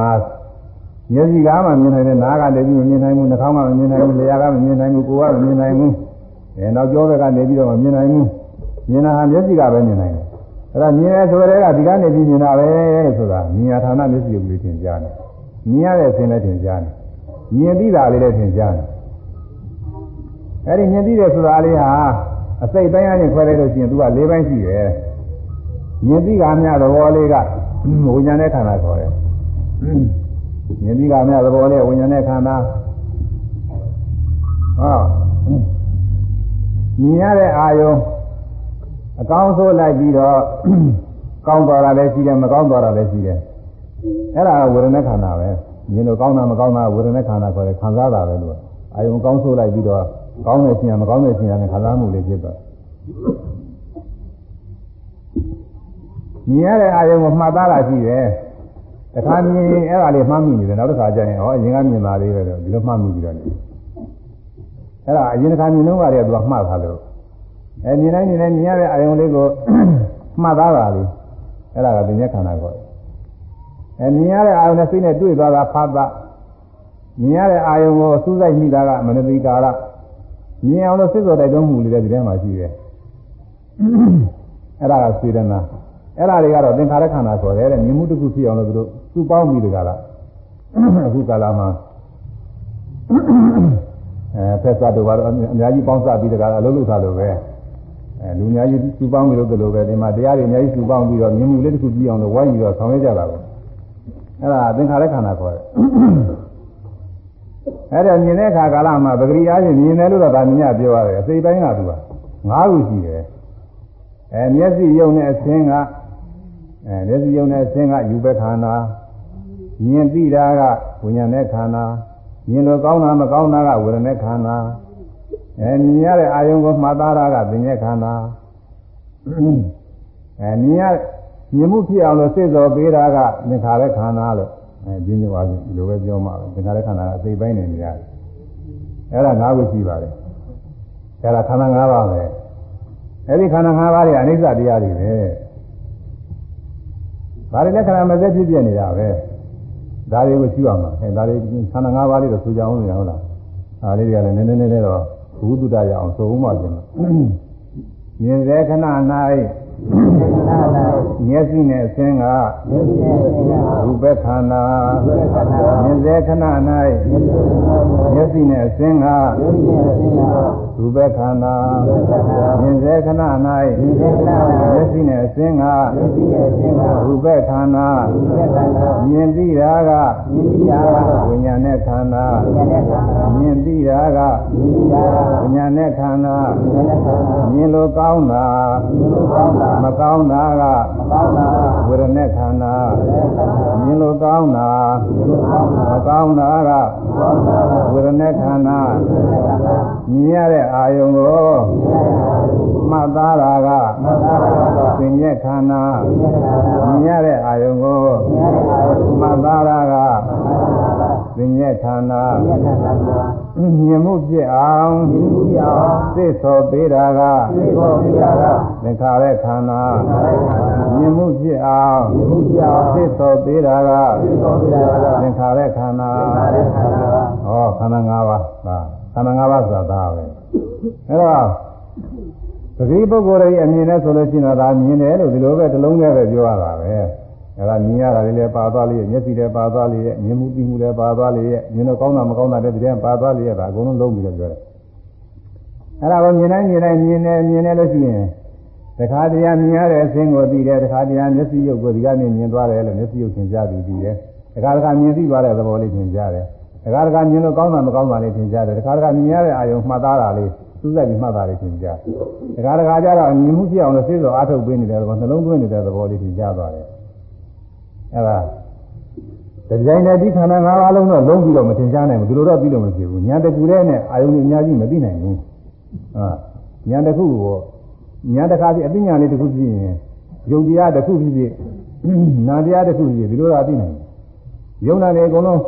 မျက်စိကမှမြင်နိုင်တယ်နားကလည်းပြီးမမြင်နိုင်ဘူးနှာခေါင်းကမမြင်နိုင်ဘူးလျှာကမမြင်နိုင်ဘူးကိုယ်ကမမြင်နိုင်ဘူးအဲနောက်ကျောဘက်ကနေပြီးတော့မမြင်နိုင်ဘူးမြင်တာဟာမျက်စိကပဲမြင်နိုင်တယ် အဲ့ဒါမြင်ရဆိုတဲ့ကဒီကနေပြီးမြင်တာပဲဆိုတာမြင်ရဌာနမျက်စိကိုလေးသင်ကြားတယ်မြင်ရတဲ့အခြင်းလည်းသင်ကြားတယ်မြင်ပြီးတာလေးလည်းသင်ကြားတယ်အဲ့ဒီမြင်ပြီးတယ်ဆိုတာလေးဟာအစိတ်ပိုင်းအချင်းခွဲလိုက်လို့ရှိရင်သူက၄ပိုင်းရှိတယ်မြင်ပြီးကများသဘောလေးကဝိညာဉ်နဲ့ခန္ဓာခေါ်တယ်မြင်ပြီးကမြသဘောလေးဝိညာဉ်နဲ့ခန္ဓာဟောမြင်ရတဲ့အာယုံ အကောင်းဆိုးလိုက်ပြီးတော့ကောင်းသွားတာလည်းရှိတယ်မကောင်းသွားတာလည်းရှိတယ်အဲ့ဒါဝေဒနာခန္ဓာပဲမြင်လို့ကောင်းတာမကောင်းတာဝေဒနာခန္ဓာခေါ်တယ်ခံစားတာပဲလို့အာယုံကောင်းဆိုးလိုက်ပြီးတော့ကောင်းတဲ့ရှင်ရမကောင်းတဲ့ရှင်ရနဲ့ခံစားမှုလေးဖြစ်သွားမြင်ရတဲ့အာယုံကိုမှတ်သားတာရှိတယ်တခါမြင်အဲ့ဒါလေးမှတ်မိနေတယ်နောက်တစ်ခါကျရင်ဟောအရင်ကမြင်တာလေးပဲတော့ဒီလိုမှတ်မိပြီးတော့နေအဲ့ဒါအရင်တစ်ခါမြင်တော့ကတည်းကသူကမှတ်ထားလို့ အဲမြင်တိုင်းမြင်တိုင်းမြင်ရတဲ့အာယုံလေးကိုမှတ်သားတာလေအဲ့ဒါကပညာခန္ဓာကိုအဲမြင်ရတဲ့အာယုံနဲ့စိတ်နဲ့တွေ့သွားတာဖတ်တာမြင်ရတဲ့အာယုံကိုစူးစိုက်မိတာကမနတိကာရမြင်အောင်လို့စိတ်တော်တိုက်တွန်းမှုလေးတွေဒီထဲမှာရှိတယ်အဲ့ဒါကစေတနာအဲ့ဒါတွေကတော့သင်္ခါရခန္ဓာဆိုတယ်တဲ့မြင်မှုတစ်ခုဖြစ်အောင်လို့သူတို့စုပေါင်းပြီးတကလားအခုကာလမှာအဲဖက်စားတို့ကတော့အများကြီးပေါင်းစားပြီးတကလားအလုပ်လုပ်ထားလို့ပဲ အဲလူအများကြီးစုပေါင်းပြီးလို့လို့ပဲဒီမှာတရားတွေအများကြီးစုပေါင်းပြီးတော့မြင်မှုလေးတစ်ခုကြည့်အောင်လို့ဝိုင်းပြီးတော့ဆောင်ရွက်ကြတာပဲအဲ့ဒါသင်္ခါရခန္ဓာခေါ်တယ်အဲ့ဒါမြင်တဲ့အခါကာလမှာပဂရိအားဖြင့်မြင်တယ်လို့တော့ဗာမြင်ရပြောရတယ်အစိတ်တိုင်းကသူက၅ခုရှိတယ်အဲမျက်စိယုံတဲ့အခြင်းကအဲမျက်စိယုံတဲ့အခြင်းကယူဘခန္ဓာမြင်သိတာကဝိညာဉ်နဲ့ခန္ဓာမြင်လို့ကောင်းတာမကောင်းတာကဝေဒနာခန္ဓာ အဲမြင်ရတဲ့အာယုံကိုမှတ်သားတာကပညာခန္ဓာအဲမြင်ရမြင်မှုဖြစ်အောင်လို့စိတ်တော်ပေးတာကသင်္ခါရခန္ဓာလို့အဲဒီလိုပါဒီလိုပဲပြောမှာသင်္ခါရခန္ဓာကအစိပ်ပိုင်းနေနေရတယ်အဲ့ဒါ၅ခုရှိပါတယ်အဲ့ဒါခန္ဓာ၅ပါးပဲအဲ့ဒီခန္ဓာ၅ပါးတွေအနိစ္စတရားတွေပဲဒါတွေလည်းခန္ဓာမစက်ဖြစ်ပြနေတာပဲဒါတွေကိုရှိအောင်ပါအဲဒါတွေခန္ဓာ၅ပါးလေးတော့ဆိုကြအောင်လို့ရဟုတ်လားဒါလေးတွေကလည်းနည်းနည်းနည်းလေးတော့ ဘုဒ္ဓတရအောင်ဆိုဦးမှပြင်မြင်တဲ့ခဏ၌မျက်စိနဲ့အစင်းကရူပခန္ဓာမြင်တဲ့ခဏ၌မျက်စိနဲ့အစင်းက ရူပခန္ဓာမြင်တဲ့ခဏ၌မျက်စိနဲ့အစင်းကရူပခန္ဓာမြင်သိတာကဝိညာဉ်နဲ့ခန္ဓာမြင်သိတာကဝိညာဉ်နဲ့ခန္ဓာမြင်လို့ကောင်းတာမကောင်းတာကဝေဒနာခန္ဓာမြင်လို့ကောင်းတာမကောင်းတာက ဝေဒနာခန္ဓာမြင်ရတဲ့အာယုံကိုမှတ်သားတာကသင်ညက်ခန္ဓာမြင်ရတဲ့အာယုံကိုမှတ်သားတာကသင်ညက်ခန္ဓာ မြင်မှုပြည့်အောင်သိသောပေးတာကသင်္ခါရခန္ဓာမြင်မှုပြည့်အောင်သိသောပေးတာကသင်္ခါရခန္ဓာဟောခန္ဓာ၅ပါးဟာခန္ဓာ၅ပါးဆိုတာဒါပဲအဲတော့သတိပုဂ္ဂိုလ်ရဲ့အမြင်နဲ့ဆိုလို့ရှိရင်တော့ဒါမြင်တယ်လို့ဒီလိုပဲတစ်လုံးနဲ့ပဲပြောရတာပဲ အဲဒါမြင်ရတာလေးလည်းပါသွားလေးမျက်စိလည်းပါသွားလေးမြင်မှုသိမှုလည်းပါသွားလေးမြင်တော့ကောင်းတာမကောင်းတာတဲ့တည်းပါသွားလေးဒါအကုန်လုံးလုံးပြီးတော့ပြောတယ်အဲဒါကိုမြင်တိုင်းမြင်တိုင်းမြင်နေမြင်နေလို့ရှိရင်တခါတည်းမြင်ရတဲ့အခြင်းကိုသိတယ်တခါတည်းမျက်စိရုပ်ကိုဒီကနေမြင်သွားတယ်လို့မျက်စိရုပ်သင်ကြားပြီးပြီးတယ်တခါတခါမြင်သိသွားတဲ့သဘောလေးသင်ကြားတယ်တခါတခါမြင်လို့ကောင်းတာမကောင်းတာလေးသင်ကြားတယ်တခါတခါမြင်ရတဲ့အာယုံမှတ်သားတာလေးစူးစိုက်ပြီးမှတ်သားလေးသင်ကြားတခါတခါကျတော့မြင်မှုဖြစ်အောင်လို့စိတ်စောအားထုတ်ပေးနေတဲ့သဘောနှလုံးသွင်းနေတဲ့သဘောလေးသင်ကြားသွားတယ် အဲဒါဒီဇိုင်းနဲ့ဒီခန္ဓာ၅ပါးလုံးတော့လုံးပြီးတော့မသင်ကြားနိုင်ဘူးဒီလိုတော့ပြီးလို့မဖြစ်ဘူးညာတကူတဲ့နဲ့အာယုံကြီးအများကြီးမသိနိုင်ဘူးဟာညာတကူကိုညာတခါပြအသိဉာဏ်လေးတစ်ခုပြည့်ရင်ယုံတရားတစ်ခုပြည့်ပြည့်နာတရားတစ်ခုပြည့်ဒီလိုတော့သိနိုင်တယ်ယုံနာလေအကုန်လုံး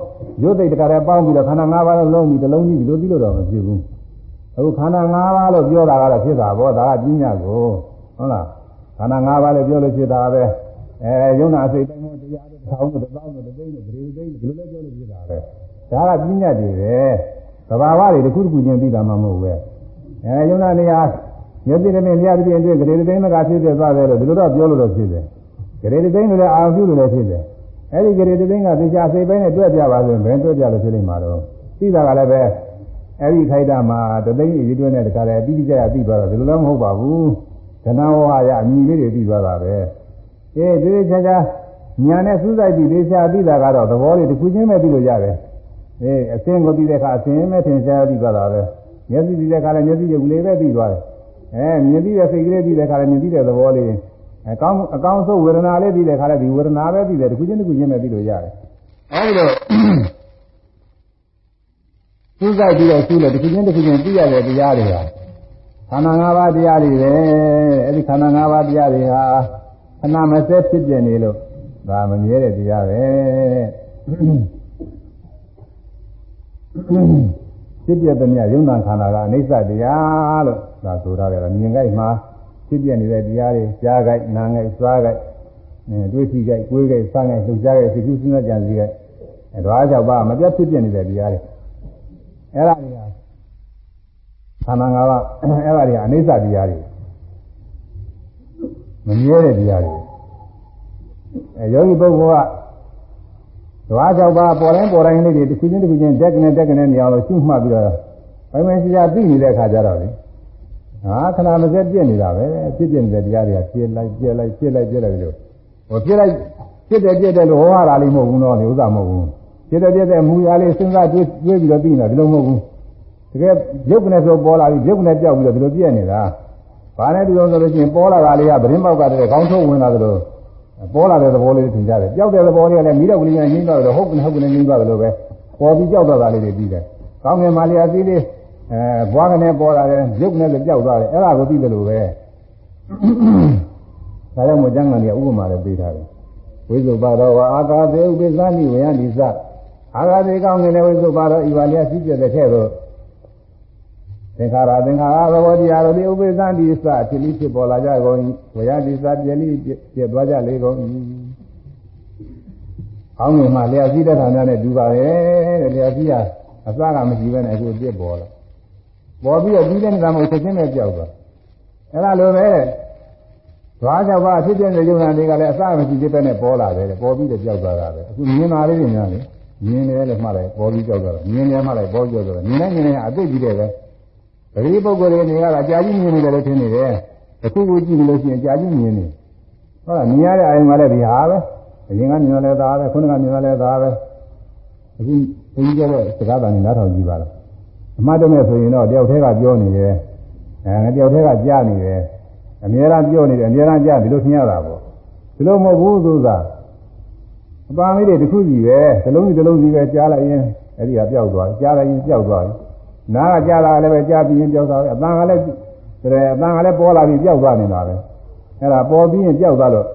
ရုပ်သိတခါတည်းပေါင်းပြီးတော့ခန္ဓာ၅ပါးလုံးလုံးပြီးတစ်လုံးကြီးဒီလိုသိလို့တော့မဖြစ်ဘူးအခုခန္ဓာ၅ပါးလို့ပြောတာကတော့ဖြစ်တာပေါ့ဒါကပညာကိုဟုတ်လားခန္ဓာ၅ပါးလို့ပြောလို့ဖြစ်တာပဲ အဲယုံနာစိတ်တိုင်းမို့တရားတွေထောင်းတို့တောင်းတို့တိမ့်တို့ဂရေတိမ့်တို့ဒီလိုလည်းပြောလို့ဖြစ်တာပဲဒါကပညာတွေပဲသဘာဝတွေတစ်ခုတစ်ခုချင်းသိတာမှမဟုတ်ပဲအဲယုံနာနေရာမျက်စိနဲ့မြင်ပြတဲ့အတွင်းဂရေတိမ့်မကဖြစ်ပြသွားတယ်လို့ဒီလိုတော့ပြောလို့တော့ဖြစ်တယ်ဂရေတိမ့်လို့လည်းအာဟုလို့လည်းဖြစ်တယ်အဲဒီဂရေတိမ့်ကသိချာစိတ်ပိုင်းနဲ့တွဲပြပါဆိုရင်ဘယ်တွဲပြလို့ဖြစ်လိမ့်မှာတော့သိတာကလည်းပဲအဲဒီခိုက်တာမှာတသိန်းရည်တွဲနဲ့တခါတည်းအတိအကျရသိသွားတော့ဒီလိုလည်းမဟုတ်ပါဘူးဓနဝါရအမြင်လေးတွေသိသွားတာပဲ အေးဒီချာချာညာနဲ့စူးစိုက်ပြီးလေးရှားသိတာကတော့သဘောလေးတစ်ခုချင်းပဲသိလို့ရတယ်အေးအစင်းကိုသိတဲ့အခါအစင်းပဲထင်ရှားသိသွားတာပဲမျက်စိသိတဲ့အခါလည်းမျက်စိရုပ်လေးပဲသိသွားတယ်အဲမြင်သိတဲ့စိတ်ကလေးသိတဲ့အခါလည်းမြင်သိတဲ့သဘောလေးအကောင်းအကောင်းဆုံးဝေဒနာလေးသိတဲ့အခါလည်းဒီဝေဒနာပဲသိတယ်တစ်ခုချင်းတစ်ခုချင်းပဲသိလို့ရတယ်အဲဒီလိုစူးစိုက်ပြီးတော့ကျူးလို့တစ်ခုချင်းတစ်ခုချင်းသိရတဲ့တရားတွေဟာခန္ဓာ၅ပါးတရားတွေပဲအဲဒီခန္ဓာ၅ပါးတရားတွေဟာ ခဏမစဲဖြစ်ပြနေလို့ဒါမမြဲတဲ့တရားပဲဖြစ်ပြတဲ့မြတ်ယုံနာခန္ဓာကအနိစ္စတရားလို့ဒါဆိုရတယ်မြင်ကြိုက်မှာဖြစ်ပြနေတဲ့တရားတွေကြားကြိုက်နားကြိုက်သွားကြိုက်တွေးကြည့်ကြိုက်ကိုယ်ကြိုက်စားကြိုက်လှုပ်ရှားကြိုက်သိကုစဉ်းစားကြံစည်ကြိုက်အဲဒါကြောင့်ပါမပြတ်ဖြစ်ပြနေတဲ့တရားတွေအဲ့ဒါတွေကခန္ဓာ၅ပါးအဲ့ဒါတွေကအနိစ္စတရားတွေ မမြဲတဲ့တရားတွေအဲယောဂီပုဂ္ဂိုလ်ကဓဝါ၆ပါးပေါ်တိုင်းပေါ်တိုင်းလေးတွေတစ်ခုချင်းတစ်ခုချင်းတက်ကနေတက်ကနေနေအောင်လို့ရှုမှတ်ပြီးတော့ဘယ်မှရှိရသိနေတဲ့အခါကျတော့လေဟာခဏမစက်ပြည့်နေတာပဲဖြစ်ပြနေတဲ့တရားတွေကပြည့်လိုက်ပြည့်လိုက်ပြည့်လိုက်ပြည့်လိုက်လို့ဟိုပြည့်လိုက်ပြည့်တယ်ပြည့်တယ်လို့ဟောရတာလေးမဟုတ်ဘူးတော့လေဥစ္စာမဟုတ်ဘူးပြည့်တယ်ပြည့်တယ်မူရလေးစဉ်းစားတွေးတွေးပြီးတော့သိနေတာဒီလိုမဟုတ်ဘူးတကယ်ရုပ်ကနေဆိုပေါ်လာပြီးရုပ်ကနေပြောက်ပြီးတော့ဒီလိုပြည့်နေတာ ဘာနဲ့ဒီလိုဆိုလို့ရှိရင်ပေါ်လာတာလေးကဗရင်ပေါက်ကတည်းကခေါင်းထုတ်ဝင်လာသလိုပေါ်လာတဲ့သဘောလေးတွေသင်ကြတယ်ပျောက်တဲ့သဘောလေးကလည်းမိတော့ကလေးကငိမ့်သွားတယ်ဟုတ်ကနဲ့ဟုတ်ကနဲ့ငိမ့်သွားတယ်လို့ပဲပေါ်ပြီးပျောက်သွားတာလေးတွေပြီးတယ်ကောင်းငယ်မာလီယာသီးလေးအဲဘွားကနေပေါ်လာတယ်ရုပ်နဲ့လည်းပျောက်သွားတယ်အဲ့ဒါကိုသိတယ်လို့ပဲဒါကြောင့်မို့ကျမ်းဂန်ကြီးဥပမာလည်းပေးထားတယ်ဝိသုပါတော်ဝါအာကာသေဥပိသနိဝယန္တိသအာဂါသေကောင်းငယ်နဲ့ဝိသုပါတော်ဤပါလျက်ရှိပြတဲ့ထဲသို့ သင်္ခါရသင်္ခါရသဘောတရားတို့ဒီဥပိသန္တိစဖြစ်ပြီးဖြစ်ပေါ်လာကြကုန်၏ဝယန္တိစပြည့်လိပြည့်သွားကြလေကုန်၏အောင်းငယ်မှာလျှက်စီးတဲ့ဌာနနဲ့တူပါရဲ့တဲ့လျှက်စီးကအစကမရှိဘဲနဲ့အခုပြည့်ပေါ်လာပေါ်ပြီးတော့ပြီးတဲ့နေရာမှာချက်ချင်းနဲ့ကြောက်သွားအဲ့ဒါလိုပဲဓွားကြောက်ပါဖြစ်တဲ့ယုံနာတွေကလည်းအစမရှိသေးပဲနဲ့ပေါ်လာတယ်ပေါ်ပြီးတော့ကြောက်သွားတာပဲအခုမြင်ပါလေးတွေများလေမြင်တယ်လို့မှတ်လိုက်ပေါ်ပြီးကြောက်သွားတာမြင်တယ်မှတ်လိုက်ပေါ်ကြောက်သွားတာမြင်နေမြင်နေအသိကြီးတယ်ပဲ ပရိပုဂ္ဂိုလ်တွေနေရတာကြာကြီးမြင်နေတယ်လို့ထင်နေတယ်အခုကိုကြည့်လို့ရှိရင်ကြာကြီးမြင်နေဟုတ်လားမြင်ရတဲ့အာယုံကလည်းဒီဟာပဲအရင်ကမြင်ရလဲသားပဲခုနကမြင်ရလဲသားပဲအခုဘုန်းကြီးကလည်းစကားတန်နေနားထောင်ကြည့်ပါလားအမှတ်တမဲ့ဆိုရင်တော့တယောက်တည်းကပြောနေတယ်အဲတယောက်တည်းကကြားနေတယ်အများအားပြောနေတယ်အများအားကြားဒီလိုထင်ရတာပေါ့ဒီလိုမဟုတ်ဘူးသုသာအပန်းလေးတွေတစ်ခုစီပဲတစ်လုံးစီတစ်လုံးစီပဲကြားလိုက်ရင်အဲ့ဒီကပျောက်သွားကြားလိုက်ရင်ပျောက်သွားပြီ နားကကြားလာလည်းပဲကြားပြီးရင်ပျောက်သွားတယ်အပန်းကလည်းတယ်အပန်းကလည်းပေါ်လာပြီးပျောက်သွားနေတာပဲအဲ့ဒါပေါ်ပြီးရင်ပျောက်သွားလို့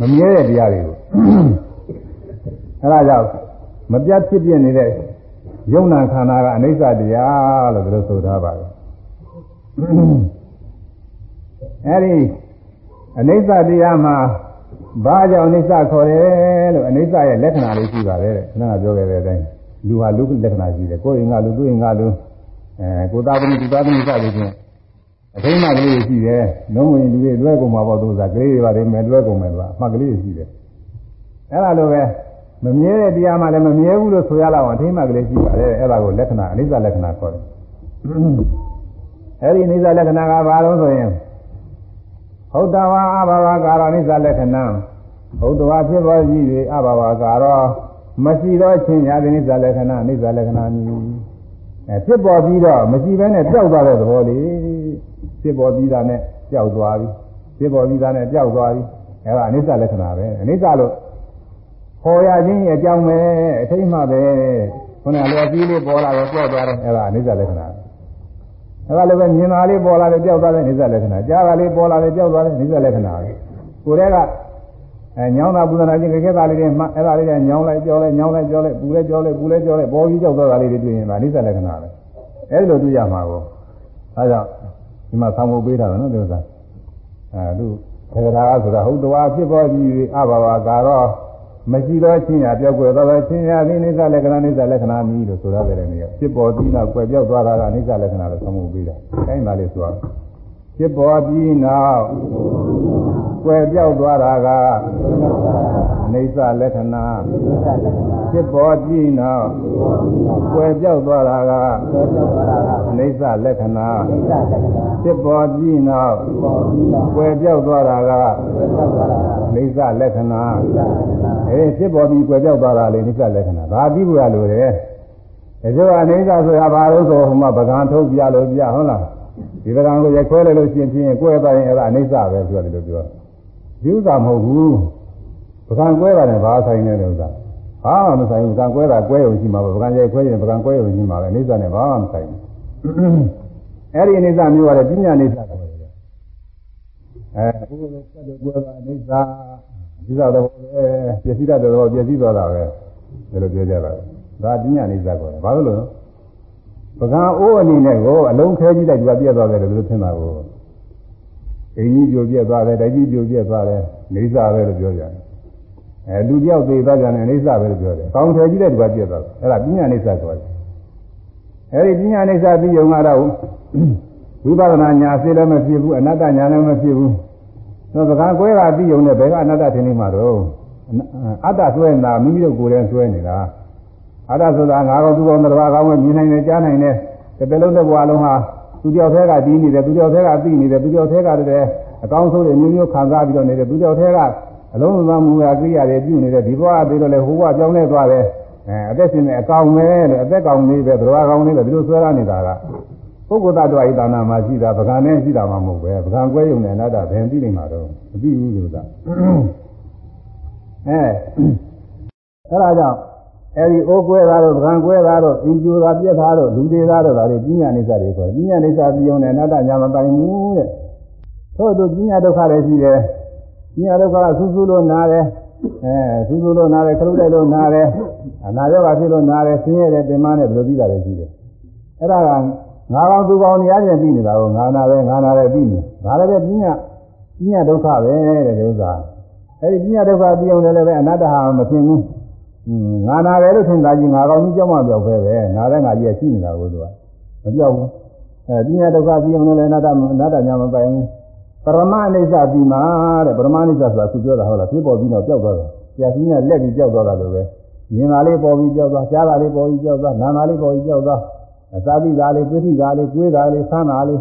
မမြဲတဲ့တရားတွေကိုအဲ့ဒါကြောင့်မပြတ်ဖြစ်ပြနေတဲ့ယုံနာခန္ဓာကအနိစ္စတရားလို့ပြောဆိုထားပါတယ်အဲဒီအနိစ္စတရားမှာဘာကြောင့်အနိစ္စခေါ်တယ်လို့အနိစ္စရဲ့လက္ခဏာလေးရှိပါတယ်တဲ့ခဏကပြောခဲ့တဲ့အတိုင်းလူဟာလူလက္ခဏာရှိတယ်ကိုယ်ရင်ကလူသူရင်ကလူ အဲကိုသားသမီးသူသားသမီးစသည်ဖြင့်အထိမ့်မှကလေးရှိတယ်လုံးဝင်လူတွေလွဲကုန်မှာပေါ့သူစားကလေးတွေပါတယ်မယ်လွဲကုန်မယ်ကွာအမှတ်ကလေးရှိတယ်အဲ့ဒါလိုပဲမမြဲတဲ့တရားမှလည်းမမြဲဘူးလို့ဆိုရလောက်အထိမ့်မှကလေးရှိပါတယ်အဲ့ဒါကိုလက္ခဏာအနိစ္စလက္ခဏာခေါ်တယ်အဲ့ဒီအနိစ္စလက္ခဏာကဘာလို့ဆိုရင်ဟုတ်တဝါအဘဝကာရောနိစ္စလက္ခဏံဟုတ်တဝါဖြစ်ပေါ်ရှိ၍အဘဝကာရောမရှိတော့ချင်းရာနိစ္စလက္ခဏာနိစ္စလက္ခဏာမြည် အဲဖြစ်ပေါ်ပြီးတော့မရှိဘဲနဲ့ပျောက်သွားတဲ့သဘောလေးဖြစ်ပေါ်ပြီးတာနဲ့ပျောက်သွားပြီဖြစ်ပေါ်ပြီးတာနဲ့ပျောက်သွားပြီအဲဒါအနိစ္စလက္ခဏာပဲအနိစ္စလို့ခေါ်ရခြင်းအကြောင်းပဲအထိတ်မှပဲခုနကလည်းအပြီးလေးပေါ်လာတော့ပျောက်သွားတယ်အဲဒါအနိစ္စလက္ခဏာအဲဒါလည်းပဲမြင်တာလေးပေါ်လာတယ်ပျောက်သွားတယ်အနိစ္စလက္ခဏာကြားတာလေးပေါ်လာတယ်ပျောက်သွားတယ်အနိစ္စလက္ခဏာပဲကိုယ်တည်းက အဲညောင်းတာပူဇနာခြင်းကြက်တာလေးတွေမှအဲ့ဒါလေးကညောင်းလိုက်ကြောလိုက်ညောင်းလိုက်ကြောလိုက်ပူလဲကြောလိုက်ပူလဲကြောလိုက်ပေါ်ပြီးကြောက်သွားတာလေးတွေတွေ့ရင်ဒါအနိစ္စလက္ခဏာပဲအဲ့ဒီလိုတွေ့ရမှာကိုအဲကြောင့်ဒီမှာဆောင်းဖို့ပေးတာပဲနော်ဒီဥစ္စာအဲသူခေတ္တာဆိုတာဟုတ်တော်ဖြစ်ပေါ်ပြီးအဘဝကာတော့မရှိတော့ချင်းရပြောက်ွယ်တော့ချင်းရပြီးနိစ္စလက္ခဏာနိစ္စလက္ခဏာမြည်လို့ဆိုရတယ်နေရဖြစ်ပေါ်ပြီးနောက်ကွယ်ပြောက်သွားတာကနိစ္စလက္ခဏာလို့ဆောင်းဖို့ပေးတာအဲဒါလေးဆိုတော့ ဖြစ်ပေါ်ပြီးနောက်ကွယ်ပြောက်သွားတာကအိဋ္ဌလက္ခဏာဖြစ်ပေါ်ပြီးနောက်ကွယ်ပြောက်သွားတာကအိဋ္ဌလက္ခဏာဖြစ်ပေါ်ပြီးနောက်ကွယ်ပြောက်သွားတာကအိဋ္ဌလက္ခဏာအဲဖြစ်ပေါ်ပြီးကွယ်ပြောက်သွားတာလေအိဋ္ဌလက္ခဏာဒါပြီးဖို့ရလို့တယ်ဒါကြောင့်အိဋ္ဌဆိုတာဘာလို့ဆိုဟိုမှာပကံထုတ်ပြလို့ပြဟုတ်လား ဒီပကံကိုရိုက်ခွဲလိုက်လို့ရှိရင်ဖြင့်ကွဲသွားရင်အဲ့ဒါအိဋ္ဌပဲပြောတယ်လို့ပြောဒီဥစ္စာမဟုတ်ဘူးပကံကွဲတာနဲ့ဘာဆိုင်နေတယ်ဥစ္စာဘာမှမဆိုင်ဘူးပကံကွဲတာကွဲရုံရှိမှာပဲပကံရိုက်ခွဲရင်ပကံကွဲရုံရှိမှာပဲအိဋ္ဌနဲ့ဘာမှမဆိုင်ဘူးအဲ့ဒီအိဋ္ဌမျိုးရတယ်ပညာအိဋ္ဌတယ်အဲဘုရားဆက်တဲ့ကွဲတာအိဋ္ဌဒီသာတော့ပဲပျက်စီးတတ်တယ်တော့ပျက်စီးသွားတာပဲဒါလိုပြောကြတာဒါပညာအိဋ္ဌကိုဘာလို့လဲ ပကံအိုးအနေနဲ့ကိုအလုံးခဲကြည့်လိုက်ဒီကပြက်သွားတယ်လို့ထင်တာကိုအိမ်ကြီးပြိုပြက်သွားတယ်တိုက်ကြီးပြိုပြက်သွားတယ်နေစာပဲလို့ပြောကြတယ်အဲလူတယောက်သေးသွားကြတယ်နေစာပဲလို့ပြောတယ်ကောင်းထဲကြီးတဲ့ဒီကပြက်သွားတယ်အဲ့ဒါပညာနေစာခေါ်တယ်အဲ့ဒီပညာနေစာပြီးုံကတော့ဝိပဿနာညာစေလည်းမဖြစ်ဘူးအနတ္တညာလည်းမဖြစ်ဘူးတော့ပကံကွဲတာပြီးုံနဲ့ဘယ်ကအနတ္တထင်နေမှာတော့အတ္တဆွဲနေတာမိမိတို့ကိုယ်တည်းဆွဲနေတာ အတ္တဆိုတာငါကောင်သူကောင်တစ်ပါးကောင်းပဲမြင်နိုင်တယ်ကြားနိုင်တယ်တစ်ပလုံးတစ်ဘဝလုံးဟာသူတယောက်တည်းကတည်နေတယ်သူတယောက်တည်းကသိနေတယ်သူတယောက်တည်းကတည်းကအကောင်းဆုံးတွေမျိုးမျိုးခံစားပြီးတော့နေတယ်သူတယောက်တည်းကအလုံးစုံမူရာကိရိယာတွေပြုနေတယ်ဒီဘဝပြီးတော့လေဟိုဘဝကြောင်းနေသွားတယ်အဲအသက်ရှင်နေအကောင်ပဲလို့အသက်ကောင်လေးပဲတရားကောင်လေးပဲဒီလိုဆွဲရနေတာကပုဂ္ဂိုလ်တ attva ဤတာနာမှာရှိတာဗကံနဲ့ရှိတာမှမဟုတ်ပဲဗကံကွဲရုံနဲ့အနာတ္တဘယ်သိနေမှာတော့မသိဘူးလို့သာအဲအဲဒါကြောင့် အဲဒီအိုးကွဲတာတို့ဗံကွဲတာတို့အင်ပြူတာပြက်တာတို့လူတွေသားတို့ဒါတွေပညာနိစ္စတွေခေါ်ပညာနိစ္စပြီးုံနဲ့အနတ္တညာမပိုင်ဘူးတဲ့သို့သူပညာဒုက္ခတွေရှိတယ်ပညာဒုက္ခကဆူးဆူးလို့နားတယ်အဲဆူးဆူးလို့နားတယ်ခရုတိုက်လို့နားတယ်အနာရောဂါဖြစ်လို့နားတယ်ဆင်းရဲတယ်ပင်မနဲ့ဘယ်လိုပြီးတာလဲရှိတယ်အဲ့ဒါကငါကောင်သူကောင်နေရာချင်းပြီးနေတာကိုငါနာပဲငါနာတယ်ပြီးနေဒါလည်းပဲပညာပညာဒုက္ခပဲတဲ့ဒီဥစ္စာအဲဒီပညာဒုက္ခပြီးုံနဲ့လည်းပဲအနတ္တဟာမဖြစ်ဘူး ငါနာတယ်လို့ထင်တာကြီးငါကောင်းကြီးကြောက်မှပြောက်ပဲပဲနာတဲ့ငါကြီးကရှိနေတာကိုသူကမပြောက်ဘူးအဲပညာဒုက္ခပြီးအောင်လည်းအနာတ္တအနာတ္တညာမပိုင်ဘူးပရမအိဋ္ဌပြီးမှတဲ့ပရမအိဋ္ဌဆိုတာသူပြောတာဟုတ်လားဖြစ်ပေါ်ပြီးတော့ပြောက်သွားတာဆရာကြီးကလက်ပြီးပြောက်သွားတာလို့ပဲမြင်တာလေးပေါ်ပြီးပြောက်သွားကြားတာလေးပေါ်ပြီးပြောက်သွားနားတာလေးပေါ်ပြီးပြောက်သွားအသာတိသားလေးတွေ့ထိသားလေးတွေးတာလေးဆန်းတာလေး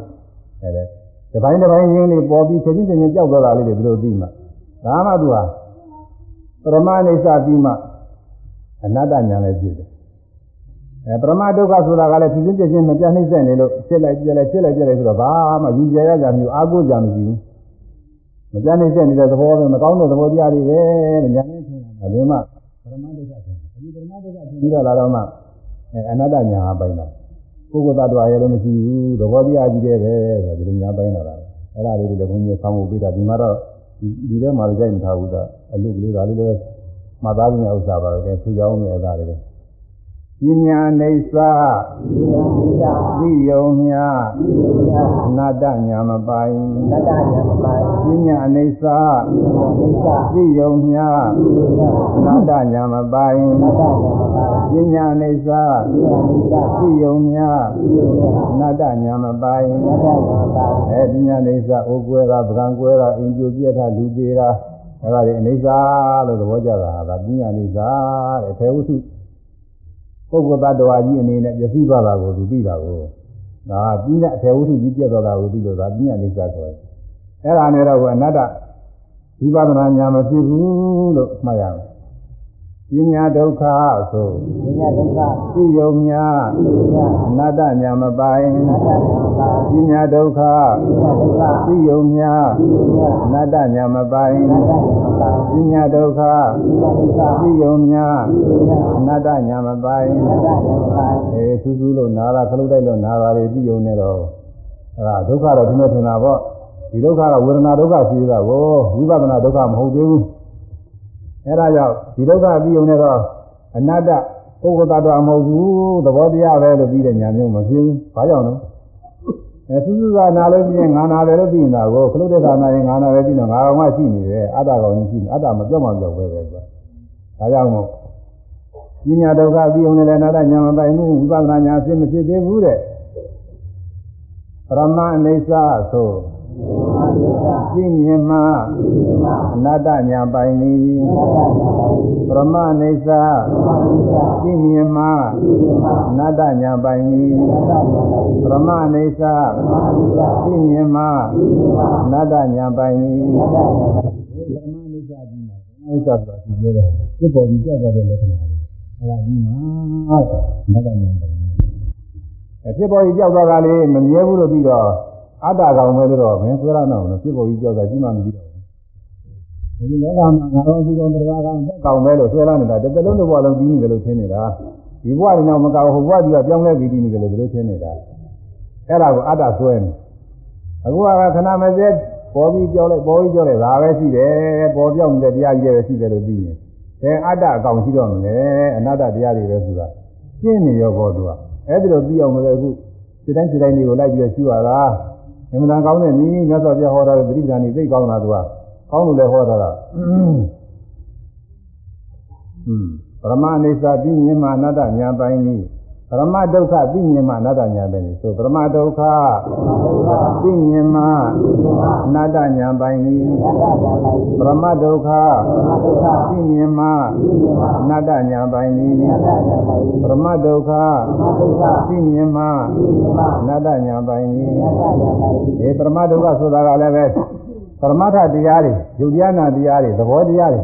အဲဒါဒီပိုင်းတစ်ပိုင်းရင်းလေးပေါ်ပြီးချက်ချင်းချင်းကြောက်သွားတာလေးတွေဘယ်လိုသိမှဒါမှသူဟာပရမအိဋ္ဌပြီးမှ အနတ္တညာလည်းဖြစ်တယ်အဲပရမဒုက္ခဆိုတာကလည်းဖြစ်ချင်းပြချင်းမပြတ်နှိမ့်ဆက်နေလို့ဖြစ်လိုက်ပြက်လိုက်ဖြစ်လိုက်ပြက်လိုက်ဆိုတော့ဘာမှယူကြရကြမျိုးအာကိုကြမရှိဘူးမပြတ်နှိမ့်ဆက်နေတဲ့သဘောပဲမကောင်းတဲ့သဘောတရားတွေပဲတဲ့ညာနေချင်းတာဒါမှပရမဒုက္ခဖြစ်တယ်ဒီပရမဒုက္ခဖြစ်ပြီးတော့လာတော့မှအဲအနတ္တညာပိုင်တာပုဂ္ဂိုလ်သတ္တဝါရဲ့လည်းမရှိဘူးသဘောတရားကြီးတဲ့ပဲဆိုဒီလိုညာပိုင်တာလားအဲ့ဒါလေးတွေလည်းဘုန်းကြီးဆောင်းဖို့ပြတာဒီမှာတော့ဒီဒီထဲမှာလည်းကြိုက်မထားဘူးဒါအလုကလေးဒါလေးလည်း မှတ်သားခြင်းဥစ္စာပါပဲသူကြောင်းနဲ့အဲ့ဒါလေးပညာနေသာသိယုံမြအနတ္တညာမပိုင်အနတ္တညာမပိုင်ပညာနေသာသိယုံမြအနတ္တညာမပိုင်အနတ္တညာမပိုင်ပညာနေသာသိယုံမြအနတ္တညာမပိုင်အနတ္တညာမပိုင်အဲပညာနေသာအိုကွဲတာပကံကွဲတာအင်ပြိုပြက်တာလူသေးတာ အဲဒါတွေအိဋ္ဌာလို့သဘောကျတာဟာဒါပညာအိဋ္ဌာတဲ့ထေဝုစုပုဂ္ဂိုလ်တ attva ကြီးအနေနဲ့ပြည့်စည်သွားတာကိုသူသိတာကိုဒါပညာအထေဝုစုကြီးပြတ်သွားတာကိုသိလို့ဒါပညာအိဋ္ဌာခေါ်တယ်အဲ့ဒါနဲ့တော့အနတ္တဝိပဿနာဉာဏ်မဖြစ်ဘူးလို့မှတ်ရမယ် ပညာဒုက္ခဆိုပညာဒုက္ခသိယုံများပညာအနတ္တဉာဏ်မပိုင်အနတ္တဉာဏ်ပါပညာဒုက္ခပညာဒုက္ခသိယုံများပညာအနတ္တဉာဏ်မပိုင်အနတ္တဉာဏ်ပါပညာဒုက္ခပညာဒုက္ခသိယုံများပညာအနတ္တဉာဏ်မပိုင်အနတ္တဉာဏ်ပါအဲစူးစူးလို့နာတာခလုတ်တိုက်လို့နာတာတွေသိယုံနေတော့အဲ့ဒါဒုက္ခတော့ဒီလိုထင်တာပေါ့ဒီဒုက္ခကဝေဒနာဒုက္ခရှိတာကိုဝိပဿနာဒုက္ခမဟုတ်သေးဘူး အဲ့ဒါကြောင့်ဒီဒုက္ခသိယုံနေတော့အနတ္တပုဂ္ဂိုလ်တ attva မဟုတ်ဘူးသဘောတရားပဲလို့ပြီးတဲ့ညာမျိုးမဖြစ်ဘူးဘာကြောင့်လဲအဲစူးစူးကနာလို့ပြင်းငါနာတယ်လို့ပြီးနေတာကိုခလုတ်တဲ့ခါနာရင်ငါနာပဲပြီးတော့ငါကောင်မှရှိနေတယ်အတ္တကောင်ကြီးရှိနေအတ္တမပြောက်မှပြောက်ပဲပဲကွာဒါကြောင့်မို့ပညာဒုက္ခပြီးအောင်လည်းနာတညာမပိုင်မှုဝိပဿနာညာအစစ်မဖြစ်သေးဘူးတဲ့ပရမအိဋ္ဌဆို သိမြင်မှအနတ္တညာပိုင်သည်ပရမအိဋ္ဌသိမြင်မှအနတ္တညာပိုင်သည်ပရမအိဋ္ဌသိမြင်မှအနတ္တညာပိုင်သည်ပရမအိဋ္ဌဒီမှာအိဋ္ဌဆိုတာဒီလိုလေစိတ်ပေါ်ပြီးကြောက်သွားတဲ့လက္ခဏာလေးအဲ့ဒါဒီမှာမဂ္ဂဉာဏ်တယ်အဖြစ်ပေါ်ကြီးကြောက်သွားတာလေးမမြဲဘူးလို့ပြီးတော့ အတ္တကောင်ပဲလို့တော့မင်းဆွဲရအောင်လို့ဖြစ်ပေါ်ကြီးကြောက်တာကြီးမှမပြီးတော့ဘူးဒီလောကမှာငါတော်ဒီကောင်တရားကောင်တက်ကောင်ပဲလို့ဆွဲရနေတာတစ်သက်လုံးတစ်ဘဝလုံးပြီးနေတယ်လို့ထင်နေတာဒီဘဝတွေတော့မကောက်ဟိုဘဝကြီးကပြောင်းလဲပြီးပြီးနေတယ်လို့ဒီလိုထင်နေတာအဲ့ဒါကိုအတ္တဆွဲနေအခုကခဏမစဲပေါ်ပြီးကြောက်လိုက်ပေါ်ပြီးကြောက်လိုက်ဒါပဲရှိတယ်ပေါ်ပြောင်းနေတဲ့တရားကြီးပဲရှိတယ်လို့သိရင်ဘယ်အတ္တအကောင်ရှိတော့မလဲအနတ္တတရားတွေပဲဆိုတာရှင်းနေရောဘောသူကအဲ့ဒီလိုပြီးအောင်လည်းအခုစိတ်တိုင်းစိတ်တိုင်းတွေကိုလိုက်ပြီးရှုရတာ အမှန်တန်ကောင်းတဲ့နည်းမြတ်စွာဘုရားဟောတာတဲ့ပရိပဒာနေသိကောင်းတာသူကကောင်းလို့လည်းဟောတာလားอืมပရမအိဋ္ဌသိမြင်မှအနတ္တညာပိုင်းနည်း ပရမဒုက္ခသိမြင်မှအနတ္တညာပိုင်းနည်းဆိုပရမဒုက္ခသိမြင်မှအနတ္တညာပိုင်းနည်းပရမဒုက္ခသိမြင်မှအနတ္တညာပိုင်းနည်းပရမဒုက္ခသိမြင်မှအနတ္တညာပိုင်းနည်းဒီပရမဒုက္ခဆိုတာကလည်းပဲပရမတ္ထတရားတွေယုတ်တရားနာတရားတွေသဘောတရားတွေ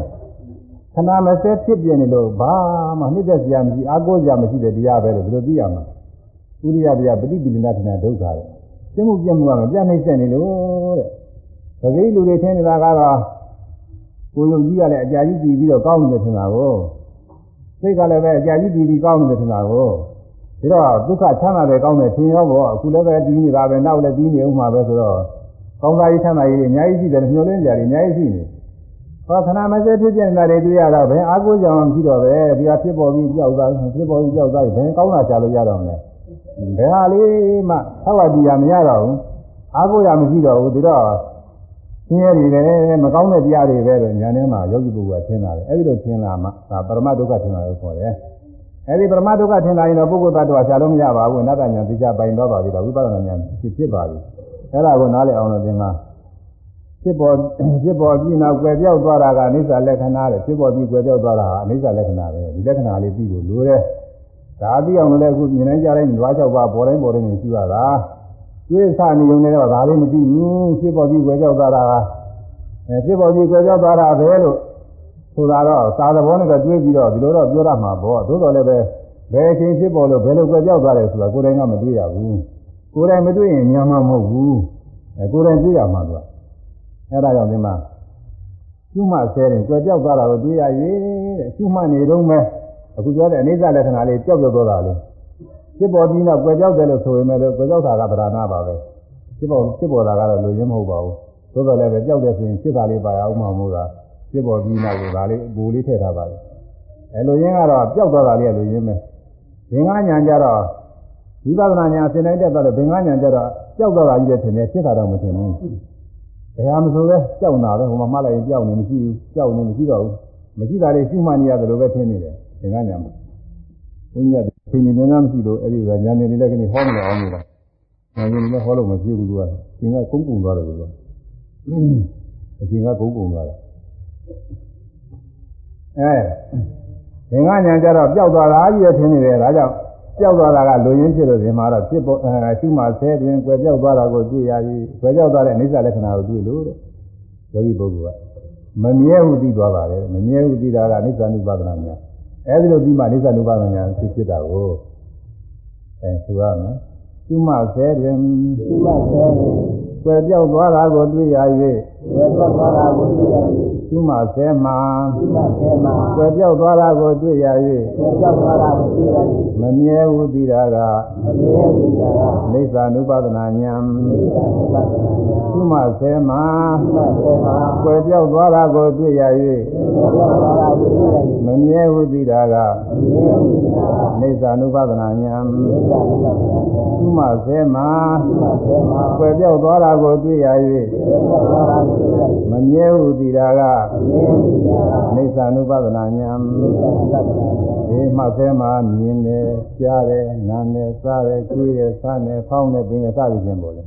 ခဏမစဲဖြစ်ပြနေလို့ဘာမှနှိမ့်သက်စရာမရှိအာကိုစရာမရှိတဲ့တရားပဲလို့ဒီလိုသိရမှာဥရိယဗျာပฏิပိလိနာထနာဒုက္ခတဲ့ပြမှုပြမှုကမပြနှိမ့်ဆက်နေလို့တဲ့ပဂိလူတွေထင်နေတာကတော့ကိုယုံကြီးကလည်းအကြာကြီးကြည်ပြီးတော့ကောင်းနေတယ်ထင်တာကိုစိတ်ကလည်းပဲအကြာကြီးကြည်ပြီးကောင်းနေတယ်ထင်တာကိုဒါတော့ဒုက္ခချမ်းသာတယ်ကောင်းတယ်ထင်ရောပေါ့အခုလည်းပဲတည်နေတာပဲနောက်လည်းတည်နေဦးမှာပဲဆိုတော့ကောင်းစားရေးချမ်းသာရေးအများကြီးရှိတယ်မျှော်လင့်ကြတယ်အများကြီးရှိနေ ဟောခဏမစဲဖြစ်ပြနေတာတွေတွေ့ရတော့ဘယ်အာကိုကြောင်မှမရှိတော့ပဲဒီကဖြစ်ပေါ်ပြီးကြောက်သားဖြစ်ပေါ်ပြီးကြောက်သားဘယ်ကောင်းတာချလို့ရတော့မလဲဘယ်ဟာလေးမှသဝတိရမရတော့ဘူးအာကိုရမရှိတော့ဘူးဒီတော့ဆင်းရဲတွေလည်းမကောင်းတဲ့တရားတွေပဲလို့ညာထဲမှာယောဂီပုဂ္ဂိုလ်ကထင်လာတယ်အဲ့ဒီလိုထင်လာမှဒါပရမဒုက္ခထင်လာလို့ခေါ်တယ်အဲ့ဒီပရမဒုက္ခထင်လာရင်တော့ပုဂ္ဂိုလ်တ attva ဆရာလို့မရပါဘူးအနတ္တညာသိချပိုင်တော့ပါပြီတော့ဝိပဿနာညာဖြစ်ဖြစ်ပါပြီအဲ့ဒါကိုနားလည်အောင်လို့ဒီမှာ ဖြစ်ပေါ်ဖြစ်ပေါ်ပြီးနောက်ကွယ်ပြောက်သွားတာကအနိစ္စလက္ခဏာတဲ့ဖြစ်ပေါ်ပြီးကွယ်ပြောက်သွားတာကအနိစ္စလက္ခဏာပဲဒီလက္ခဏာလေးပြီးဖို့လိုတယ်ဒါပြီးအောင်လည်းအခုမြင်နိုင်ကြတိုင်းဓဝါ၆ပါးပေါ်တိုင်းပေါ်တိုင်းရှိရတာတွေးဆနေုံနဲ့တော့ဒါလေးမသိဘူးဖြစ်ပေါ်ပြီးကွယ်ပြောက်သွားတာကအဲဖြစ်ပေါ်ပြီးကွယ်ပြောက်သွားတာပဲလို့ဆိုတာတော့သာသဘောနဲ့တော့တွေးပြီးတော့ဒီလိုတော့ပြောရမှာပေါ့သို့တော်လည်းပဲဘယ်အချိန်ဖြစ်ပေါ်လို့ဘယ်လိုကွယ်ပြောက်သွားတယ်ဆိုတာကိုယ်တိုင်ကမတွေးရဘူးကိုယ်တိုင်မတွေးရင်ညာမှမဟုတ်ဘူးအဲကိုယ်တိုင်တွေးရမှာသူက အဲ့ဒါကြောင့်ဒီမှာကျุမှဆဲရင်ကြွယ်ပြောက်သွားတာကိုတွေးရ၍တဲ့ကျุမှနေတော့မဲ့အခုပြောတဲ့အနိစ္စလက္ခဏာလေးပျောက်ပျောက်သွားတာလေးဖြစ်ပေါ်ပြီးတော့ကြွယ်ပြောက်တယ်လို့ဆိုရင်လည်းကြွယ်ပြောက်တာကဗราဏပါပဲဖြစ်ပေါ်ဖြစ်ပေါ်တာကတော့လူရင်းမဟုတ်ပါဘူးသို့တော်လည်းပဲပျောက်တယ်ဆိုရင်ဖြစ်တာလေးပါရအောင်မှမဟုတ်တာဖြစ်ပေါ်ပြီးနောက်ကဒါလေးဘူလေးထည့်ထားပါလေအဲလူရင်းကတော့ပျောက်သွားတာလေးကလူရင်းပဲဘင်္ဂညာကြတော့ဝိပဿနာညာသင်တိုင်းတက်သွားလို့ဘင်္ဂညာကြတော့ပျောက်သွားတာကြီးတဲ့ထင်တယ်ဖြစ်တာတော့မထင်ဘူး ဘယ်ဟာမဆိုပဲကြောက်တာပဲဟိုမှာမှတ်လိုက်ရင်ကြောက်နေမရှိဘူးကြောက်နေမရှိတော့ဘူးမရှိတာလေးရှုမှတ်နေရတယ်လို့ပဲထင်နေတယ်သင်္ကညာမှာဘုန်းကြီးကပြင်နေနေမရှိလို့အဲ့ဒီကညာနေနေလည်းကနေဟောမလို့အောင်နေတာညာနေလည်းဟောလို့မဖြစ်ဘူးသူကသင်ကကုန်းကုံသွားတယ်ကွာအရှင်ကကုန်းကုံသွားတယ်အဲသင်္ကညာကြတော့ပျောက်သွားတာကြီးရထင်နေတယ်ဒါကြောင့် ကြောက်သွားတာကလူရင်းဖြစ်လို့ဒီမှာတော့ဖြစ်ပေါ်အဲရှုမှဆဲတွင်ကွယ်ပြောက်သွားတာကိုတွေ့ရပြီးကွယ်ပြောက်သွားတဲ့အိစ္ဆာလက္ခဏာကိုတွေ့လို့တဲ့ယောဂီပုဂ္ဂိုလ်ကမမြဲဟုသိသွားပါတယ်မမြဲဟုသိတာကအိစ္ဆာနုပါဒနာညာအဲဒီလိုပြီးမှအိစ္ဆာနုပါဒနာညာဖြစ်ဖြစ်တာကိုအဲဆိုရမယ်ရှုမှဆဲတွင်သုဘဆဲနေကွယ်ပြောက်သွားတာကိုတွေ့ရ၍ဝေသောသောတာကိုသိရသည်ရှု မှဆဲမှသုဘဆဲမှာကွယ်ပြောက်သွားတာကိုတွေ့ရဝေသောသောတာကိုသိရသည်၍မမြဲဟုသိတာကမမြဲဘူးသာကအိစ္ဆာနုပါဒနာညာသိတာပတ္တနာညာရှုမှဆဲမှသုဘဆဲမှာကွယ်ပြောက်သွားတာကိုတွေ့ရဝေသောသောတာကိုသိရသည်၍မမြဲဟုသိတာကမမြဲဘူးသာကအိစ္ဆာနုပါဒနာညာသိတာပတ္တနာညာရှုမှဆဲမှသုဘဆဲမှာကွယ်ပြောက်သွားတာကိုတွေ့ရဝေသောသောတာကိုသိရသည်၍မမြဲဟုသိတာကမမြဲဘူးသာကအိစ္ဆာနုပါဒနာညာသိတာပတ္တနာညာဒီမှဆဲမှမြင်တယ်ကြားတယ်နားတယ်စားတယ်ကြွေးတယ်ဆန်းတယ်ဖောင်းတယ်ပင်တယ်စသည်ဖြင့်ပေါ်တယ်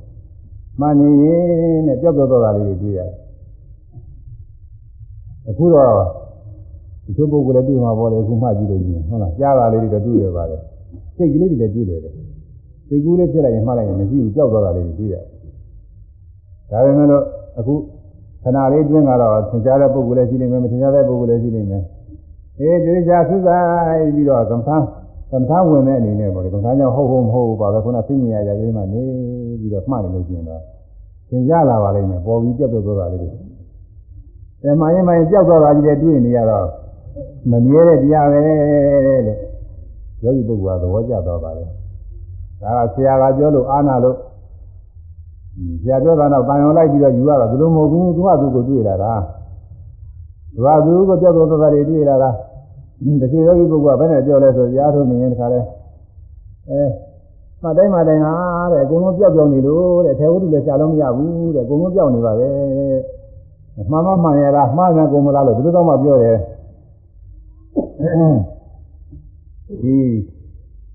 မှန်နေရင်နဲ့ပြောက်ပြောက်သွားတာလေးတွေတွေ့ရတယ်အခုတော့ဒီလိုပုဂ္ဂိုလ်လည်းတွေ့မှာပေါ့လေအခုမှကြည့်လို့ရှိရင်ဟုတ်လားကြားတာလေးတွေတော့တွေ့ရပါတယ်စိတ်ကလေးတွေလည်းတွေ့တယ်စိတ်ကူးလေးဖြစ်လိုက်ရင်မှတ်လိုက်ရင်မရှိဘူးကြောက်သွားတာလေးတွေတွေ့ရတယ်ဒါပေမဲ့လို့အခု ခဏလေးတွင်းကတော့သင်ကြားတဲ့ပုဂ္ဂိုလ်လည်းရှိနေမယ်မသင်ကြားတဲ့ပုဂ္ဂိုလ်လည်းရှိနေမယ်အေးဒီကြာသုဆိုင်ပြီးတော့ကမ္ဘာကမ္ဘာဝင်တဲ့အနေနဲ့ပေါ့လေကမ္ဘာကြောင့်ဟုတ်ဟုတ်မဟုတ်ဘူးပါပဲခုနသိဉာဏ်ရရကလေးမှနေပြီးတော့မှတ်နေလို့ရှိရင်တော့သင်ကြားလာပါလိမ့်မယ်ပေါ်ပြီးကြောက်ကြောက်သွားတာလေးတွေအဲမှရင်မှရင်ကြောက်သွားတာကြီးတွေတွေ့နေရတော့မမြဲတဲ့တရားပဲလို့ယောဂီပုဂ္ဂိုလ်ကသဘောကျသွားပါလေဒါကဆရာကပြောလို့အာနာလို့ ဆရာပြောတာတော့တန်ရုံလိုက်ပြီးတော့ယူရတာဒီလိုမဟုတ်ဘူးသူကသူကိုတွေ့လာတာသူကသူကိုကြောက်သွားတာတွေတွေ့လာတာတချို့ယောဂီပုဂ္ဂိုလ်ကဘယ်နဲ့ပြောလဲဆိုရားထုတ်နေရင်တခါလဲအဲမတိုင်းမတိုင်းဟာတဲ့အကုန်လုံးပျောက်ပျောက်နေလို့တဲ့ထေဝုဒ္ဓလည်းရှားလို့မရဘူးတဲ့အကုန်လုံးပျောက်နေပါပဲမှန်မမှန်ရလားမှားတယ်ကုန်မလားလို့ဘယ်လိုတော့မှပြောတယ်ဒီ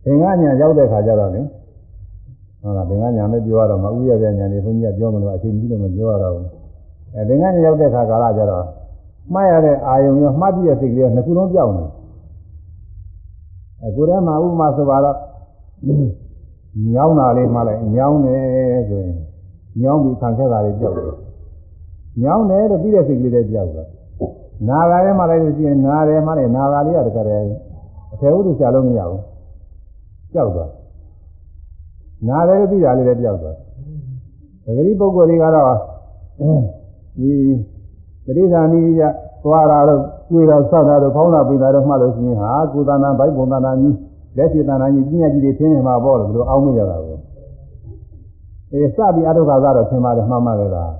သင်္ကညာရောက်တဲ့ခါကျတော့လေ ဟုတ်လားသင်္ကညာလည်းပြောရတော့မဥရပြညာနေဘုန်းကြီးကပြောမလို့အချိန်ကြီးလို့မပြောရတော့ဘူးအဲသင်္ကညာရောက်တဲ့ခါကာလကျတော့မှားရတဲ့အာယုံရောမှားပြည့်တဲ့စိတ်ကလေးကနှစ်ခုလုံးပြောင်းနေအဲကိုယ်ထဲမှာဥပမာဆိုပါတော့ညောင်းတာလေးမှလိုက်ညောင်းတယ်ဆိုရင်ညောင်းပြီးခံခဲ့တာလေးပြောက်တယ်ညောင်းတယ်လို့ပြီးတဲ့စိတ်ကလေးလည်းပြောက်သွားနာဂာထဲမှာလိုက်လို့ရှိရင်နာတယ်မှလည်းနာဂာလေးကတကယ်တည်းအထေဥဒ္ဒရှာလို့မရဘူးပြောက်သွား နာတယ်လို့ပြီးတာလေးလည်းပြောက်သွားဒဂရီပုဂ္ဂိုလ်တွေကတော့ဒီပရိသဏီရသွားတာတော့တွေ့တော့ဆောက်တာတော့ဖောင်းတာပိတာတော့မှတ်လို့ရှိရင်ဟာကုသနာဘိုက်ပုံသနာကြီးလက်ရှိသနာကြီးပညာကြီးတွေထင်းနေမှာပေါ့လို့ဘယ်လိုအောင်းမရတာကိုအဲစပြီးအထုခါကတော့ထင်ပါတယ်မှတ်မှလည်းလား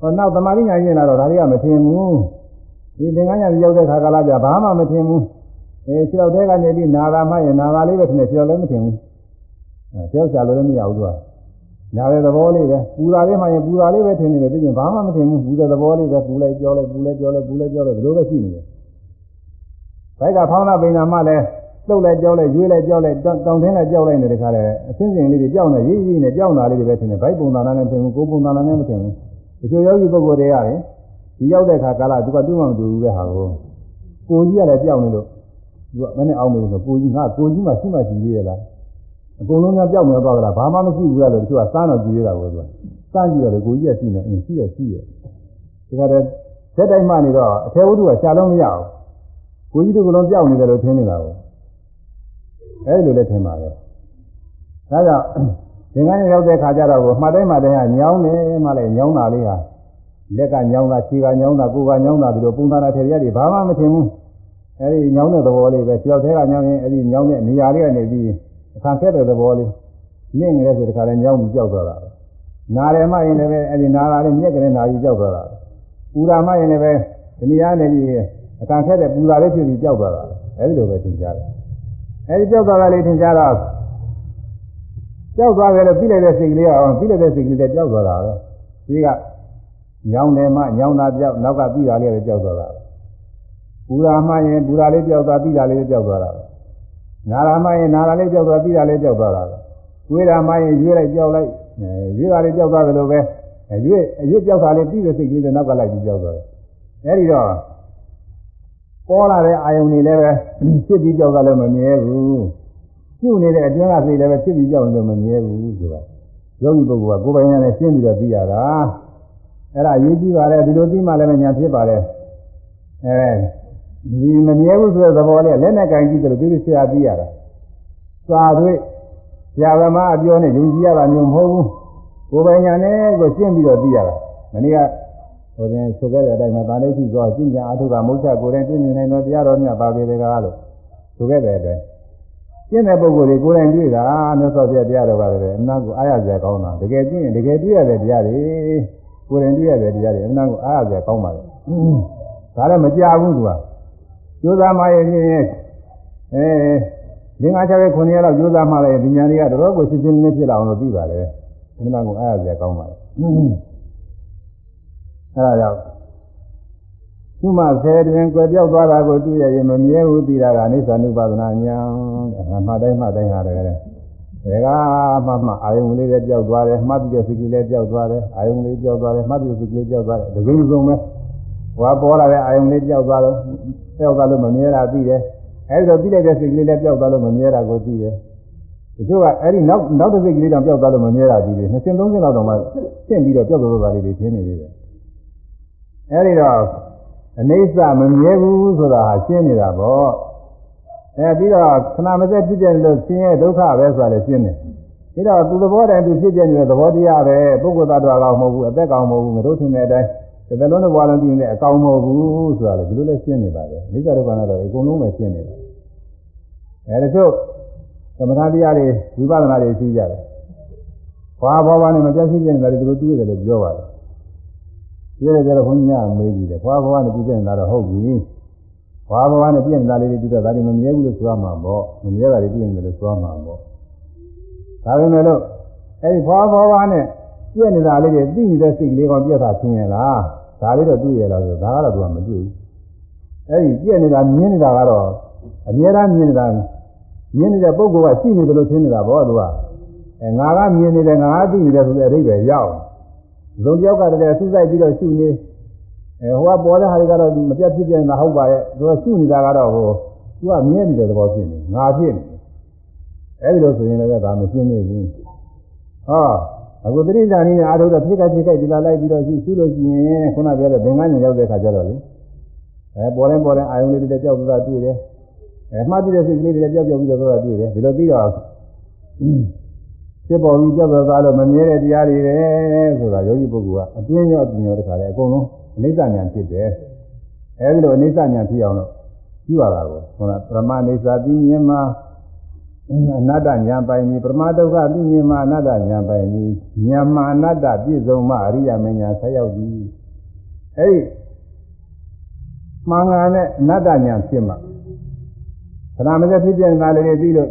ဟောနောက်သမာဓိညာကျင့်လာတော့ဒါတွေကမထင်ဘူးဒီသင်္ကန်းညာရောက်တဲ့ခါကလာကြဘာမှမထင်ဘူးအဲခြေောက်တဲကနေပြီးနာဂာမှရင်နာဂာလေးပဲထင်တယ်ခြေောက်လည်းမထင်ဘူး အဲခြေောက်ချလို့လည်းမရဘူးသူကနာတဲ့သဘောလေးပဲပူတာလေးမှရင်ပူတာလေးပဲထင်နေတယ်သိရင်ဘာမှမထင်ဘူးပူတဲ့သဘောလေးပဲပူလိုက်ကြောလိုက်ပူလိုက်ကြောလိုက်ပူလိုက်ကြောလိုက်ဒီလိုပဲရှိနေတယ်ဘိုက်ကဖောင်းတာပိန်တာမှလည်းလှုပ်လိုက်ကြောလိုက်ရွေးလိုက်ကြောလိုက်တောင်ထင်းလိုက်ကြောက်လိုက်နေတဲ့ခါလဲအစင်းစင်လေးတွေကြောက်နေရေးရေးနဲ့ကြောက်တာလေးတွေပဲထင်တယ်ဘိုက်ပုံသဏ္ဍာန်နဲ့ထင်ဘူးကိုယ်ပုံသဏ္ဍာန်နဲ့မထင်ဘူးတချို့ယောဂီပုဂ္ဂိုလ်တွေကလေဒီရောက်တဲ့ခါကာလသူကတူးမှမတူဘူးပဲဟာကိုကိုကြီးကလည်းကြောက်နေလို့သူကမနဲ့အောင်မေးလို့ကိုကြီးငါကိုကြီးမှရှိမှရှိသေးရဲ့လား အကုန်လုံးကကြောက်နေတော့လားဘာမှမရှိဘူးလားလို့တချို့ကစမ်းတော့ကြည့်ရတာကိုသူကစမ်းကြည့်တော့လေကိုကြီးကရှိနေအင်းရှိတော့ရှိရဲ့ဒီကတည်းကသက်တိုင်းမှနေတော့အထေဝတ္ထုကရှားလို့မရဘူးကိုကြီးတို့ကလုံးကြောက်နေတယ်လို့ထင်နေတာကိုအဲဒီလိုလည်းထင်ပါလေဒါကြောင့်သင်္ကန်းရောက်တဲ့ခါကျတော့ကိုမှတ်တိုင်းမှတိုင်းကညောင်းနေမှလည်းညောင်းတာလေးဟာလက်ကညောင်းတာခြေကညောင်းတာကိုယ်ကညောင်းတာဒီလိုပုံသဏ္ဍာန်ထေရတွေဘာမှမထင်ဘူးအဲဒီညောင်းတဲ့သဘောလေးပဲခြေောက်ထဲကညောင်းရင်အဲဒီညောင်းတဲ့နေရာလေးကနေပြီး အခါခက်တဲ့သဘောလေးနင့်ငယ်ဆိုတခါလဲညောင်းပြီးကြောက်သွားတာနာတယ်မှရင်လည်းပဲအဲဒီနာတာလေးမြက်ကလေးနာပြီးကြောက်သွားတာပူတာမှရင်လည်းပဲဒီနေရာနေပြီးအခါခက်တဲ့ပူတာလေးဖြစ်ပြီးကြောက်သွားတာအဲဒီလိုပဲသင်ကြားတယ်အဲဒီကြောက်သွားတာလေးသင်ကြားတော့ကြောက်သွားတယ်လို့ပြီးလိုက်တဲ့စိတ်ကလေးအောင်ပြီးလိုက်တဲ့စိတ်ကလေးလည်းကြောက်သွားတာပဲဒီကညောင်းတယ်မှညောင်းတာပြောက်နောက်ကပြီးတာလေးလည်းကြောက်သွားတာပူတာမှရင်ပူတာလေးကြောက်သွားပြီးတာလေးလည်းကြောက်သွားတာ နာတာမှရင်နာတာလေးကြောက်သွားပြီးတာလေးကြောက်သွားတာရွေးတာမှရင်ရွေးလိုက်ကြောက်လိုက်ရွေးတာလေးကြောက်သွားတယ်လို့ပဲရွေးရွေးကြောက်တာလေးပြီးတဲ့စိတ်ကလေးလည်းနောက်ကလိုက်ပြီးကြောက်သွားတယ်အဲဒီတော့ပေါ်လာတဲ့အာယုန်တွေလည်းပဲဖြစ်ပြီးကြောက်တာလည်းမမြဲဘူးရှုနေတဲ့အတွင်းကစိတ်လည်းပဲဖြစ်ပြီးကြောက်လို့မမြဲဘူးဆိုတာယောဂီပုဂ္ဂိုလ်ကကိုယ်ပိုင်ဉာဏ်နဲ့ရှင်းပြီးတော့သိရတာအဲ့ဒါရေးကြည့်ပါလေဒီလိုသိမှလည်းဉာဏ်ဖြစ်ပါလေအဲ ဒီမမြဲဘူးဆိုတဲ့သဘောလေးလက်နဲ့ကင်ကြည့်တယ်လို့သိသိဆရာသိရတာသာတွေ့ဆရာဗမာအပြောနဲ့ယုံကြည်ရတာမျိုးမဟုတ်ဘူးကိုယ်ပိုင်ဉာဏ်နဲ့ကိုရှင်းပြီးတော့သိရတာမနေ့ကဟိုရင်ဆိုခဲ့တဲ့အတိုင်းမှာဗာလိတိကောကျင့်ကြံအထုကမုတ်ချကိုယ်တိုင်သိမြင်နိုင်တော့တရားတော်မြတ်ပါပေတကားလို့ဆိုခဲ့တဲ့အတိုင်းကျင့်တဲ့ပုဂ္ဂိုလ်တွေကိုယ်တိုင်တွေ့တာမြတ်စွာဘုရားတရားတော်ပါတယ်အနာကိုအားရစရာကောင်းတာတကယ်ကျင့်ရင်တကယ်တွေ့ရတဲ့တရားတွေကိုယ်တိုင်တွေ့ရတဲ့တရားတွေအနာကိုအားရစရာကောင်းပါလေဒါလည်းမကြဘူးသူက ကျိုးစားမှရဲ့ဖြင့်အဲလင်္ကာချရဲ့9ရက်လောက်ကျိုးစားမှလည်းဒီညာတွေကတော်တော်ကိုရှင်းရှင်းလင်းလင်းဖြစ်လာအောင်လို့ပြီးပါလေအနာကိုအားရစရာကောင်းပါလေအဲဒါကြောင့်သူ့မှာဆယ်တွင်ကြွယ်ပြောက်သွားတာကိုတွေ့ရရင်မမြဲဘူးသိတာကအိသနုပါဒနာညာတဲ့မှတ်တိုင်းမှတ်တိုင်းဟာတယ်ဒါကမှမှအာယုံလေးလည်းပြောက်သွားတယ်မှတ်ပြီးတဲ့စိတ်ကလေးလည်းပြောက်သွားတယ်အာယုံလေးပြောက်သွားတယ်မှတ်ပြီးတဲ့စိတ်ကလေးပြောက်သွားတယ်ဒီကုန်းစုံပဲဟောပေါ်လာတဲ့အာယုံလေးပြောက်သွားတော့ ပြောက်သွားလို့မမြဲတာသိတယ်အဲဒီတော့ပြီးလိုက်တဲ့စိတ်ကလေးလည်းပြောက်သွားလို့မမြဲတာကိုသိတယ်ဒီလိုကအဲ့ဒီနောက်နောက်တစ်စိတ်ကလေးတောင်ပြောက်သွားလို့မမြဲတာသိတယ်20 30လောက်တောင်မှရှင်းပြီးတော့ပြောက်သွားတာလေးတွေရှင်းနေသေးတယ်အဲဒီတော့အနေဆာမမြဲဘူးဆိုတာဟာရှင်းနေတာပေါ့အဲပြီးတော့ခဏမစက်ဖြစ်တဲ့လို့ဆင်းရဲဒုက္ခပဲဆိုတာလည်းရှင်းတယ်ပြီးတော့သူသဘောတည်းသူဖြစ်တဲ့သဘောတရားပဲပုဂ္ဂိုလ်သတ္တဝါကောင်မဟုတ်ဘူးအသက်ကောင်မဟုတ်ဘူးငါတို့ထင်တဲ့အတိုင်း တစ်သက်လုံးတစ်ဘဝလုံးတည်နေတဲ့အကောင်မဟုတ်ဘူးဆိုတာလည်းဒီလိုလည်းရှင်းနေပါတယ်မိစ္ဆာဒုက္ခနာတော့အကုန်လုံးပဲရှင်းနေတယ်အဲဒါဆိုသမထတရားတွေဝိပဿနာတွေရှိကြတယ်ဘာဘောဘာနဲ့မပြတ်ဖြစ်နေတာတွေသူတို့တွေ့တယ်လို့ပြောပါတယ်တွေ့တယ်ကြတော့ဘုန်းကြီးကမေးကြည့်တယ်ဘွားဘွားနဲ့ပြည့်နေတာတော့ဟုတ်ပြီဘွားဘွားနဲ့ပြည့်နေတာလေးတွေတွေ့တော့ဒါတွေမမြဲဘူးလို့ဆိုရမှာပေါ့မမြဲတာတွေတွေ့နေတယ်လို့ဆိုရမှာပေါ့ဒါပေမဲ့လို့အဲဒီဘွားဘွားနဲ့ပြည့်နေတာလေးတွေသိနေတဲ့စိတ်ကလေးကောင်ပြတ်တာရှင်းရလား ဒါလေးတော့တွေ့ရလားဆိုဒါကတော့သူကမတွေ့ဘူးအဲဒီပြည့်နေတာမြင်နေတာကတော့အများအားမြင်နေတာမြင်နေတဲ့ပုဂ္ဂိုလ်ကရှိနေတယ်လို့ရှင်းနေတာပေါ့သူကအဲငါကမြင်နေတယ်ငါကသိနေတယ်ဆိုတဲ့အဓိပ္ပာယ်ရောက်ဇုံတယောက်ကတည်းကစူးစိုက်ပြီးတော့ရှုနေအဲဟိုကပေါ်တဲ့ဟာတွေကတော့မပြတ်ဖြစ်ပြန်တာဟုတ်ပါရဲ့သူကရှုနေတာကတော့ဟိုသူကမြဲနေတဲ့သဘောဖြစ်နေငါဖြစ်နေအဲဒီလိုဆိုရင်လည်းဒါမရှင်းနေဘူးဟော အခုတိရိစ္ဆာန်ကြီးနဲ့အာထုတော့ဖြစ်ခက်ဖြစ်ခက်ဒီလာလိုက်ပြီးတော့ရှုရှုလို့ရှိရင်ခုနပြောတဲ့ဘင်္ဂညံရောက်တဲ့ခါကျတော့လေအဲပေါ်တိုင်းပေါ်တိုင်းအာယုံလေးတွေကြောက်သွားတွေ့တယ်အဲမှားပြီးတဲ့စိတ်ကလေးတွေကြောက်ကြောက်ပြီးတော့သွားတွေ့တယ်ဒီလိုပြီးတော့ဖြစ်ပေါ်ပြီးကြောက်သွားလို့မမြဲတဲ့တရားတွေပဲဆိုတာယောဂီပုဂ္ဂိုလ်ကအတွင်းရောအပြင်ရောတခါလေအကုန်လုံးအနိစ္စဉာဏ်ဖြစ်တယ်အဲဒီလိုအနိစ္စဉာဏ်ဖြစ်အောင်လို့ပြုရတာကိုဟုတ်လားပရမအနိစ္စပြီးမြင်မှာ အနတ္တဉာဏ်ပိုင်ပြီပရမဒုက္ခပြီးမြင်မှာအနတ္တဉာဏ်ပိုင်ပြီဉာဏ်မှာအနတ္တပြည့်စုံမှအရိယာမဉာဏ်ဆက်ရောက်ပြီအဲဒီမှန်ကန်တဲ့အနတ္တဉာဏ်ဖြစ်မှခဏမစက်ဖြစ်တဲ့နာလေးတွေပြီးလို့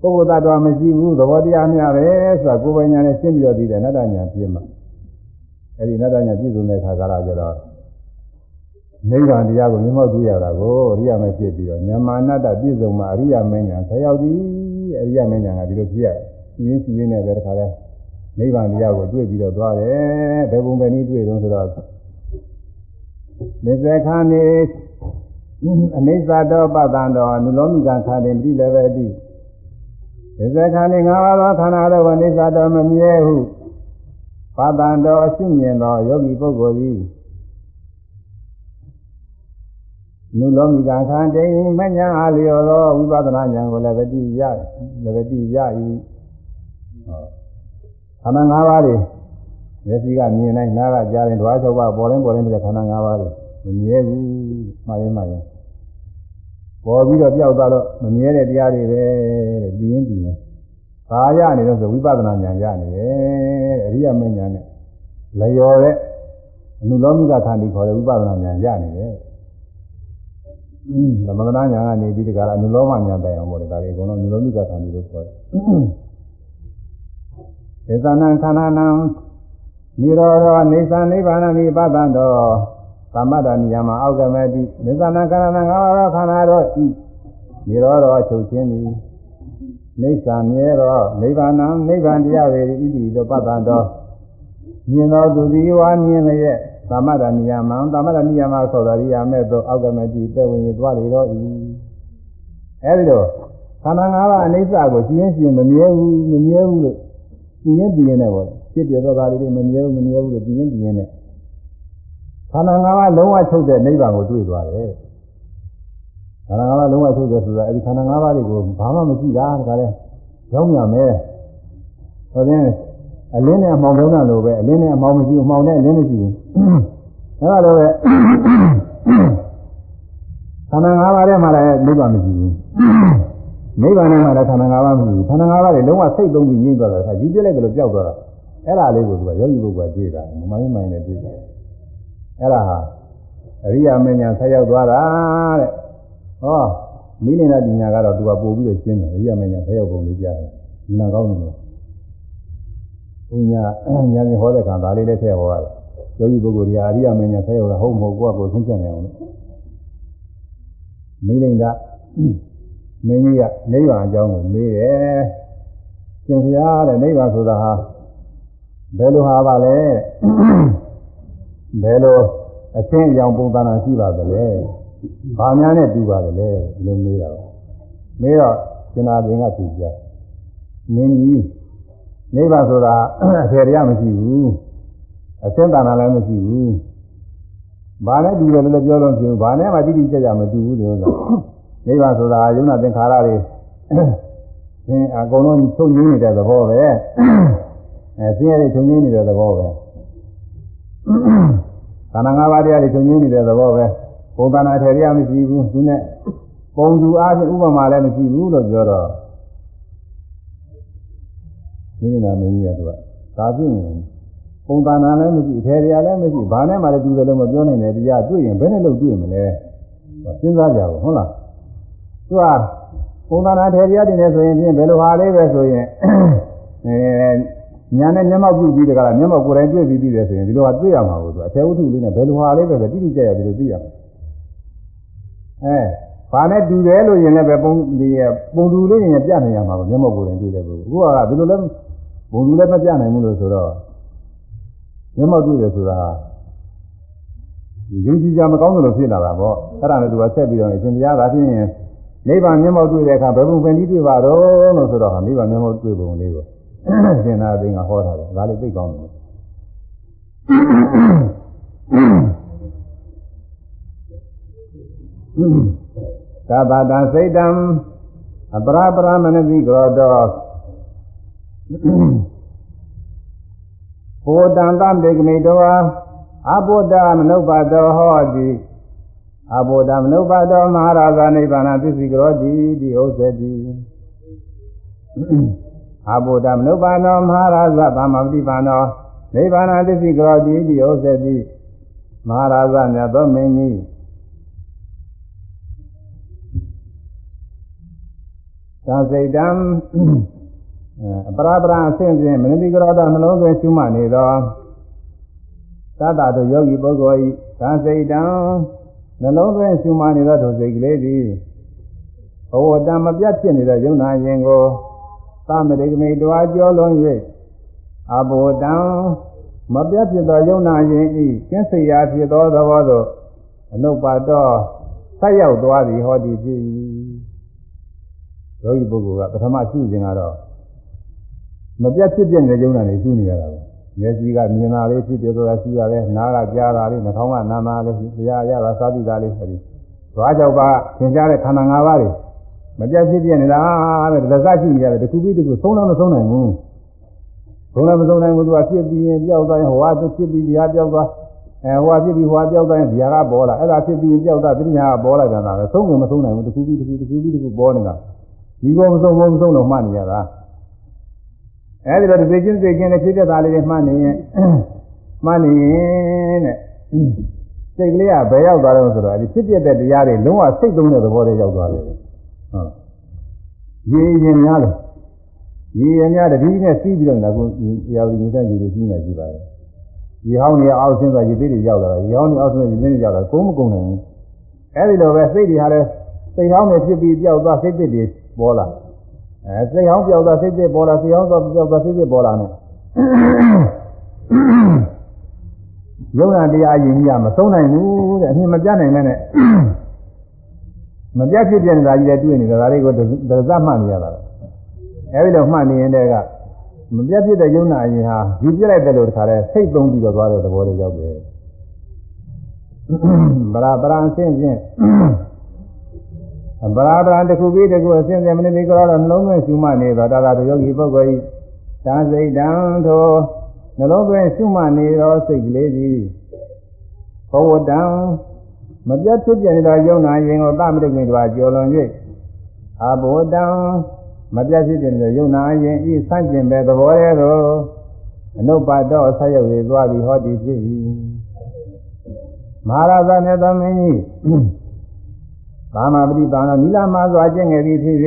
ပုဂ္ဂိုလ်သတ္တဝါမရှိဘူးသဘောတရားများပဲဆိုတာကိုယ်ပိုင်ညာနဲ့ရှင်းပြီးတော့သိတယ်အနတ္တညာပြည့်မှာအဲဒီအနတ္တညာပြည့်စုံတဲ့အခါကလာကြတော့နိဗ္ဗာန်တရားကိုမြင်မောက်တွေ့ရတာကိုအရိယာမဖြစ်ပြီးတော့ဉာဏ်မာနတ္တပြည့်စုံမှာအရိယာမဉာဏ်ဆက်ရောက်သည် အရိယာမဉာဏ်ကဒီလိုဖြစ်ရတယ်ရှင်ရင်းရှင်ရင်းနဲ့ပဲတခါလဲနိဗ္ဗာန်တရားကိုတွေ့ပြီးတော့သွားတယ်ဘယ်ပုံပဲနည်းတွေ့တော့ဆိုတော့မေဇခာနေအနိစ္စတောပတ္တံတော်အနုလောမိကခာနေပြိလည်းပဲအတိသစ္စာခန္ဓာ၅ပါးသောခန္ဓာတို့ကိုအိစ္ဆာတော်မမြဲဟုပါတန်တော်အရှင်းမြင်သောယောဂီပုဂ္ဂိုလ်သည် နုလောမိကခန္တိမညာအားလျော်သောဝိပဿနာဉာဏ်ကိုလည်းဗတိရလည်းဗတိရ၏ခန္ဓာ၅ပါးတွေမျက်စိကမြင်နိုင်နားကကြားရင်ဓဝါ၆ပါးပေါ်ရင်ပေါ်ရင်တဲ့ခန္ဓာ၅ပါးတွေမမြဲဘူးမှားရင်မှားရင်ပေါ်ပြီးတော့ပြောက်သွားတော့မမြဲတဲ့တရားတွေပဲတဲ့ပြီးရင်ပြီးရင်ဘာရနေလို့ဆိုဝိပဿနာဉာဏ်ရနေတယ်အရိယမဉာဏ်နဲ့လျော်တဲ့အနုလောမိကခန္တီခေါ်တဲ့ဝိပဿနာဉာဏ်ရနေတယ် သမထနာဉာဏ်ကနေပြီးဒီကရအနုလောမဉာဏ်တိုင်အောင်ပေါ့လေဒါတွေအကုန်လုံးအနုလောမိကခန္တီလို့ခေါ်တယ်ဒေသနာခန္ဓာနံနိရောဓနေသနိဗ္ဗာန်မိပတ္တံတော်သမ္မတနိယမအောက်ကမတိမေသနာခန္ဓာငါးပါးခန္ဓာတော်ဤနိရောဓချုပ်ခြင်းသည်နေသမြဲသောနိဗ္ဗာန်နိဗ္ဗာန်တရားဝေဤတိသောပတ္တတော်မြင်သောသူသည်ဝါမြင်လျက် သမ္မတနိယမသမ္မတနိယမဆိုတော်ရိယာမဲ့သောအောက်ကမတိပဲဝင်သွားလေတော့ဤအဲဒီလိုခခန္ဓာ၅ပါးအနိစ္စကိုရှင်ရင်ရှင်မမြဲဘူးမမြဲဘူးလို့ရှင်ရင်ပြင်းနေပေါ့ဖြစ်ပြသောသားလေးတွေမမြဲဘူးမမြဲဘူးလို့ပြင်းပြင်းနေခန္ဓာ၅ပါးလုံးဝချုပ်တဲ့နိဗ္ဗာန်ကိုတွေ့သွားတယ်ခန္ဓာ၅ပါးလုံးဝချုပ်တယ်ဆိုတာအဲဒီခန္ဓာ၅ပါးတွေကိုဘာမှမရှိတာတခါလဲကြောင်းမြမယ်ဟောရင်အလင်းနဲ့အမှောင်လုံးတာလိုပဲအလင်းနဲ့အမှောင်မရှိဘူးအမှောင်နဲ့အလင်းမရှိဘူးအဲ ဒါလိုပဲခန္ဓာ၅ပါးထဲမှာလည်းနိဗ္ဗာန်မရှိဘူးနိဗ္ဗာန်ထဲမှာလည်းခန္ဓာ၅ပါးမရှိဘူးခန္ဓာ၅ပါးတွေလုံးဝစိတ်သုံးပြီးငြိမ့်သွားတာအခါယူပြလိုက်ကြလို့ပျောက်သွားတာအဲ့ဒါလေးကိုသူကယောဂီပုဂ္ဂိုလ်တွေ့တာမမိုင်းမိုင်းနဲ့တွေ့တယ်အဲ့ဒါဟာအရိယာမဉ္ဇဉ်ဆက်ရောက်သွားတာတဲ့ဟောမိနေတာပညာကတော့သူကပို့ပြီးတော့ရှင်းတယ်အရိယာမဉ္ဇဉ်ဆက်ရောက်ပုံလေးကြားတယ်နာကောင်းတယ်လို့ဘုညာညာစဉ်ဟောတဲ့ကံဒါလေးလည်းထည့်ဟောရတယ် ယောဂီပုဂ္ဂိုလ်တွေအရိယာမဉ္ဇဉ်ဆက်ရောက်တာဟုတ်မဟုတ်ကိုယ့်ကိုယ်ဆုံးဖြတ်နိုင်အောင်လို့မိနေတာမင်းကြီးကနိဗ္ဗာန်အကြောင်းကိုမေးတယ်ရှင်ဘုရားတဲ့နိဗ္ဗာန်ဆိုတာဟာဘယ်လိုဟာပါလဲဘယ်လိုအရှင်းအကြောင်းပုံသဏ္ဍာန်ရှိပါသလဲဘာများနဲ့တူပါသလဲဒီလိုမေးတာမေးတော့ရှင်သာသင်ကဖြေပြမင်းကြီးနိဗ္ဗာန်ဆိုတာအထေရမရှိဘူး အရှင်းတဏ္ဍာန်လည်းမရှိဘူးဘာနဲ့တူတယ်လို့ပြောလို့ပြောဘာနဲ့မှတိတိကျကျမတူဘူးဒီဥစ္စာနိဗ္ဗာန်ဆိုတာယုံနာသင်္ခါရတွေသင်အကုန်လုံးချုပ်ငြိမ်းနေတဲ့သဘောပဲအဲဆင်းရဲတွေချုပ်ငြိမ်းနေတဲ့သဘောပဲခန္ဓာ၅ပါးတရားတွေချုပ်ငြိမ်းနေတဲ့သဘောပဲပုံသဏ္ဍာန်ထေရမရှိဘူးသူနဲ့ပုံသူအားဖြင့်ဥပမာလည်းမရှိဘူးလို့ပြောတော့ဒီနေ့နာမင်းကြီးကသူကဒါဖြင့် ပုံသဏ္ဍာန်လည်းမရှိထေရလည်းမရှိဘာနဲ့မှလည်းတူတယ်လို့မပြောနိုင်တဲ့တရားတွေ့ရင်ဘယ်နဲ့လို့တွေ့မလဲစဉ်းစားကြပါဟုတ်လားသူကပုံသဏ္ဍာန်ထေရတင်နေဆိုရင်ဖြင့်ဘယ်လိုဟာလေးပဲဆိုရင်အဲညာနဲ့မျက်မှောက်ပြုပြီးတကလားမျက်မှောက်ကိုယ်တိုင်တွေ့ပြီးပြီးတယ်ဆိုရင်ဒီလိုဟာတွေ့ရမှာကိုသူအထေဝတ္ထုလေးနဲ့ဘယ်လိုဟာလေးပဲပဲတိတိကျကျဒီလိုသိရမှာအဲဘာနဲ့တူတယ်လို့ရင်လည်းပဲပုံဒီပုံတူလေးရင်ပြနိုင်ရမှာပေါ့မျက်မှောက်ကိုယ်တိုင်တွေ့တယ်ကိုအခုကဒီလိုလဲပုံတူလည်းမပြနိုင်ဘူးလို့ဆိုတော့ မျက်မှောက်တွေ့တယ်ဆိုတာဒီရင်းကြီးကြမကောင်းလို့ဖြစ်လာတာပေါ့အဲ့ဒါနဲ့သူကဆက်ပြီးတော့အရှင်ဘုရားကဖြစ်ရင်နိဗ္ဗာန်မျက်မှောက်တွေ့တဲ့အခါဘယ်ပုံပင်ကြီးတွေ့ပါတော့လို့ဆိုတော့ဟာနိဗ္ဗာန်မျက်မှောက်တွေ့ပုံလေးကိုရှင်သာသိငါဟောတာတယ်ဒါလေးသိကောင်းတယ်ကာသတံစိတ်တံအပရာပရမနတိကောတော ဘောတံတံတေကမိတောအဘောဓမနုပတောဟောတိအဘောဓမနုပတောမဟာရာဇာနိဗ္ဗာန်သစ္စိကရောတိဒီဥစ္စတိအဘောဓမနုပါနောမဟာရာဇသမ္မာပฏิပါနောနိဗ္ဗာန်သစ္စိကရောတိဒီဥစ္စတိမဟာရာဇမြတ်သောမင်းကြီးသာစိတ်တံ အပရာပရာအစဉ်စဉ်မနတိကရောတော်နှလုံးသွင်းရှုမှတ်နေသောသတ္တတို့ယောဂီပုဂ္ဂိုလ်ဤသာစိတ်တံနှလုံးသွင်းရှုမှတ်နေသောဒုစိတ်ကလေးသည်ဘဝတံမပြတ်ဖြစ်နေတဲ့ယုံနာခြင်းကိုသမရိကမိတွားကြောလွန်၍အဘောတံမပြတ်ဖြစ်သောယုံနာခြင်းဤကျင့်စေရာဖြစ်သောသဘောသို့အနုပါတော့ဆက်ရောက်သွားသည်ဟောဒီဖြစ်၏ယောဂီပုဂ္ဂိုလ်ကပထမရှုစဉ်ကတော့ မပြတ်ဖြစ်ပြနေတဲ့ယုံနာတွေရှုနေရတာပဲမျက်စိကမြင်တာလေးဖြစ်တယ်ဆိုတာရှုရတယ်နားကကြားတာလေးနှာခေါင်းကနားမှာလေးတရားရတာစားပြီးတာလေးအဲဒီသွားကြောက်ပါသင်ကြားတဲ့ခန္ဓာ၅ပါးတွေမပြတ်ဖြစ်ပြနေတာတဲ့လက်စားရှိနေရတယ်တစ်ခုပြီးတစ်ခုသုံးတော့မသုံးနိုင်ဘူးသုံးလည်းမသုံးနိုင်ဘူးသူကဖြစ်ပြီးရင်ပြောက်သွားရင်ဟိုဟာဖြစ်ပြီးဒီဟာပြောက်သွားအဲဟိုဟာဖြစ်ပြီးဟိုဟာပြောက်သွားရင်ဒီဟာကပေါ်လာအဲ့ဒါဖြစ်ပြီးရင်ပြောက်သွားပြညာကပေါ်လာကြတာပဲသုံးကမသုံးနိုင်ဘူးတစ်ခုပြီးတစ်ခုတစ်ခုပြီးတစ်ခုပေါ်နေတာဒီကောမသုံးဘူးမသုံးတော့မှတ်နေရတာ အဲဒီတော့ဒီချင်းစိတ်ချင်းနဲ့ဖြစ်တဲ့သားလေးတွေမှတ်နေရင်မှတ်နေရင်တဲ့စိတ်ကလေးကဘယ်ရောက်သွားတော့ဆိုတော့အဲဒီဖြစ်ပြတဲ့တရားတွေလုံးဝစိတ်သုံးတဲ့သဘောတွေရောက်သွားတယ်ဟုတ်ရေရင်များလို့ရေရင်များတတိနဲ့စီးပြီးတော့လည်းကိုရာဝီနေတဲ့ရေတွေစီးနေကြည့်ပါရဲ့ရေဟောင်းတွေအောက်ဆင်းသွားရေသေးတွေရောက်လာတာရေဟောင်းတွေအောက်ဆင်းရေသေးတွေရောက်လာကိုမကုန်နိုင်ဘူးအဲဒီလိုပဲစိတ်တွေဟာလည်းစိတ်ဟောင်းတွေဖြစ်ပြီးပြောက်သွားစိတ်သစ်တွေပေါ်လာ အဲစိတ်ဟောင်းပြောက်သွားစိတ်သစ်ပေါ်လာစိတ်ဟောင်းသွားပြောက်သွားစိတ်သစ်ပေါ်လာနဲ့ယုံနာတရားရင်ကြီးကမဆုံးနိုင်ဘူးတဲ့အမြင်မပြနိုင်နဲ့မပြတ်ဖြစ်ပြနေတာကြီးလည်းတွေ့နေတာဒါတွေကိုဒဇတ်မှတ်နေရတာအဲဒီလိုမှတ်နေရင်တည်းကမပြတ်ဖြစ်တဲ့ယုံနာအရင်ဟာယူပြလိုက်တယ်လို့တခါလဲစိတ်သုံးပြီးတော့သွားတဲ့သဘောလေးရောက်တယ်ဗရာပရံအစဉ်ဖြင့် ဗရာပရံတစ်ခုပြီးတစ်ခုအစဉ်စဉ်မနည်းကြောတော့နှလုံးသွင်းရှုမှတ်နေတော့ဒါသာယောဂီပုဂ္ဂိုလ်ဤသာစိတ်တံထိုနှလုံးသွင်းရှုမှတ်နေသောစိတ်ကလေးသည်ဘဝတံမပြတ်ဖြစ်ပြနေသောယုံနာရင်ကိုသမတိကွင်တော်ကျော်လွန်၍အဘောတံမပြတ်ဖြစ်ပြနေတဲ့ယုံနာရင်ဤဆန့်ကျင်ပဲသဘောရဲ့သို့အနုပါတော့ဆက်ရုပ်တွေသွားပြီးဟောတည်ဖြစ်၏မဟာရာဇမြတ်သမင်းကြီး ကာမပတိပါဏနိလမစွာကျင့်ငယ်သည်ဖြစ်၍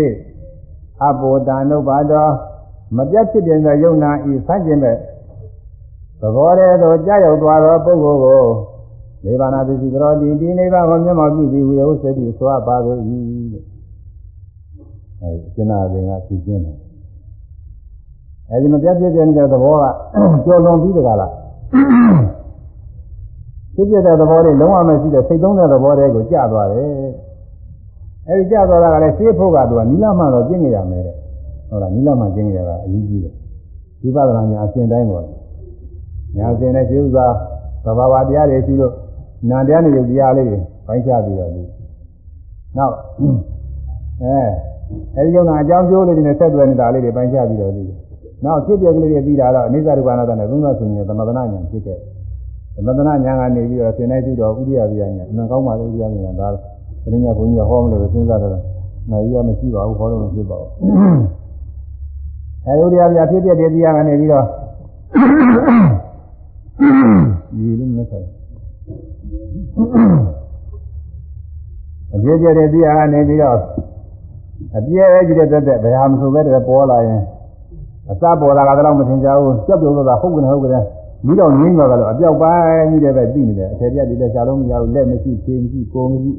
အဘောတံအနုပါတော့မပြတ်ဖြစ်ပြနေတဲ့ယုံနာဤဆန့်ကျင်ပဲသဘောရဲ့သို့ကြာရောက်သွားသောပုဂ္ဂိုလ်ကိုနိဗ္ဗာန်သတိကြောတိဒီနိဗ္ဗာန်ကိုမျက်မှောက်ပြုပြီးဝိယုစတိစွာပါပေ၏အဲဒီကျနာပင်ကဖြစ်ခြင်းတယ်အဲဒီမပြတ်ပြည့်တဲ့သဘောကကျော်လွန်ပြီးတကလားဖြစ်ပြတဲ့သဘောတွေလုံးဝမရှိတဲ့စိတ်သုံးတဲ့သဘောတွေကိုကြာသွားတယ် အဲဒီကြာသွားတာကလည်းရှင်းဖို့ကသူကနိလမှန်တော့ကျင့်ကြရမယ်တဲ့ဟုတ်လားနိလမှန်ကျင့်ကြရတာအရေးကြီးတယ်ဝိပဿနာညာအစဉ်တိုင်းပေါ်ညာအစဉ်နဲ့ရှင်းဥစွာသဘာဝတရားတွေရှိလို့နာတရားနဲ့ယုတ်တရားလေးတွေပိုင်းခြားပြီးတော့ဒီနောက်အဲအဲဒီယုံနာအကြောင်းကျိုးလေးတွေနဲ့ဆက်သွယ်နေတာလေးတွေပိုင်းခြားပြီးတော့ဒီနောက်ဖြစ်ပြကလေးတွေပြီးတာတော့အနိစ္စရူပနာတနဲ့သုံးသဆိုရင်သမထနာဉာဏ်ဖြစ်ခဲ့သမထနာဉာဏ်ကနေပြီးတော့သင်တိုင်းပြုတော့ဥရိယပြညာအမှန်ကောင်းပါလေဥရိယပြညာဒါ ကလေးညာဘုန်းကြီးဟောမလို့စဉ်းစားတော့နာရီကမရှိပါဘူးဟောလို့မဖြစ်ပါဘူးအဲဒီဥရိယပြဖြစ်ပြတဲ့တရားကနေပြီးတော့ဒီလိုမျိုးဆက်အပြည့်ကျတဲ့တရားကနေပြီးတော့အပြည့်ကြီးတဲ့တက်တဲ့ဘယ်ဟာမဆိုပဲတည်းပေါ်လာရင်အစပေါ်လာကတော့မထင်ကြဘူးကြောက်ပြုံးလို့သာဟုတ်ကနေဟုတ်ကနေမိတော့ငင်းသွားတယ်လို့အပြောက်ပိုင်းကြီးတဲ့ပဲသိနေတယ်အထက်ပြဒီလက်ရှာလို့မရဘူးလက်မရှိခြေမရှိကိုယ်မရှိ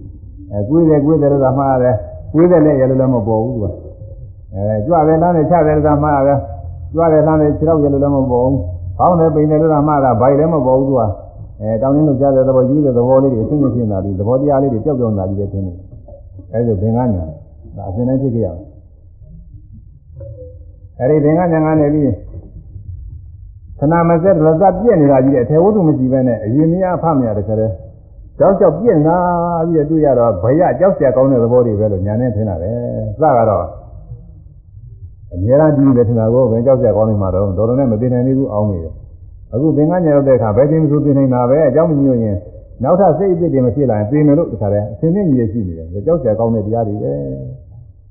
အဲကိုယ်တယ်ကိုယ်တယ်လို့သာမှားရတယ်ကိုယ်တယ်လည်းရလို့လည်းမပေါ်ဘူးသူကအဲကြွတယ်လမ်းနဲ့ချတယ်လို့သာမှားရတယ်ကြွတယ်လမ်းနဲ့ခြေတော့ရလို့လည်းမပေါ်ဘူးဘောင်းနဲ့ပိန်တယ်လို့သာမှားတာဘိုင်လည်းမပေါ်ဘူးသူကအဲတောင်းရင်းလို့ကြားတဲ့သဘောယူတဲ့သဘောလေးတွေအသိဉာဏ်ဖြစ်လာပြီးသဘောတရားလေးတွေကြောက်ကြောက်လာပြီးတဲ့သင်နေအဲဒီဘင်္ဂညာဒါအစဉ်တိုင်းဖြစ်ကြရအောင်အဲဒီဘင်္ဂညာကနေပြီးခဏမစက်ရသပြည့်နေတာကြီးတဲ့အထေဝတ္ထုမရှိဘဲနဲ့အရင်မရဖမရတကယ် ကြောက်ကြောက်ပြင့်လာပြီးတော့တွေ့ရတော့ဘယကြောက်စရာကောင်းတဲ့သဘောတွေပဲလို့ညာနဲ့ထင်တာပဲစကတော့အများအားဖြင့်ပဲထင်တာကိုပဲကြောက်စရာကောင်းနေမှာတော့တော်တော်နဲ့မသိနိုင်ဘူးအောင်းနေတယ်အခုသင်္ကန်းညာရောက်တဲ့အခါဘယ်ခြင်းမဆိုသိနိုင်တာပဲအကြောင်းမညွှန်ရင်နောက်ထပ်စိတ်အစ်စ်တွေမဖြစ်လာရင်သိမယ်လို့တခါတည်းအစဉ်နဲ့ညီရရှိနေတယ်ကြောက်စရာကောင်းတဲ့တရားတွေပဲ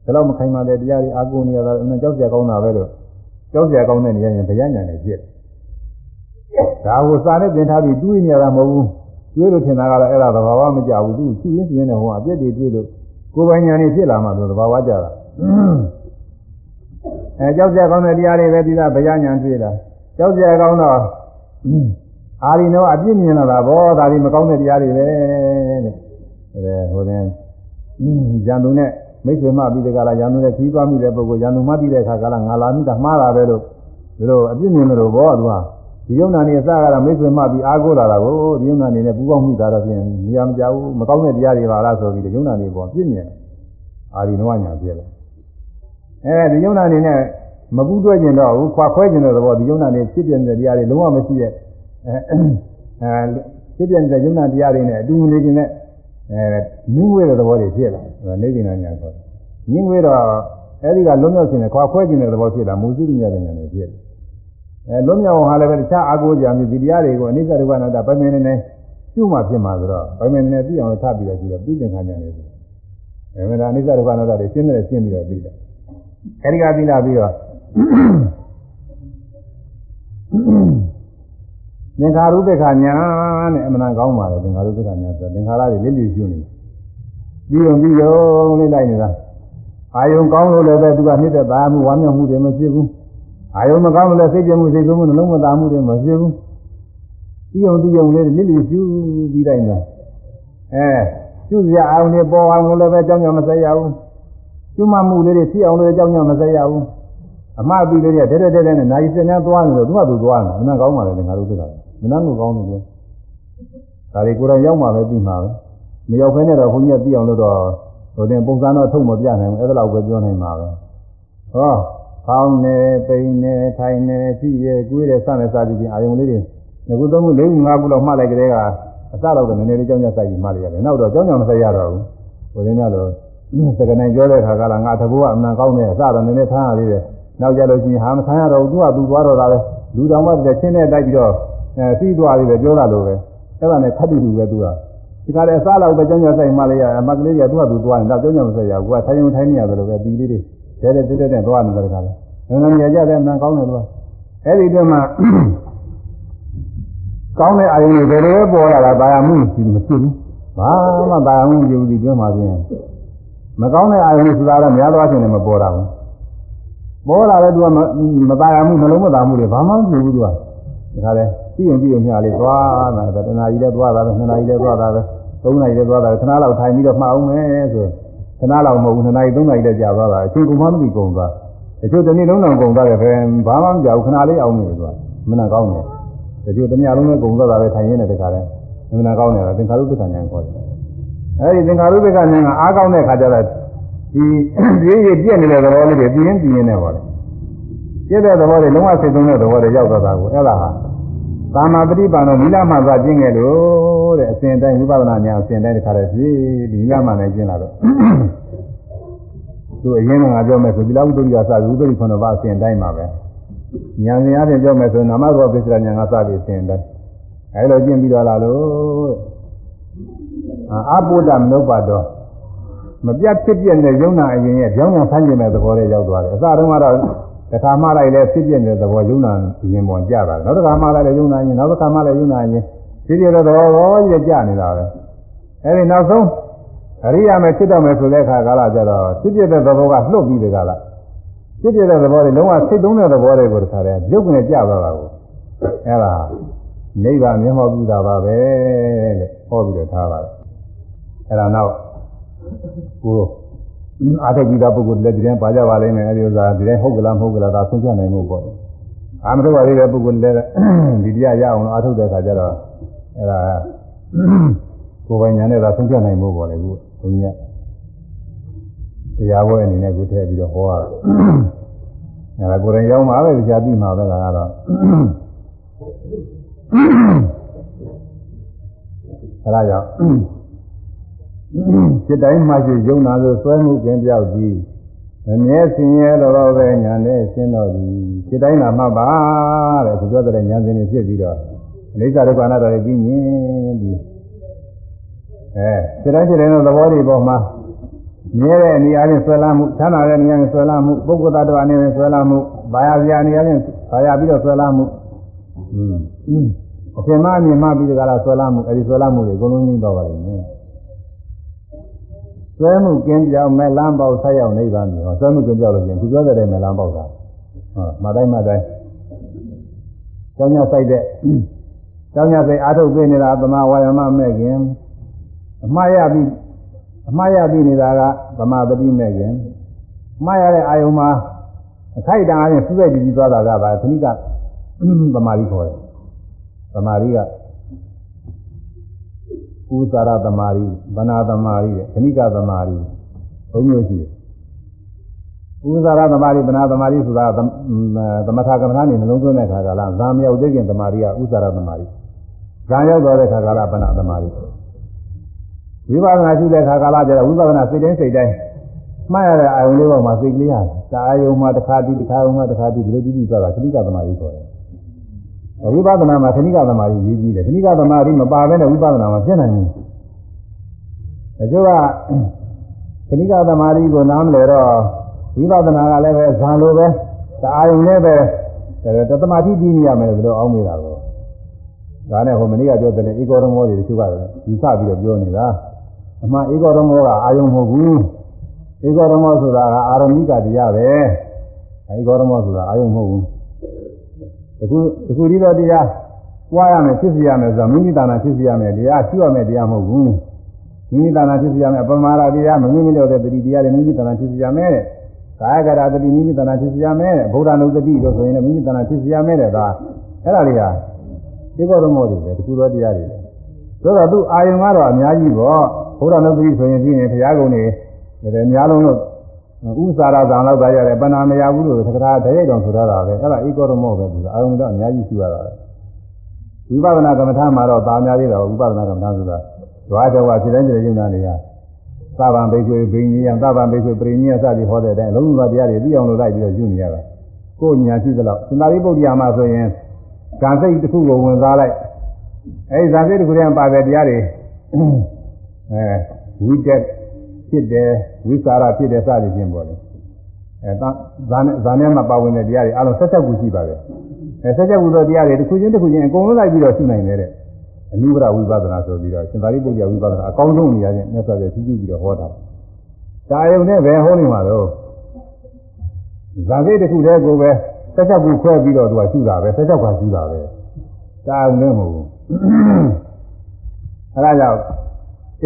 ဒါတော့မခိုင်ပါတဲ့တရားတွေအာကုန်နေရတာအမှန်ကြောက်စရာကောင်းတာပဲလို့ကြောက်စရာကောင်းတဲ့နေရာရင်ဘယညာနဲ့ပြည့်ဒါကိုစာနဲ့သင်ထားပြီးတွေးနေရတာမဟုတ်ဘူး တွေးလို့ထင်တာကတော့အဲ့ဒါသဘာဝမကြဘူးသူရှိရင်းရှိရင်းနဲ့ဟိုအပြစ်တွေတွေးလို့ကိုယ်ပိုင်ညာနေဖြစ်လာမှလို့သဘာဝကြတာအဲကြောက်ကြကောင်းတဲ့တရားတွေပဲဒီလားဗျာညာတွေးတာကြောက်ကြကောင်းတော့အာရီနောအပြစ်မြင်လာတာဗောဒါဒီမကောင်းတဲ့တရားတွေပဲတဲ့အဲဟိုတဲ့ဇန်သူနဲ့မိတ်ဆွေမပြီးတဲ့ကာလရန်သူနဲ့ခီးသွားမိတဲ့ပုဂ္ဂိုလ်ရန်သူမပြီးတဲ့အခါကာလငါလာမိတာမှားတာပဲလို့ဒီလိုအပြစ်မြင်လို့ဗောသူက ဒီယုံနာနေအစကတော့မိတ်ဆွေမှပြီးအားကိုးလာတာကိုဒီယုံနာနေနဲ့ပူပေါင်းမိတာတော့ပြင်နေရာမကြဘူးမကောင်းတဲ့တရားတွေပါလားဆိုပြီးဒီယုံနာနေပေါ်ပြစ်မြင်အာရီနောညာပြည့်တယ်အဲဒီယုံနာနေနဲ့မကူးတွဲကျင်တော့ဘူးခွာခွဲကျင်တဲ့သဘောဒီယုံနာနေဖြစ်ပြတဲ့တရားတွေလုံးဝမရှိတဲ့အဲအဲဖြစ်ပြတဲ့ယုံနာတရားတွေနဲ့အတူနေခြင်းနဲ့အဲငင်းဝဲတဲ့သဘောတွေဖြစ်လာတယ်နေကိနာညာခေါ်တယ်ငင်းဝဲတော့အဲဒီကလုံးမြောက်ခြင်းနဲ့ခွာခွဲခြင်းတဲ့သဘောဖြစ်လာမူစုညတဲ့ညာနဲ့ဖြစ်တယ် အဲလုံးမြောက်ဟာလည်းပဲတခြားအာကိုးကြမျိုးဒီတရားတွေကိုအနိစ္စဒုက္ခအနတ္တပိုင်မင်းနေနေပြုမှဖြစ်မှာဆိုတော့ပိုင်မင်းနေနေပြီးအောင်ထပ်ပြီးတော့ကြည့်တော့ပြီးသင်္ခါညာနေတယ်အဲဒါအနိစ္စဒုက္ခအနတ္တတွေရှင်းတယ်ရှင်းပြီးတော့ပြီးတယ်အဲဒီကပြီးလာပြီးတော့သင်္ခါရုပ္ပခာညာနဲ့အမှန်ကောင်းပါလေသင်္ခါရုပ္ပခာညာဆိုသင်္ခါရတွေလိလိကျွနေပြီးုံပြီးုံလေးလိုက်နေတာအာယုံကောင်းလို့လည်းပဲသူကနှိမ့်သက်သာမှုဝမ်းမြောက်မှုတွေမဖြစ်ဘူး အာယုံမကောင်းလို့လည်းစိတ်ကြမှုစိတ်ဆိုးမှုနှလုံးမသားမှုတွေမဖြစ်ဘူးပြီးုံပြီးုံလေးလိလိကျွပြီးတိုင်းတာအဲကျွစရာအာယုံတွေပေါ်အောင်လို့လည်းပဲကြောင်းကြောင်မဆက်ရဘူးကျွမမှုလေးတွေဖြစ်အောင်လို့ကြောင်းကြောင်မဆက်ရဘူးအမှားပြီးလေးတွေတဲတဲတဲတဲနဲ့နာယီစင်များသွားနေလို့သူကသူသွားနေတာအမှန်ကောင်းပါလေငါတို့သိတာမနှမ်းလို့ကောင်းတယ်ကွာဒါတွေကိုယ်တိုင်ရောက်မှပဲပြီးမှာပဲမရောက်ဖဲနဲ့တော့ဘုန်းကြီးကပြီးအောင်လို့တော့ဘဟိုတင်ပုံစံတော့ထုတ်မပြနိုင်ဘူးအဲ့ဒါလောက်ပဲပြောနိုင်မှာပဲဟော ဖောင်းနေပိန်နေထိုင်နေကြည့်ရကိုယ်ရစတဲ့စသည်ဖြင့်အာယုံလေးတွေငခုသုံးခု၄ခု၅ခုလောက်မှတ်လိုက်ကြတဲ့ကအစတော့နည်းနည်းလေးကြောင်းကြစိုက်ပြီးမှတ်လိုက်ရတယ်နောက်တော့ကြောင်းကြောင်မဆက်ရတော့ဘူးဟိုတင်ကတော့စကနိုင်ပြောတဲ့ခါကလာငါတဘောကအမှန်ကောင်းတယ်အစတော့နည်းနည်းထားရသေးတယ်နောက်ကြလို့ရှိရင်ဟာမဆန်းရတော့ဘူးသူကသူသွားတော့တာပဲလူတော်မှတည်းချင်းနဲ့တိုက်ပြီးတော့အဲစီးသွားသေးတယ်ပြောတာလိုပဲအဲ့ဒါနဲ့ခတ်တူတူပဲသူကဒီကလည်းအစားလောက်ပဲကြောင်းကြောင်ဆိုင်မှလည်းရအမကလေးတွေကသူ့ဟာသူသွားရင်တော့ကြောင်းကြောင်မဆက်ရဘူးကထိုင်ုံထိုင်နေရတယ်လို့ပဲပြီးလေးတွေ တဲတဲတဲတဲသွားနေတယ်ကလည်းငန်းငန်းရကြတယ်အမှန်ကောင်းတယ်သူကအဲ့ဒီတည်းမှာကောင်းတဲ့အာယုံတွေဘယ်လိုပေါ်လာတာတာယာမှုမရှိဘူးဘာမှတာယာမှုမရှိဘူးဒီတွင်းမှာပြင်မကောင်းတဲ့အာယုံတွေဆိုတာတော့များသောအားဖြင့်လည်းမပေါ်တာဘူးပေါ်လာတဲ့သူကမတာယာမှုနှလုံးမသားမှုတွေဘာမှမဖြစ်ဘူးသူကဒါကြလဲပြီးရင်ပြီးရင်ညလေးသွားတာတဏှာကြီးလည်းသွားတာပဲနှစ်နာရီလည်းသွားတာပဲသုံးနာရီလည်းသွားတာပဲခဏလောက်ထိုင်ပြီးတော့မှအောင်မယ်ဆို ခဏလောက်မဟုတ်ဘူးနှစ်နာရီသုံးနာရီလည်းကြာသွားတာအချိန်ကုန်မှမသိကုန်သွားတချို့တစ်နေ့လုံးတော့ကုန်သွားတယ်ပဲဘာမှမကြောက်ခဏလေးအောင်နေတယ်သူကမနာကောင်းတယ်တချို့တစ်ညလုံးလည်းကုန်သွားတာပဲထိုင်ရင်းတဲ့တခါလဲမနာကောင်းတယ်သင်္ခါရုပ္ပကဉာဏ်ခေါ်တယ်အဲဒီသင်္ခါရုပ္ပကဉာဏ်ကအားကောင်းတဲ့ခါကျတော့ဒီပြည့်ရပြည့်နေတဲ့သဘောလေးတွေပြင်းပြင်းနေပါလေပြည့်တဲ့သဘောတွေလုံးဝစိတ်သုံးတဲ့သဘောတွေရောက်သွားတာကိုအဲ့ဒါဟာ သာမပฏิပန်တော့နိလမသာကျင့်ခဲ့လို့တဲ့အစဉ်တိုင်းဝိပဿနာဉာဏ်အစဉ်တိုင်းတခါတည်းဖြည်းဒီနိလမနဲ့ကျင့်လာတော့သူအရင်ကငါပြောမယ်ဆိုဒီလောက်ဥဒ္ဓရိယစပြီးဥဒ္ဓရိခုနပါအစဉ်တိုင်းမှာပဲဉာဏ်စဉ်အပြင်ပြောမယ်ဆိုနာမသောပိစ္ဆရာဉာဏ်ကစပြီးအစဉ်တိုင်းအဲလိုကျင့်ပြီးတော့လာလို့အာပုဒ္ဒမနုပ္ပါတော့မပြတ်ဖြစ်ပြတဲ့ယုံနာအရင်ရဲ့ကြောင်းညာဆန်းကျင်တဲ့သဘောလေးရောက်သွားတယ်အစတုန်းကတော့ တခါမှလိုက်လဲဖြစ်ပြတဲ့သဘောယုံနာရင်ပေါ်ကြတာနောက်တစ်ခါမှလိုက်လဲယုံနာရင်နောက်တစ်ခါမှလည်းယုံနာရင်ဖြစ်ပြတဲ့သဘောဘောကြီးကြနေတာပဲအဲဒီနောက်ဆုံးအရိယာမဲ့ဖြစ်တော့မယ်ဆိုတဲ့အခါကာလကျတော့ဖြစ်ပြတဲ့သဘောကလှုပ်ပြီးတဲ့ကာလဖြစ်ပြတဲ့သဘောတွေလုံးဝစိတ်သုံးတဲ့သဘောတွေကိုတခါတည်းရုပ်ကနေကြသွားတာကိုအဲဒါနိဗ္ဗာန်မျက်မှောက်ပြုတာပါပဲလို့ဟောပြီးတော့ထားပါတယ်အဲဒါနောက်ကို အာထုတ်ပြီးသားပုဂ္ဂိုလ်လည်းဒီတိုင်းပါကြပါလိမ့်မယ်အဲဒီဥစ္စာဒီတိုင်းဟုတ်ကလားမဟုတ်ကလားဒါဆုံးဖြတ်နိုင်မှုပေါ့အာမထုတ်ပါသေးတဲ့ပုဂ္ဂိုလ်လည်းဒီတရားရအောင်အာထုတ်တဲ့အခါကျတော့အဲဒါကိုယ်ပိုင်ညာနဲ့သာဆုံးဖြတ်နိုင်မှုပေါ့လေခုဘုန်းကြီးကတရားပွဲအနေနဲ့ကိုထည့်ပြီးတော့ဟောရတာအဲဒါကိုယ်တိုင်ရောက်မှာပဲကြာပြီးမှာပဲလားကတော့အဲဒါကြောင့် စိတ်တိုင်းမှရှိယုံနာလို့ဆွဲမှုကင်းပြောက်သည်အမြဲဆင်းရဲတော်ပဲညာနဲ့ရှင်းတော်သည်စိတ်တိုင်းလာမှပါတဲ့သူပြောတဲ့ညာစဉ်တွေဖြစ်ပြီးတော့အနိစ္စဒုက္ခအနတ္တတွေပြီးမြင်ပြီးအဲစိတ်တိုင်းစိတ်တိုင်းသောသဘောတွေပေါ်မှာမြဲတဲ့အနေအချင်းဆွဲလာမှုဌာနတဲ့နေရာနဲ့ဆွဲလာမှုပုဂ္ဂိုလ်တ attva အနေနဲ့ဆွဲလာမှုဘာယာပြာနေရာနဲ့ဘာယာပြီးတော့ဆွဲလာမှုอืมအရှင်မအမြင်မှပြီးကြလားဆွဲလာမှုအဲဒီဆွဲလာမှုတွေအကုန်လုံးကြီးတော့ပါလိမ့်မယ် ဆွဲမှုကင်းပြောင်းမဲ့လမ်းပေါက်ဆက်ရောက်နိဗ္ဗာန်မျိုးဆွဲမှုကင်းပြောင်းလို့ရှိရင်သူပြောတဲ့မဲ့လမ်းပေါက်တာဟုတ်မတိုင်းမတိုင်းကျောင်းညဆိုင်တဲ့ကျောင်းညဆိုင်အာထုတ်ပေးနေတာသမာဝါယမမဲ့ခင်အမှားရပြီးအမှားရပြီးနေတာကသမာပတိမဲ့ခင်အမှားရတဲ့အာယုံမှာအခိုက်တန်အားဖြင့်စုလိုက်ကြည့်သွားတာကပါခဏိကသမာဓိခေါ်တယ်သမာဓိက ဥသရသမารိဗနာသမารိတဲ့ခဏိကသမารိဘုံမျိုးရှိတယ်ဥသရသမารိဗနာသမารိဆိုတာသမထကမ္မထာနေနှလုံးသွင်းတဲ့ခါကလာဇာမြောက်သိခင်သမารိကဥသရသမารိဇာရောက်တော့တဲ့ခါကလာဗနာသမารိဝိပဿနာရှိတဲ့ခါကလာကျတော့ဝိပဿနာစိတ်တိုင်းစိတ်တိုင်းမှားရတဲ့အာယုံလေးပေါ်မှာစိတ်ကလေးရတယ်။ဒါအာယုံမှာတစ်ခါတည်းတစ်ခါယုံမှာတစ်ခါတည်းဒီလိုကြည့်ကြည့်သွားတာခဏိကသမารိခေါ်တယ် ဝိပဿနာမှာခဏိကသမာဓိရေးကြည့်တယ်ခဏိကသမာဓိမပါဘဲနဲ့ဝိပဿနာမှာပြည့်နိုင်ဘူးအကျိုးကခဏိကသမာဓိကိုနားမလဲတော့ဝိပဿနာကလည်းပဲဇာလိုပဲတအာယုံနဲ့ပဲတသမာဓိပြီးနေရမယ်ဆိုတော့အောင်းမိတာကိုဒါနဲ့ဟိုမနေ့ကပြောတဲ့ဧကောရမောတွေတချို့ကယူဆပြီးတော့ပြောနေတာအမှန်ဧကောရမောကအာယုံမဟုတ်ဘူးဧကောရမောဆိုတာကအာရမိကတရားပဲဧကောရမောဆိုတာအာယုံမဟုတ်ဘူး တခုတခုဒီတော့တရားပွားရမယ်ဖြစ်စီရမယ်ဆိုတော့မိမိတဏ္ဍာဖြစ်စီရမယ်တရားရှိရမယ်တရားမဟုတ်ဘူးမိမိတဏ္ဍာဖြစ်စီရမယ်ပမာဒတရားမမိမိလို့တဲ့တတိတရားတွေမိမိတဏ္ဍာဖြစ်စီရမယ်တဲ့ကာယကရာတတိမိမိတဏ္ဍာဖြစ်စီရမယ်တဲ့ဗုဒ္ဓနုတတိလို့ဆိုရင်လည်းမိမိတဏ္ဍာဖြစ်စီရမယ်တဲ့ဒါအဲ့ဒါတွေကဒီဘောဓမောတွေပဲတခုတော့တရားတွေပဲဆိုတော့သူအာယုံကတော့အများကြီးပေါ့ဘုရားနုတတိဆိုရင်ပြင်းရင်ဘုရားကုံတွေတယ်များလုံးလို့ ဥစ္စာရသံလောက်သာရတယ်ပဏာမရဘူးလို့သက္ကရာတရိတ်တော်ဆိုရတာပဲအဲ့ဒါဧကောရမောပဲသူအာရုံတော့အများကြီးရှိရတာဝိပဿနာကမ္မထာမှာတော့ပါများသေးတာဝိပဿနာကမ္မထာဆိုတာဓဝါတော်ကစိတိုင်းစိတိုင်းယုံနာနေရသဗ္ဗံဘိက္ခွေဘိညာယသဗ္ဗံဘိက္ခွေပရိညာစသည်ဟောတဲ့အတိုင်းအလုံးစုံသောတရားတွေသိအောင်လို့လိုက်ပြီးတော့ယူနေရတာကိုယ်ညာရှိသလောက်သင်္သာရိပုတ္တရာမှာဆိုရင်ဇာစိတ်တစ်ခုကိုဝင်စားလိုက်အဲဒီဇာစိတ်တစ်ခုတည်းပါတဲ့တရားတွေအဲဝိတက် ဖြစ်တယ်ဝိစာရဖြစ်တယ်စသည်ဖြင့်ပေါ့လေအဲဇာနဲ့ဇာနဲ့မှာပါဝင်တဲ့တရားတွေအလုံး၁၆ခုရှိပါတယ်အဲ၁၆ခုသောတရားတွေတစ်ခုချင်းတစ်ခုချင်းအကုန်လုံးလိုက်ပြီးတော့ရှိနိုင်တယ်တဲ့အနုပရဝိပဿနာဆိုပြီးတော့ရှင်သာရိပုတ္တရာဝိပဿနာအကောင်းဆုံးနေရာချင်းမြတ်စွာဘုရားကြီးကျူးပြီးတော့ဟောတာဒါယုံနဲ့ပဲဟောနေမှာတော့ဇာစိတ်တစ်ခုတည်းကိုပဲ၁၆ခုခွဲပြီးတော့သူကရှိတာပဲ၁၆ခါရှိတာပဲဒါယုံနဲ့မဟုတ်ဘူးအဲဒါကြောင့်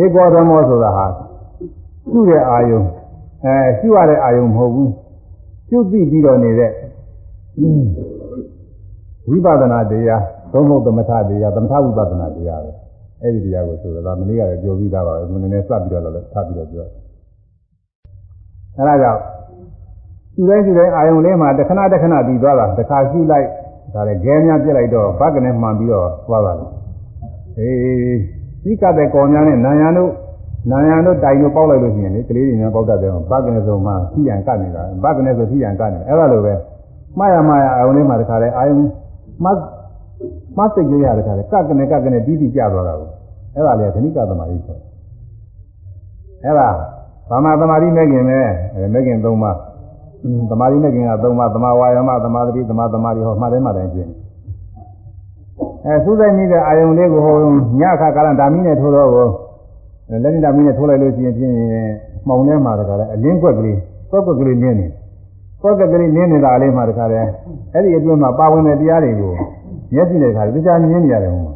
ဧကောဓမောဆိုတာဟာ ရှုတဲ့အာယုံအဲရှုရတဲ့အာယုံမဟုတ်ဘူးရှုသိပြီးတော့နေတဲ့ဝိပဿနာတရားသုံးဖို့သမထတရားသမထဝိပဿနာတရားပဲအဲ့ဒီတရားကိုဆိုတော့ဒါမနေ့ကလည်းပြောပြီးသားပါပဲသူနည်းနည်းစပ်ပြီးတော့လည်းထပ်ပြီးတော့ပြောအဲ့ဒါကြောင့်ရှုတိုင်းရှုတိုင်းအာယုံလေးမှာတစ်ခဏတစ်ခဏပြီးသွားတာတစ်ခါရှုလိုက်ဒါလည်းခဲများပြစ်လိုက်တော့ဘက်ကနေမှန်ပြီးတော့သွားတာလေအေးဒီကတဲ့ကော်များနဲ့နာယံတို့ နာယံတို့တိုင်တို့ပေါက်လိုက်လို့ရှိရင်လေကလေးတွေများပေါက်တတ်တယ်ဘက်ကနေဆိုမှထိရန်ကတ်နေတာဘက်ကနေဆိုထိရန်ကတ်နေတာအဲ့ဒါလိုပဲမှားရမှားရအာယုံလေးမှာတစ်ခါလဲအာယုံမတ်မတ်စိတ်ကြရတဲ့ခါလဲကတ်ကနေကတ်ကနေတီးတီးကြသွားတာကိုအဲ့ဒါလေခဏိကသမารိဆိုအဲ့ဒါဘာမှသမารိမဲ့ခင်ပဲမဲ့ခင်၃ပါးသမာဓိမဲ့ခင်က၃ပါးသမာဝါယမသမာဓိသမာသမာဓိဟောမှတ်တယ်မှတ်တယ်ကျင်းအဲသုသိမိတဲ့အာယုံလေးကိုဟိုညခါကာလဓာမီနဲ့ထိုးတော့ကို လက်ညဓာမီနဲ့ထိုးလိုက်လို့ရှိရင်ဖြင့်မှောင်ထဲမှာတခါလဲအလင်းကွက်ကလေးကွက်ကွက်ကလေးနင်းနေကွက်ကက်ကလေးနင်းနေတာလေးမှာတခါလဲအဲ့ဒီအတွင်းမှာပါဝင်တဲ့တရားတွေကိုမျက်စိနဲ့ခါတခြားမြင်နေရတယ်ဟိုမှာ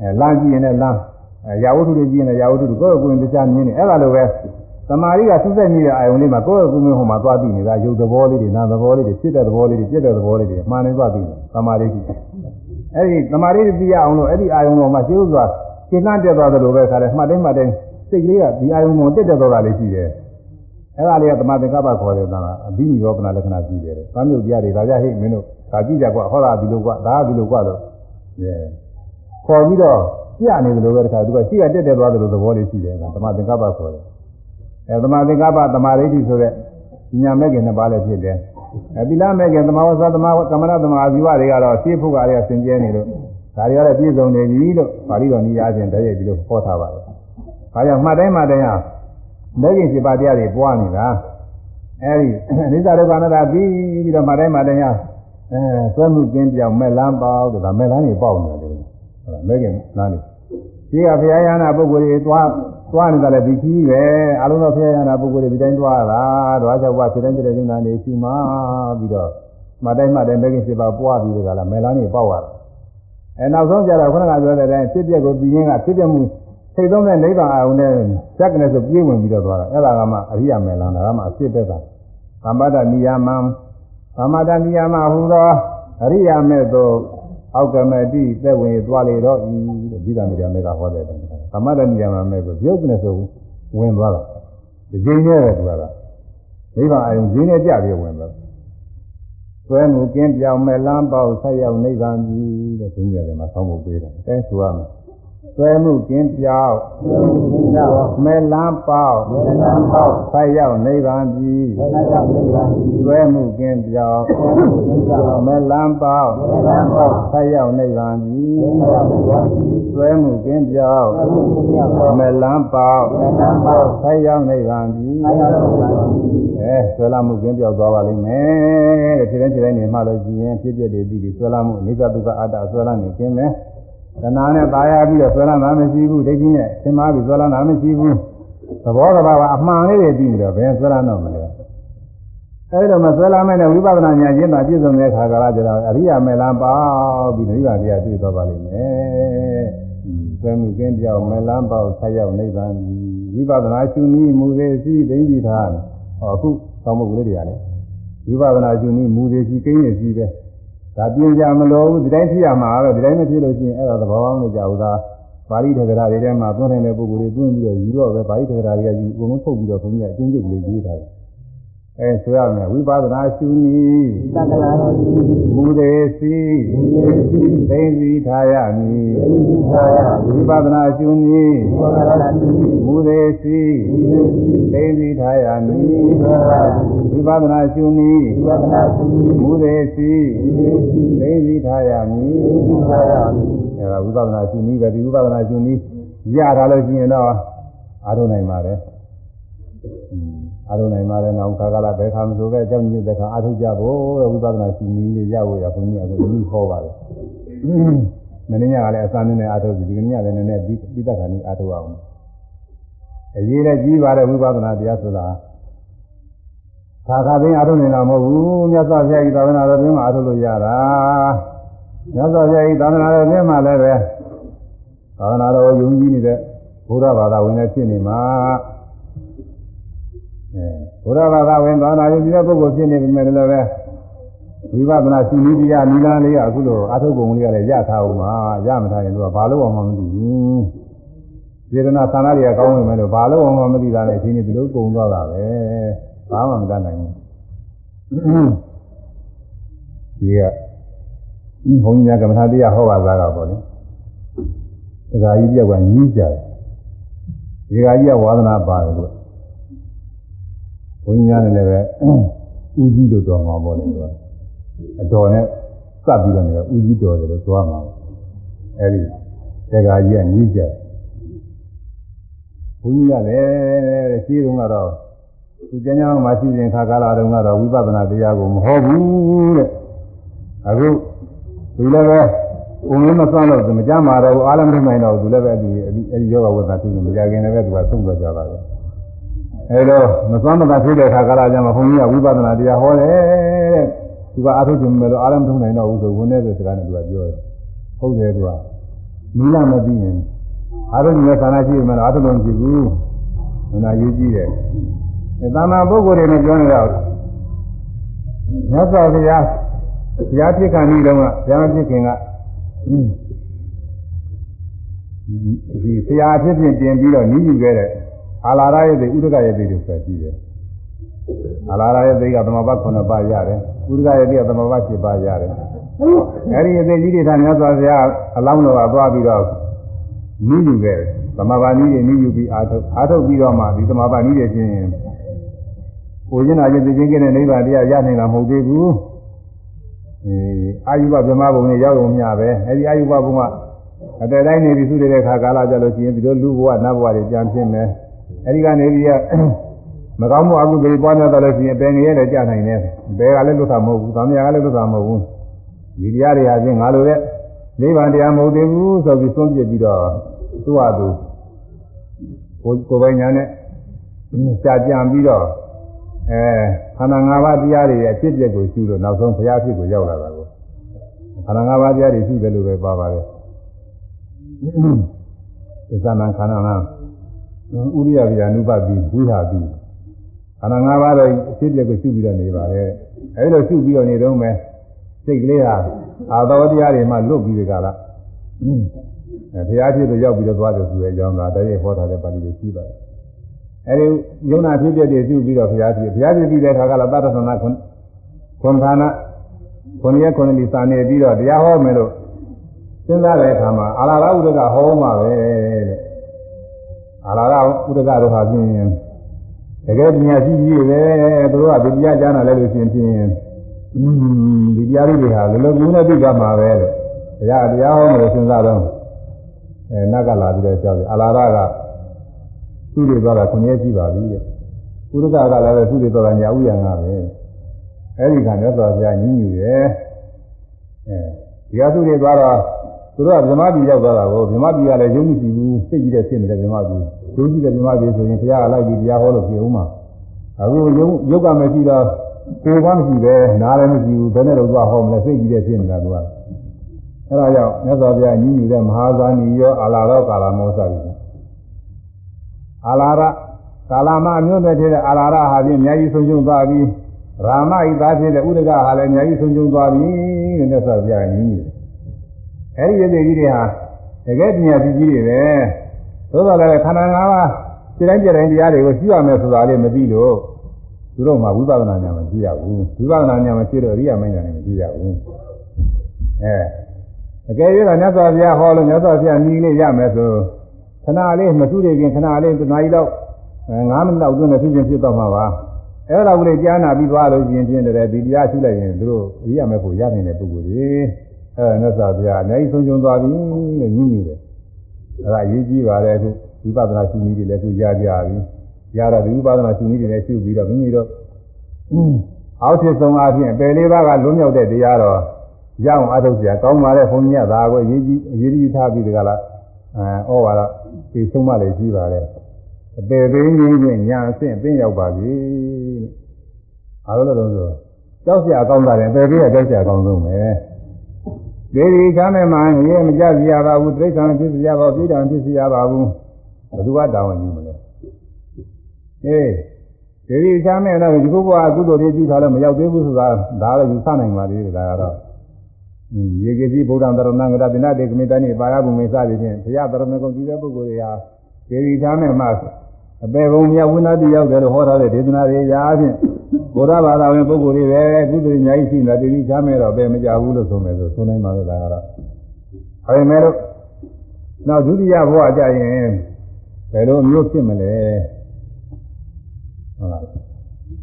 အဲလမ်းကြည့်ရင်လည်းလမ်းအဲရာဝတ္ထုတွေကြည့်ရင်လည်းရာဝတ္ထုတွေကိုယ်ကိုယ်ကိုယ်တခြားမြင်နေအဲ့ဒါလိုပဲသမာဓိကသုသက်မိတဲ့အာယုံလေးမှာကိုယ့်ရဲ့ကုမင်းဟိုမှာသွားပြီးနေတာရုပ်သဘောလေးတွေနာမ်သဘောလေးတွေဖြစ်တဲ့သဘောလေးတွေပြည့်တဲ့သဘောလေးတွေမှန်နေသွားပြီးတယ်သမာဓိကြီးအဲ့ဒီသမာဓိသိရအောင်လို့အဲ့ဒီအာယုံတော်မှာရှင်းဥစွာ ရှင်းနှံ့တက်သွားသလိုပဲခါလဲမှတ်တိုင်းမှတ်တိုင်းစိတ်ကလေးကဒီအာယုံပေါ်တက်တက်သွားတာလေးရှိတယ်အဲ့ဒါလေးကသမာသင်္ကပ္ပခေါ်တဲ့တာကအဘိနိရောပနာလက္ခဏာရှိတယ်။သံမြုပ်တရားတွေဒါကြဟိမင်းတို့ဒါကြည့်ကြကွာဟောတာဒီလိုကွာဒါကဒီလိုကွာလို့အဲခေါ်ပြီးတော့ပြနေတယ်လို့ပဲတခါသူကရှိရတက်တက်သွားတယ်လို့သဘောလေးရှိတယ်ကသမာသင်္ကပ္ပခေါ်တယ်။အဲသမာသင်္ကပ္ပသမာဓိဋ္ဌိဆိုတဲ့ဉာဏ်မဲ့ခင်နှစ်ပါးလည်းဖြစ်တယ်။အပိလမဲ့ခင်သမာဝဇ္ဇသမာကမ္မရသမာအဇီဝတွေကတော့ရှင်းဖို့ကလည်းဆင်ကျဲနေလို့ ဒါတွေကတော့ပြည့်စုံနေပြီလို့ပါဠိတော်နည်းအားဖြင့်တည်းရဲ့ဒီလိုဟောထားပါတယ်။ဒါကြောင့်မှတ်တိုင်းမှတ်တိုင်းဟာမဲ့ခင်7ပါးတရားတွေပွားနေတာအဲဒီနိစ္စဒုက္ခအနတ္တပြီးပြီးတော့မှတ်တိုင်းမှတ်တိုင်းဟာအဲသွဲမှုကင်းပြောင်မဲ့လန်းပေါက်ဆိုတာမဲ့လန်းတွေပေါက်နေတယ်ဟုတ်လားမဲ့ခင်လန်းတွေဒီကဘုရားရဟနာပုဂ္ဂိုလ်တွေသွားသွားနေတာလည်းဒီကြီးပဲအလုံးစုံဘုရားရဟနာပုဂ္ဂိုလ်တွေဒီတိုင်းသွားတာတော့၆ပါးဖြစ်တိုင်းဖြစ်တဲ့ဉာဏ်တွေရှုမှပြီးတော့မှတ်တိုင်းမှတ်တိုင်းမဲ့ခင်7ပါးပွားပြီးကြလားမဲ့လန်းတွေပေါက်ရတာ အဲနောက်ဆုံးကြတော့ခုနကပြောတဲ့အတိုင်းဖြစ်ပျက်ကိုပြီးရင်းကဖြစ်ပျက်မှုစိတ်သုံးတဲ့နိဗ္ဗာန်အောင်နဲ့ဇက်ကနေဆိုပြေးဝင်ပြီးတော့သွားတာအဲ့ဒါကမှအရိယာမေလန်ဒါကမှအဖြစ်သက်တာသမ္ပတ္တနိယမံသမ္ပတ္တနိယမဟူသောအရိယာမေသောအောက်ကမတိသက်ဝင်သွားလေတော့ဤတဲ့ဒီသာမေရမေကဟောတဲ့အတိုင်းသမ္ပတ္တနိယမမေကိုပြုတ်ကနေဆိုဝင်သွားတာဒီကြိမ်နဲ့တူတာနိဗ္ဗာန်အယုံဈေးနဲ့ကြပြီးဝင်သွား သွဲမှုကင်းပြောင်းမဲ့လမ်းပေါက်ဆက်ရောက်နိဗ္ဗာန်ကြီးတဲ့ဘုန်းကြီးတွေမှာဆောင်းဖို့ပေးတယ်အဲဆိုရမယ်ဆွဲမှုကင်းပြောက်မဲလန်းပေါက်ဆက်ရောက်နိဗ္ဗာန်ပြီဆွဲမှုကင်းပြောက်မဲလန်းပေါက်ဆက်ရောက်နိဗ္ဗာန်ပြီဆွဲမှုကင်းပြောက်မဲလန်းပေါက်ဆက်ရောက်နိဗ္ဗာန်ပြီ အဲဆွဲလာမှုကင်းပြောက်သွားပါလိမ့်မယ်တဲ့ခြေတိုင်းခြေတိုင်းနေမှလို့ရှိရင်ဖြစ်ဖြစ်တွေပြီးပြီးဆွဲလာမှုအနိစ္စဒုက္ခအတ္တဆွဲလာနေခြင်းပဲတဏှာနဲ့ပါရပြီးတော့ဆွဲလာမှာမရှိဘူးဒိဋ္ဌိနဲ့သင်မာပြီးဆွဲလာမှာမရှိဘူးသဘောကဘာကအမှန်လေးတွေပြီးပြီးတော့ဘယ်ဆွဲလာတော့မလဲအဲဒီတော့မဆွဲလာမဲ့နဲ့ဝိပဿနာဉာဏ်ရင်းတာပြည့်စုံတဲ့ခါကာလကျတော့အရိယာမေလံပေါက်ပြီးနိဗ္ဗာန်တရားတွေ့တော့ပါလိမ့်မယ်ဆွဲမှုကင်းပြောက်မေလံပေါက်ဆက်ရောက်နိဗ္ဗာန်ဝိပဿနာရှုနည်းမူစေစီဒိဋ္ဌိထားတယ် အခုသောင်းမှုကလေးတွေကလည်းဝိပဿနာရှုနည်းမူသေးစီကိန်းနေစီပဲဒါပြင်ကြမလို့ဒီတိုင်းဖြစ်ရမှာပဲဒီတိုင်းမဖြစ်လို့ရှိရင်အဲ့ဒါသဘောကောင်းလို့ကြာဘူးသာပါဠိထေရတွေထဲမှာသွင်းနေတဲ့ပုဂ္ဂိုလ်တွေသွင်းပြီးတော့ယူတော့ပဲပါဠိထေရတွေကယူအကုန်လုံးထုတ်ပြီးတော့ဘုန်းကြီးကအချင်းချင်းကလေးရေးထားတယ် အဲဆိုရမယ်ဝိပဿနာရှုနည်းသက္ကနာတော်ရှိမူသေးစီဒီနေ့ရှိသိသိထားရမည်ဒီသာယဝိပဿနာရှုနည်းဘောဂရတိမူသေးစီဒီနေ့ရှိသိသိထားရမည်ဒီသာယဝိပဿနာရှုနည်းဝဒနာရှိမူသေးစီဒီနေ့ရှိသိသိထားရမည်ဒီသာယအဲဒါဝိပဿနာရှုနည်းပဲဒီဝိပဿနာရှုနည်းရတာလို့ရှိရင်တော့အားထုတ်နိုင်ပါတယ် အားထုတ်နိုင်ပါတယ်နောက်ခါကလာဘယ်ခါမဆိုပဲအကြောင်းညွှန်တဲ့ခါအားထုတ်ကြဖို့ဝိပဿနာရှုနည်းလေးရဖို့ရဘုန်းကြီးအခုဒီဟောပါတယ်မင်းညကလည်းအစာနဲ့အားထုတ်ပြီဒီကနေ့လည်းနည်းနည်းပြီးပြီးသက်ခါနေအားထုတ်အောင်အရေးလည်းကြီးပါတယ်ဝိပဿနာတရားဆိုတာခါခါသိအားထုတ်နေတာမဟုတ်ဘူးမြတ်စွာဘုရားကြီးသာသနာတော်တွင်မှာအားထုတ်လို့ရတာမြတ်စွာဘုရားကြီးသာသနာတော်တွင်မှာလည်းပဲသာသနာတော်ယုံကြည်နေတဲ့ဘုရားဘာသာဝင်လည်းဖြစ်နေမှာအဲ ဘုရားဘာသာဝင်သာသနာယုံကြည်တဲ့ပုဂ္ဂိုလ်ဖြစ်နေပြီမဲ့လည်းပဲဝိပဿနာရှင်နည်းတရားနိလန်းလေးကအခုလိုအားထုတ်ပုံလေးကလည်းရထားအောင်ပါရမထားရင်တော့ဘာလို့အောင်မှမသိဘူးစေတနာသံဃာတွေကကောင်းနေမယ်လို့ဘာလို့အောင်မှမသိတာလဲအချင်းချင်းဒီလိုပုံသွားတာပဲဘာမှမတတ်နိုင်ဘူးဒီကဘုန်းကြီးများကမ္မထာတရားဟောပါသားကပေါ့လေဒကာကြီးပြောက်ကညီးကြတယ်ဒီကကြီးကဝါသနာပါတယ်လို့ ဘုန်းကြီးများလည်းပဲဦးကြီးလို့တော်မှာပေါ့လေသူကအတော်နဲ့စပ်ပြီးတော့နေတော့ဦးကြီးတော်တယ်လို့သွားမှာအဲဒီဒကာကြီးကညီးကြတယ်ဘုန်းကြီးကလည်းရှင်းတုန်းကတော့သူကျမ်းစာမှာရှိရင်ခါကာလတုန်းကတော့ဝိပဿနာတရားကိုမဟောဘူးတဲ့အခုသူလည်းပဲုံလုံးမစွမ်းတော့သူမကြမ်းမာတော့အားလည်းမထိနိုင်တော့သူလည်းပဲဒီအဲဒီယောဂဝိသနာသိနေမကြခင်လည်းပဲသူကသုံးတော့ကြပါပဲ အဲတော့မစွမ်းမသာဖြစ်တဲ့အခါကာလကျမှဘုန်းကြီးကဝိပဿနာတရားဟောတယ်တဲ့သူကအားထုတ်ခြင်းမဲ့လို့အားလည်းမထုံနိုင်တော့ဘူးဆိုဝင်နေတဲ့စကားနဲ့သူကပြောတယ်ဟုတ်တယ်သူကနီးလာမသိရင်အားထုတ်ခြင်းနဲ့ဌာနရှိမှလည်းအားထုတ်လို့မရှိဘူးမနာရေးကြည့်တယ်အဲသာနာပုဂ္ဂိုလ်တွေနဲ့ပြောနေတော့မြတ်စွာဘုရားဘုရားဖြစ်ခံပြီးတော့ကဘုရားမဖြစ်ခင်ကဒီဆရာအဖြစ်ဖြင့်တင်ပြီးတော့နီးယူခဲ့တဲ့ အာလာရရဲ့သိဥဒကရဲ့သိတွေဆိုကြည့်တယ်အာလာရရဲ့သိကသမဘတ်9ပါးရတယ်ဥဒကရဲ့သိကသမဘတ်7ပါးရတယ်အဲဒီအသိကြီးတွေထာမြတ်စွာဘုရားအလောင်းတော်ကသွားပြီးတော့နီးယူခဲ့တယ်သမဘာနီးတွေနီးယူပြီးအာထုတ်အာထုတ်ပြီးတော့မှဒီသမဘာနီးတွေချင်းကိုကျင်နာချင်းသိချင်းကင်းတဲ့နိဗ္ဗာန်တရားရနိုင်တာမဟုတ်သေးဘူးအဲအာယုဘဗြဟ္မာဘုံနဲ့ရောက်ုံမျှပဲအဲဒီအာယုဘဘုံကအတဲတိုင်းနေပြီးသူတဲ့ခါကာလကြလို့ရှိရင်ဒီလိုလူဘဝနတ်ဘဝတွေပြန်ဖြစ်မယ် အဲဒီကနေပြီးမကောင်းမှုအကုသိုလ်ပွားများတော့လို့ရှိရင်ပင်ငရဲလည်းကြာနိုင်တယ်ဘယ်ကလည်းလွတ်တာမဟုတ်ဘူးသံဃာကလည်းလွတ်တာမဟုတ်ဘူးဒီတရားတွေဟာချင်းငါလိုတဲ့နိဗ္ဗာန်တရားမဟုတ်သေးဘူးဆိုပြီးဆုံးပြပြီးတော့သူ့ဟာသူကိုကိုယ်ပိုင်ညာနဲ့ကြာကြံပြီးတော့အဲခန္ဓာ၅ပါးတရားတွေရဲ့အဖြစ်အပျက်ကိုရှုလို့နောက်ဆုံးဘုရားဖြစ်ကိုရောက်လာတာကိုခန္ဓာ၅ပါးတရားတွေရှုတယ်လို့ပဲပါပါတယ်သစ္စာနာခန္ဓာနာ ဥရိယဗျာနုပတိဝိဟာတိခန္ဓာ၅ပါးတော့အဖြစ်အပျက်ကိုရှုပြီးတော့နေပါတယ်အဲဒီလိုရှုပြီးတော့နေတော့မယ်စိတ်ကလေးဟာအာသောတရားတွေမှလွတ်ပြီးကြလားအဲဘုရားဖြစ်ကိုရောက်ပြီးတော့သွားတယ်ဆိုတဲ့အကြောင်းကတည်းကဟောထားတဲ့ပါဠိတွေရှိပါတယ်အဲဒီယုံနာဖြစ်ပြတဲ့ပြုပြီးတော့ဘုရားဖြစ်ဘုရားဖြစ်ပြီးတဲ့အခါကလည်းသတ္တသနာခွန်ခွန်ဌာနခွန်ရက်ခွန်လီစာနေပြီးတော့တရားဟောမယ်လို့စဉ်းစားတဲ့အခါမှာအာလာရဥဒကဟောမှာပဲတဲ့ အာလာရဥဒကတော့ဟာဖြင့်တကယ်ပညာရှိကြီးပဲသူတို့ကဒီတရားကြားနာလဲလို့ရှိရင်ဖြင့်ဒီတရားတွေဟာလောလောကူနဲ့သိကြမှာပဲလို့ဘုရားတရားဟောမယ်လို့စဉ်းစားတော့အဲနတ်ကလာပြီးတော့ကြောက်တယ်အာလာရကသူ့တွေသွားတာခုနှစ်ရှိပါပြီတဲ့ဥဒကကလည်းသူ့တွေသွားတာညာဥယျာငါပဲအဲဒီခါမြတ်စွာဘုရားညှဉ်းညူတယ်အဲဒီဟာသူတွေသွားတော့သူတို့ကဗြဟ္မပြည်ရောက်သွားတာကိုဗြဟ္မပြည်ကလည်းယုံကြည်ဘူးစိတ်ကြီးတဲ့ဖြစ်နေတဲ့ဗြဟ္မပြည် ယုံကြည်တဲ့ဗြဟ္မပြည်ဆိုရင်ဘုရားကလိုက်ပြီးတရားဟောလို့ပြေဦးမှာအခုယုံယုတ်ကမရှိတော့ကိုယ်ကမရှိပဲနားလည်းမရှိဘူးဘယ်နဲ့တော့သွားဟောမလဲစိတ်ကြီးတဲ့ဖြစ်နေတာသူကအဲဒါကြောင့်မြတ်စွာဘုရားညှဉ်းညူတဲ့မဟာဇာနီရောအာလာရောကာလမောစသည်အာလာရကာလမအမျိုးနဲ့ဖြစ်တဲ့အာလာရဟာဖြင့်အများကြီးဆုံးရှုံးသွားပြီးရာမဤသားဖြစ်တဲ့ဥဒကဟာလည်းအများကြီးဆုံးရှုံးသွားပြီတဲ့မြတ်စွာဘုရားညှဉ်းညူတယ်အဲဒီရည်ကြီးတွေဟာတကယ်ပညာရှိကြီးတွေပဲ သို့တော်လည်းခန္ဓာ၅ပါးစိတ်တိုင်းကြတိုင်းတရားတွေကိုရှိရမယ်ဆိုတာလေးမသိလို့သူတို့မှဝိပဿနာဉာဏ်မရှိရဘူးဝိပဿနာဉာဏ်မရှိတော့အရိယာမဉာဏ်နဲ့မရှိရဘူးအဲအကယ်၍တော့မြတ်စွာဘုရားဟောလို့မြတ်စွာဘုရားညီလေးရမယ်ဆိုခဏလေးမသုတွေခင်ခဏလေးတနားရီတော့9မိနစ်လောက်အတွင်းနဲ့ဖြစ်ချင်းဖြစ်တော့မှာပါအဲ့ဒါကလေးကြားနာပြီးသွားလို့ရှင်ပြင်းတယ်ဒီတရားရှိလိုက်ရင်သူတို့အရိယာမေဖို့ရနိုင်တဲ့ပုဂ္ဂိုလ်တွေအဲ့ဒါမြတ်စွာဘုရားအများကြီးဆုံးရှုံးသွားပြီလို့ညှိညူတယ် အဲဒါအရေးကြီးပါတယ်အခုဝိပဿနာရှင်ကြီးတွေလည်းအခုရကြပြီရတော့ဒီဝိပဿနာရှင်ကြီးတွေလည်းရှုပြီးတော့မိမိတို့အောက်ထစ်ဆုံးအဖြစ်ပယ်လေးပါးကလွတ်မြောက်တဲ့တရားတော့ရအောင်အထုတ်စရာကောင်းပါလေဘုန်းကြီးကဒါကိုအရေးကြီးအရေးကြီးထားပြီးတကလားအဲဩဝါဒဒီဆုံးမလည်းရှိပါလေအပေပင်ကြီးဖြင့်ညာအဆင့်ပင်းရောက်ပါပြီလို့အားလုံးတော့ဆိုကြောက်စရာကောင်းတာတယ်ပယ်ပေးရကြောက်စရာကောင်းဆုံးပဲ ဒီဒီချမ်းမဲ့မှာရေမကြစီရပါဘူးတိရစ္ဆာန်ဖြစ်စီရပါဘူးပြည်တော်ဖြစ်စီရပါဘူးဘယ်သူကတောင်းယူမလဲအေးဒီဒီချမ်းမဲ့တော့ဒီဘုရားကုသိုလ်တွေပြုထားလို့မရောက်သေးဘူးဆိုတာဒါလည်းယူဆနိုင်ပါသေးတယ်ဒါကတော့ရေကတိဗုဒ္ဓံတရဏံကတပိဏတေကမိတ္တိပါရဘုံမေစသည်ဖြင့်ဘုရားတရဏဂုံကြည့်တဲ့ပုဂ္ဂိုလ်တွေဟာဒေဒီသားနဲ့မှ အပေဘုံမြတ်ဝိနာတိရောက်တယ်လို့ဟောထားတဲ့ဒေသနာတွေရာအချင်းဘုရားဘာသာဝင်ပုဂ္ဂိုလ်တွေပဲကုသိုလ်အများကြီးရှိနေတာဒေဒီသားမဲ့တော့ပဲမကြဘူးလို့ဆိုမယ်ဆိုဆိုနိုင်ပါလို့ဒါကတော့အဲဒီမဲ့လို့နောက်ဒုတိယဘဝကြရင်ဘယ်လိုမျိုးဖြစ်မလဲဟုတ်လား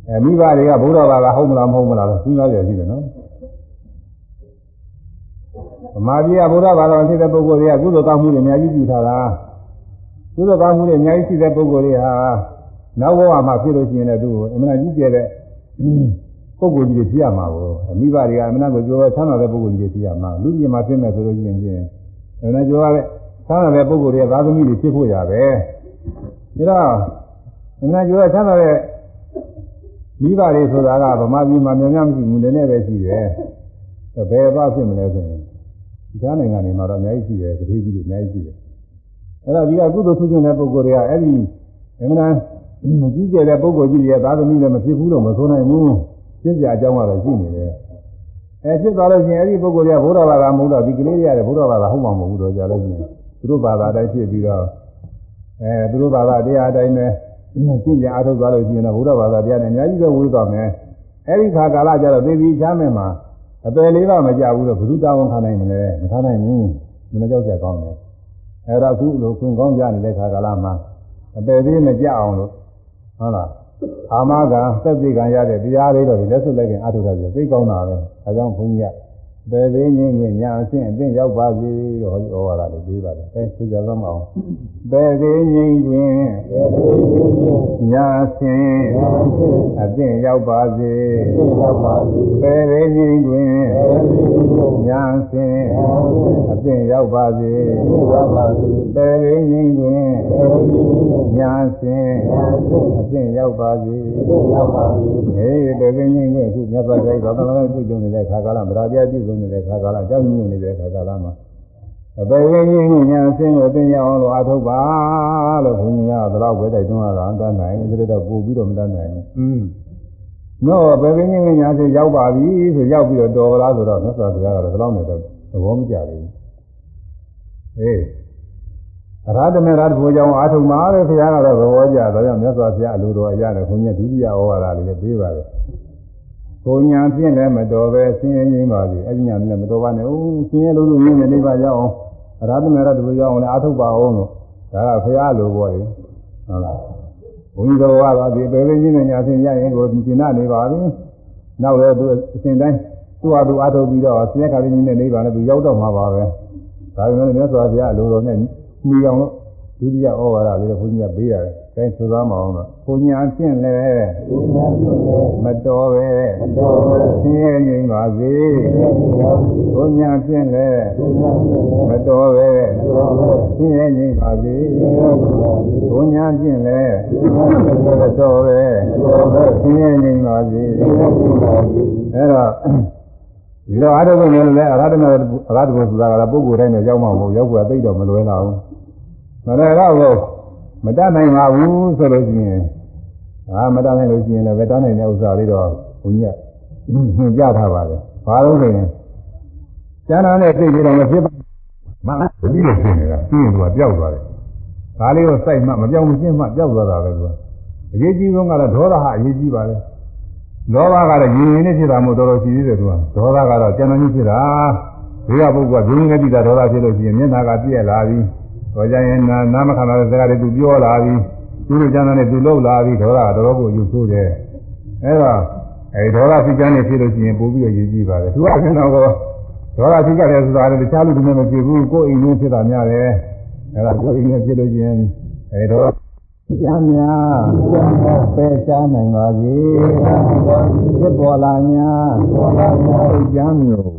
အဲမိဘတွေကဘုရားဘာသာဟုတ်မလားမဟုတ်မလားလို့စဉ်းစားကြရရှိတယ်နော်ဗမာပြည်ကဘုရားဘာသာဝင်ဖြစ်တဲ့ပုဂ္ဂိုလ်တွေကကုသိုလ်ကောင်းမှုတွေအများကြီးပြုထားတာ ကုသိုလ်ကောင်းမှုတွေအများကြီးရှိတဲ့ပုဂ္ဂိုလ်တွေဟာနောက်ဘဝမှာဖြစ်လို့ရှိရင်လည်းသူ့ကိုအမှန်ကြီးကျယ်တဲ့ပုဂ္ဂိုလ်ကြီးတွေဖြစ်ရမှာကိုအမိဘတွေကအမှန်ကိုကြောချမ်းသာတဲ့ပုဂ္ဂိုလ်ကြီးတွေဖြစ်ရမှာလူပြည်မှာဖြစ်မယ်ဆိုလို့ရှိရင်ဖြင့်အမှန်ကြောရတဲ့ချမ်းသာတဲ့ပုဂ္ဂိုလ်တွေကသာသမီတွေဖြစ်ဖို့ရပဲဒါတော့အမှန်ကြောရချမ်းသာတဲ့မိဘတွေဆိုတာကဗမာပြည်မှာများများမရှိဘူးနည်းနည်းပဲရှိတယ်ဘယ်ဘာဖြစ်မလဲဆိုရင်ဒီနိုင်ငံတွေမှာတော့အများကြီးရှိတယ်တတိကြီးတွေအများကြီးရှိတယ် အဲ့တော့ဒီကကုသိုလ်ထုခြင်းတဲ့ပုဂ္ဂိုလ်တွေကအဲ့ဒီအမှန်တန်ကြီးကျယ်တဲ့ပုဂ္ဂိုလ်ကြီးတွေသာသမီလည်းမဖြစ်ဘူးလို့မဆိုနိုင်ဘူးပြည့်ပြအကြောင်းကတော့ရှိနေတယ်အဲဖြစ်သွားလို့ရှိရင်အဲ့ဒီပုဂ္ဂိုလ်တွေကဘုရားဘာသာမဟုတ်တော့ဒီကလေးတွေကလည်းဘုရားဘာသာဟုတ်မှာမဟုတ်ဘူးတော့ကြာလို့ရှိရင်သူတို့ဘာသာတိုင်းဖြစ်ပြီးတော့အဲသူတို့ဘာသာတရားအတိုင်းပဲကျင့်ကြံအားထုတ်သွားလို့ရှိရင်တော့ဘုရားဘာသာတရားနဲ့အများကြီးပဲဝေးသွားမယ်အဲ့ဒီခါကာလကျတော့သေပြီးချမ်းမဲ့မှာအပယ်လေးပါမကြဘူးလို့ဘုသူတာဝန်ခံနိုင်မလဲမခံနိုင်ဘူးမနှကြောက်ကြကောင်းတယ် အဲ့တော့အခုလိုခွင့်ကောင်းကြနေတဲ့ခါကာလမှာအပယ်သေးမကြအောင်လို့ဟုတ်လားအာမကသက်သေကံရတဲ့တရားလေးတော့ဒီလက်စွပ်လက်ကင်အထုတာပြသိကောင်းတာပဲအဲကြောင့်ဘုန်းကြီးက ပယ်သေးငင်းငင်းညာအဆင့်အသိရောက်ပါစေလို့ဟောဒီဩဝါဒလေးပေးပါတယ်အဲသိကြသမောင်းပယ်သေးငင်းငင်းညာအဆင့်အသိရောက်ပါစေပယ်သေးငင်းငင်းညာအဆင့်အသိရောက်ပါစေပယ်သေးငင်းငင်းညာအဆင့်အသိရောက်ပါစေဟေးပယ်သေးငင်းငင်းအခုမြတ်စွာဘုရားသာသနာ့ပြုကျုံနေတဲ့ခါကာလဗရာပြပြုကျုံနေတဲ့ခါကာလကြောက်ညွန့်နေတဲ့ခါကာလမှာအပေရင်းကြီးညာအစင်းကိုသိရအောင်လို့အထုတ်ပါလို့ဘုရားကတော့ဘယ်တိုက်တွန်းရတာအတန်းနိုင်ဒါတော့ပို့ပြီးတော့မတန်းနိုင်ဘူး။อืมတော့ဘယ်ရင်းကြီးညာအစင်းရောက်ပါပြီဆိုရောက်ပြီးတော့တော်လားဆိုတော့မြတ်စွာဘုရားကတော့ဒီလောက်နဲ့တော့သဘောမကျဘူး။အေးအရဟတမေရတ်ဘုရားအောင်အာထုံမှာပဲဘုရားကတော့သဘောကျတော့ကြောင့်မြတ်စွာဘုရားအလိုတော်အရတယ်ခွန်ကြီးဒုတိယဩဝါဒလေးလည်းပေးပါတယ်။ ကိုညာဖြင့်လည်းမတော်ပဲဆင်းရဲရင်းပါပြီ။အဲ့ဒီညာလည်းမတော်ပါနဲ့။ဦးဆင်းရဲလို့လို့မြင်နေနေပါကြအောင်။အရဟတမေရတ်ဘုရားအောင်လည်းအာထုပါအောင်လို့ဒါကဘုရားလိုပေါ့လေ။ဟုတ်လား။ဘုန်းကြီးတော်ကတော့ဒီပေပင်းကြီးနဲ့ညာဆင်းရရင်ကိုဒီကျင်နာနေပါပြီ။နောက်လည်းသူအစဉ်တိုင်းသူ့ဟာသူအာထုပြီးတော့ဆင်းရဲခါလေးကြီးနဲ့နေပါနဲ့သူရောက်တော့မှာပါပဲ။ဒါပေမဲ့မြတ်စွာဘုရားအလိုတော်နဲ့မိအောင်လို့ဒုတိယဩဝါဒလေးကိုဘုန်းကြီးကပေးရတယ်။ အဲဆိုသားမအောင်တော့ဘုညာဖြင့်လည်းမတော်ပဲဆင်းရဲငြိမ်ပါစေ။ဘုညာဖြင့်လည်းမတော်ပဲဆင်းရဲငြိမ်ပါစေ။ဘုညာဖြင့်လည်းမတော်ပဲဆင်းရဲငြိမ်ပါစေ။အဲတော့ဒီတော့အာရကုနဲ့လည်းအရဟတမေအရဟတကုဆိုတာကပုဂ္ဂိုလ်တိုင်းနဲ့ရောက်မှာမဟုတ်ရောက်ကွယ်သိတော့မလွယ်လာဘူးမလွယ်တော့ မတတ်နိုင်ပါဘူးဆိုလို့ရှိရင်အာမတတ်နိုင်လို့ရှိရင်လည်းမတတ်နိုင်တဲ့ဥစ္စာလေးတော့ဘုန်းကြီးကညွှန်ကြားထားပါတယ်ဘာလို့လဲကျမ်းစာနဲ့သိပြီးတော့မဖြစ်မှန်လားတတိယဖြစ်နေတာပြီးရင်သူကပျောက်သွားတယ်ဒါလေးကိုစိုက်မှမပြောင်းမရှင်းမှပျောက်သွားတာပဲသူကအရေးကြီးဆုံးကတော့ဒေါသဟာအရေးကြီးပါလေလောဘကတော့ရင်ရင်နဲ့ဖြစ်တာမဟုတ်တော်တော်ရှိသေးတယ်သူကဒေါသကတော့ကျန်တော်ကြီးဖြစ်တာဒီကပုဂ္ဂိုလ်ကဘုရင်ကတိတာဒေါသဖြစ်လို့ရှိရင်မျက်နှာကပြည့်လာပြီ ဟောကြရင်နာနာမခံတဲ့စကားတွေသူပြောလာပြီသူတို့ကျန်တဲ့သူလှုပ်လာပြီဒေါသကတော်တော်ကိုယူဆိုးတယ်အဲတော့အဲဒေါသဖြစ်ကြနေဖြစ်လို့ရှိရင်ပို့ပြီးတော့ရည်ကြည့်ပါတယ်သူကဆင်းတော့ဒေါသဖြစ်ကြတယ်ဆိုတာလည်းတခြားလူတွေနဲ့မဖြစ်ဘူးကိုယ်အိမ်နဲ့ဖြစ်တာများတယ်အဲဒါကိုယ်အိမ်နဲ့ဖြစ်လို့ရှိရင်အဲဒေါသကျမ်းများပယ်ချနိုင်ပါစေဖြစ်ပေါ်လာများကျမ်းမျိုး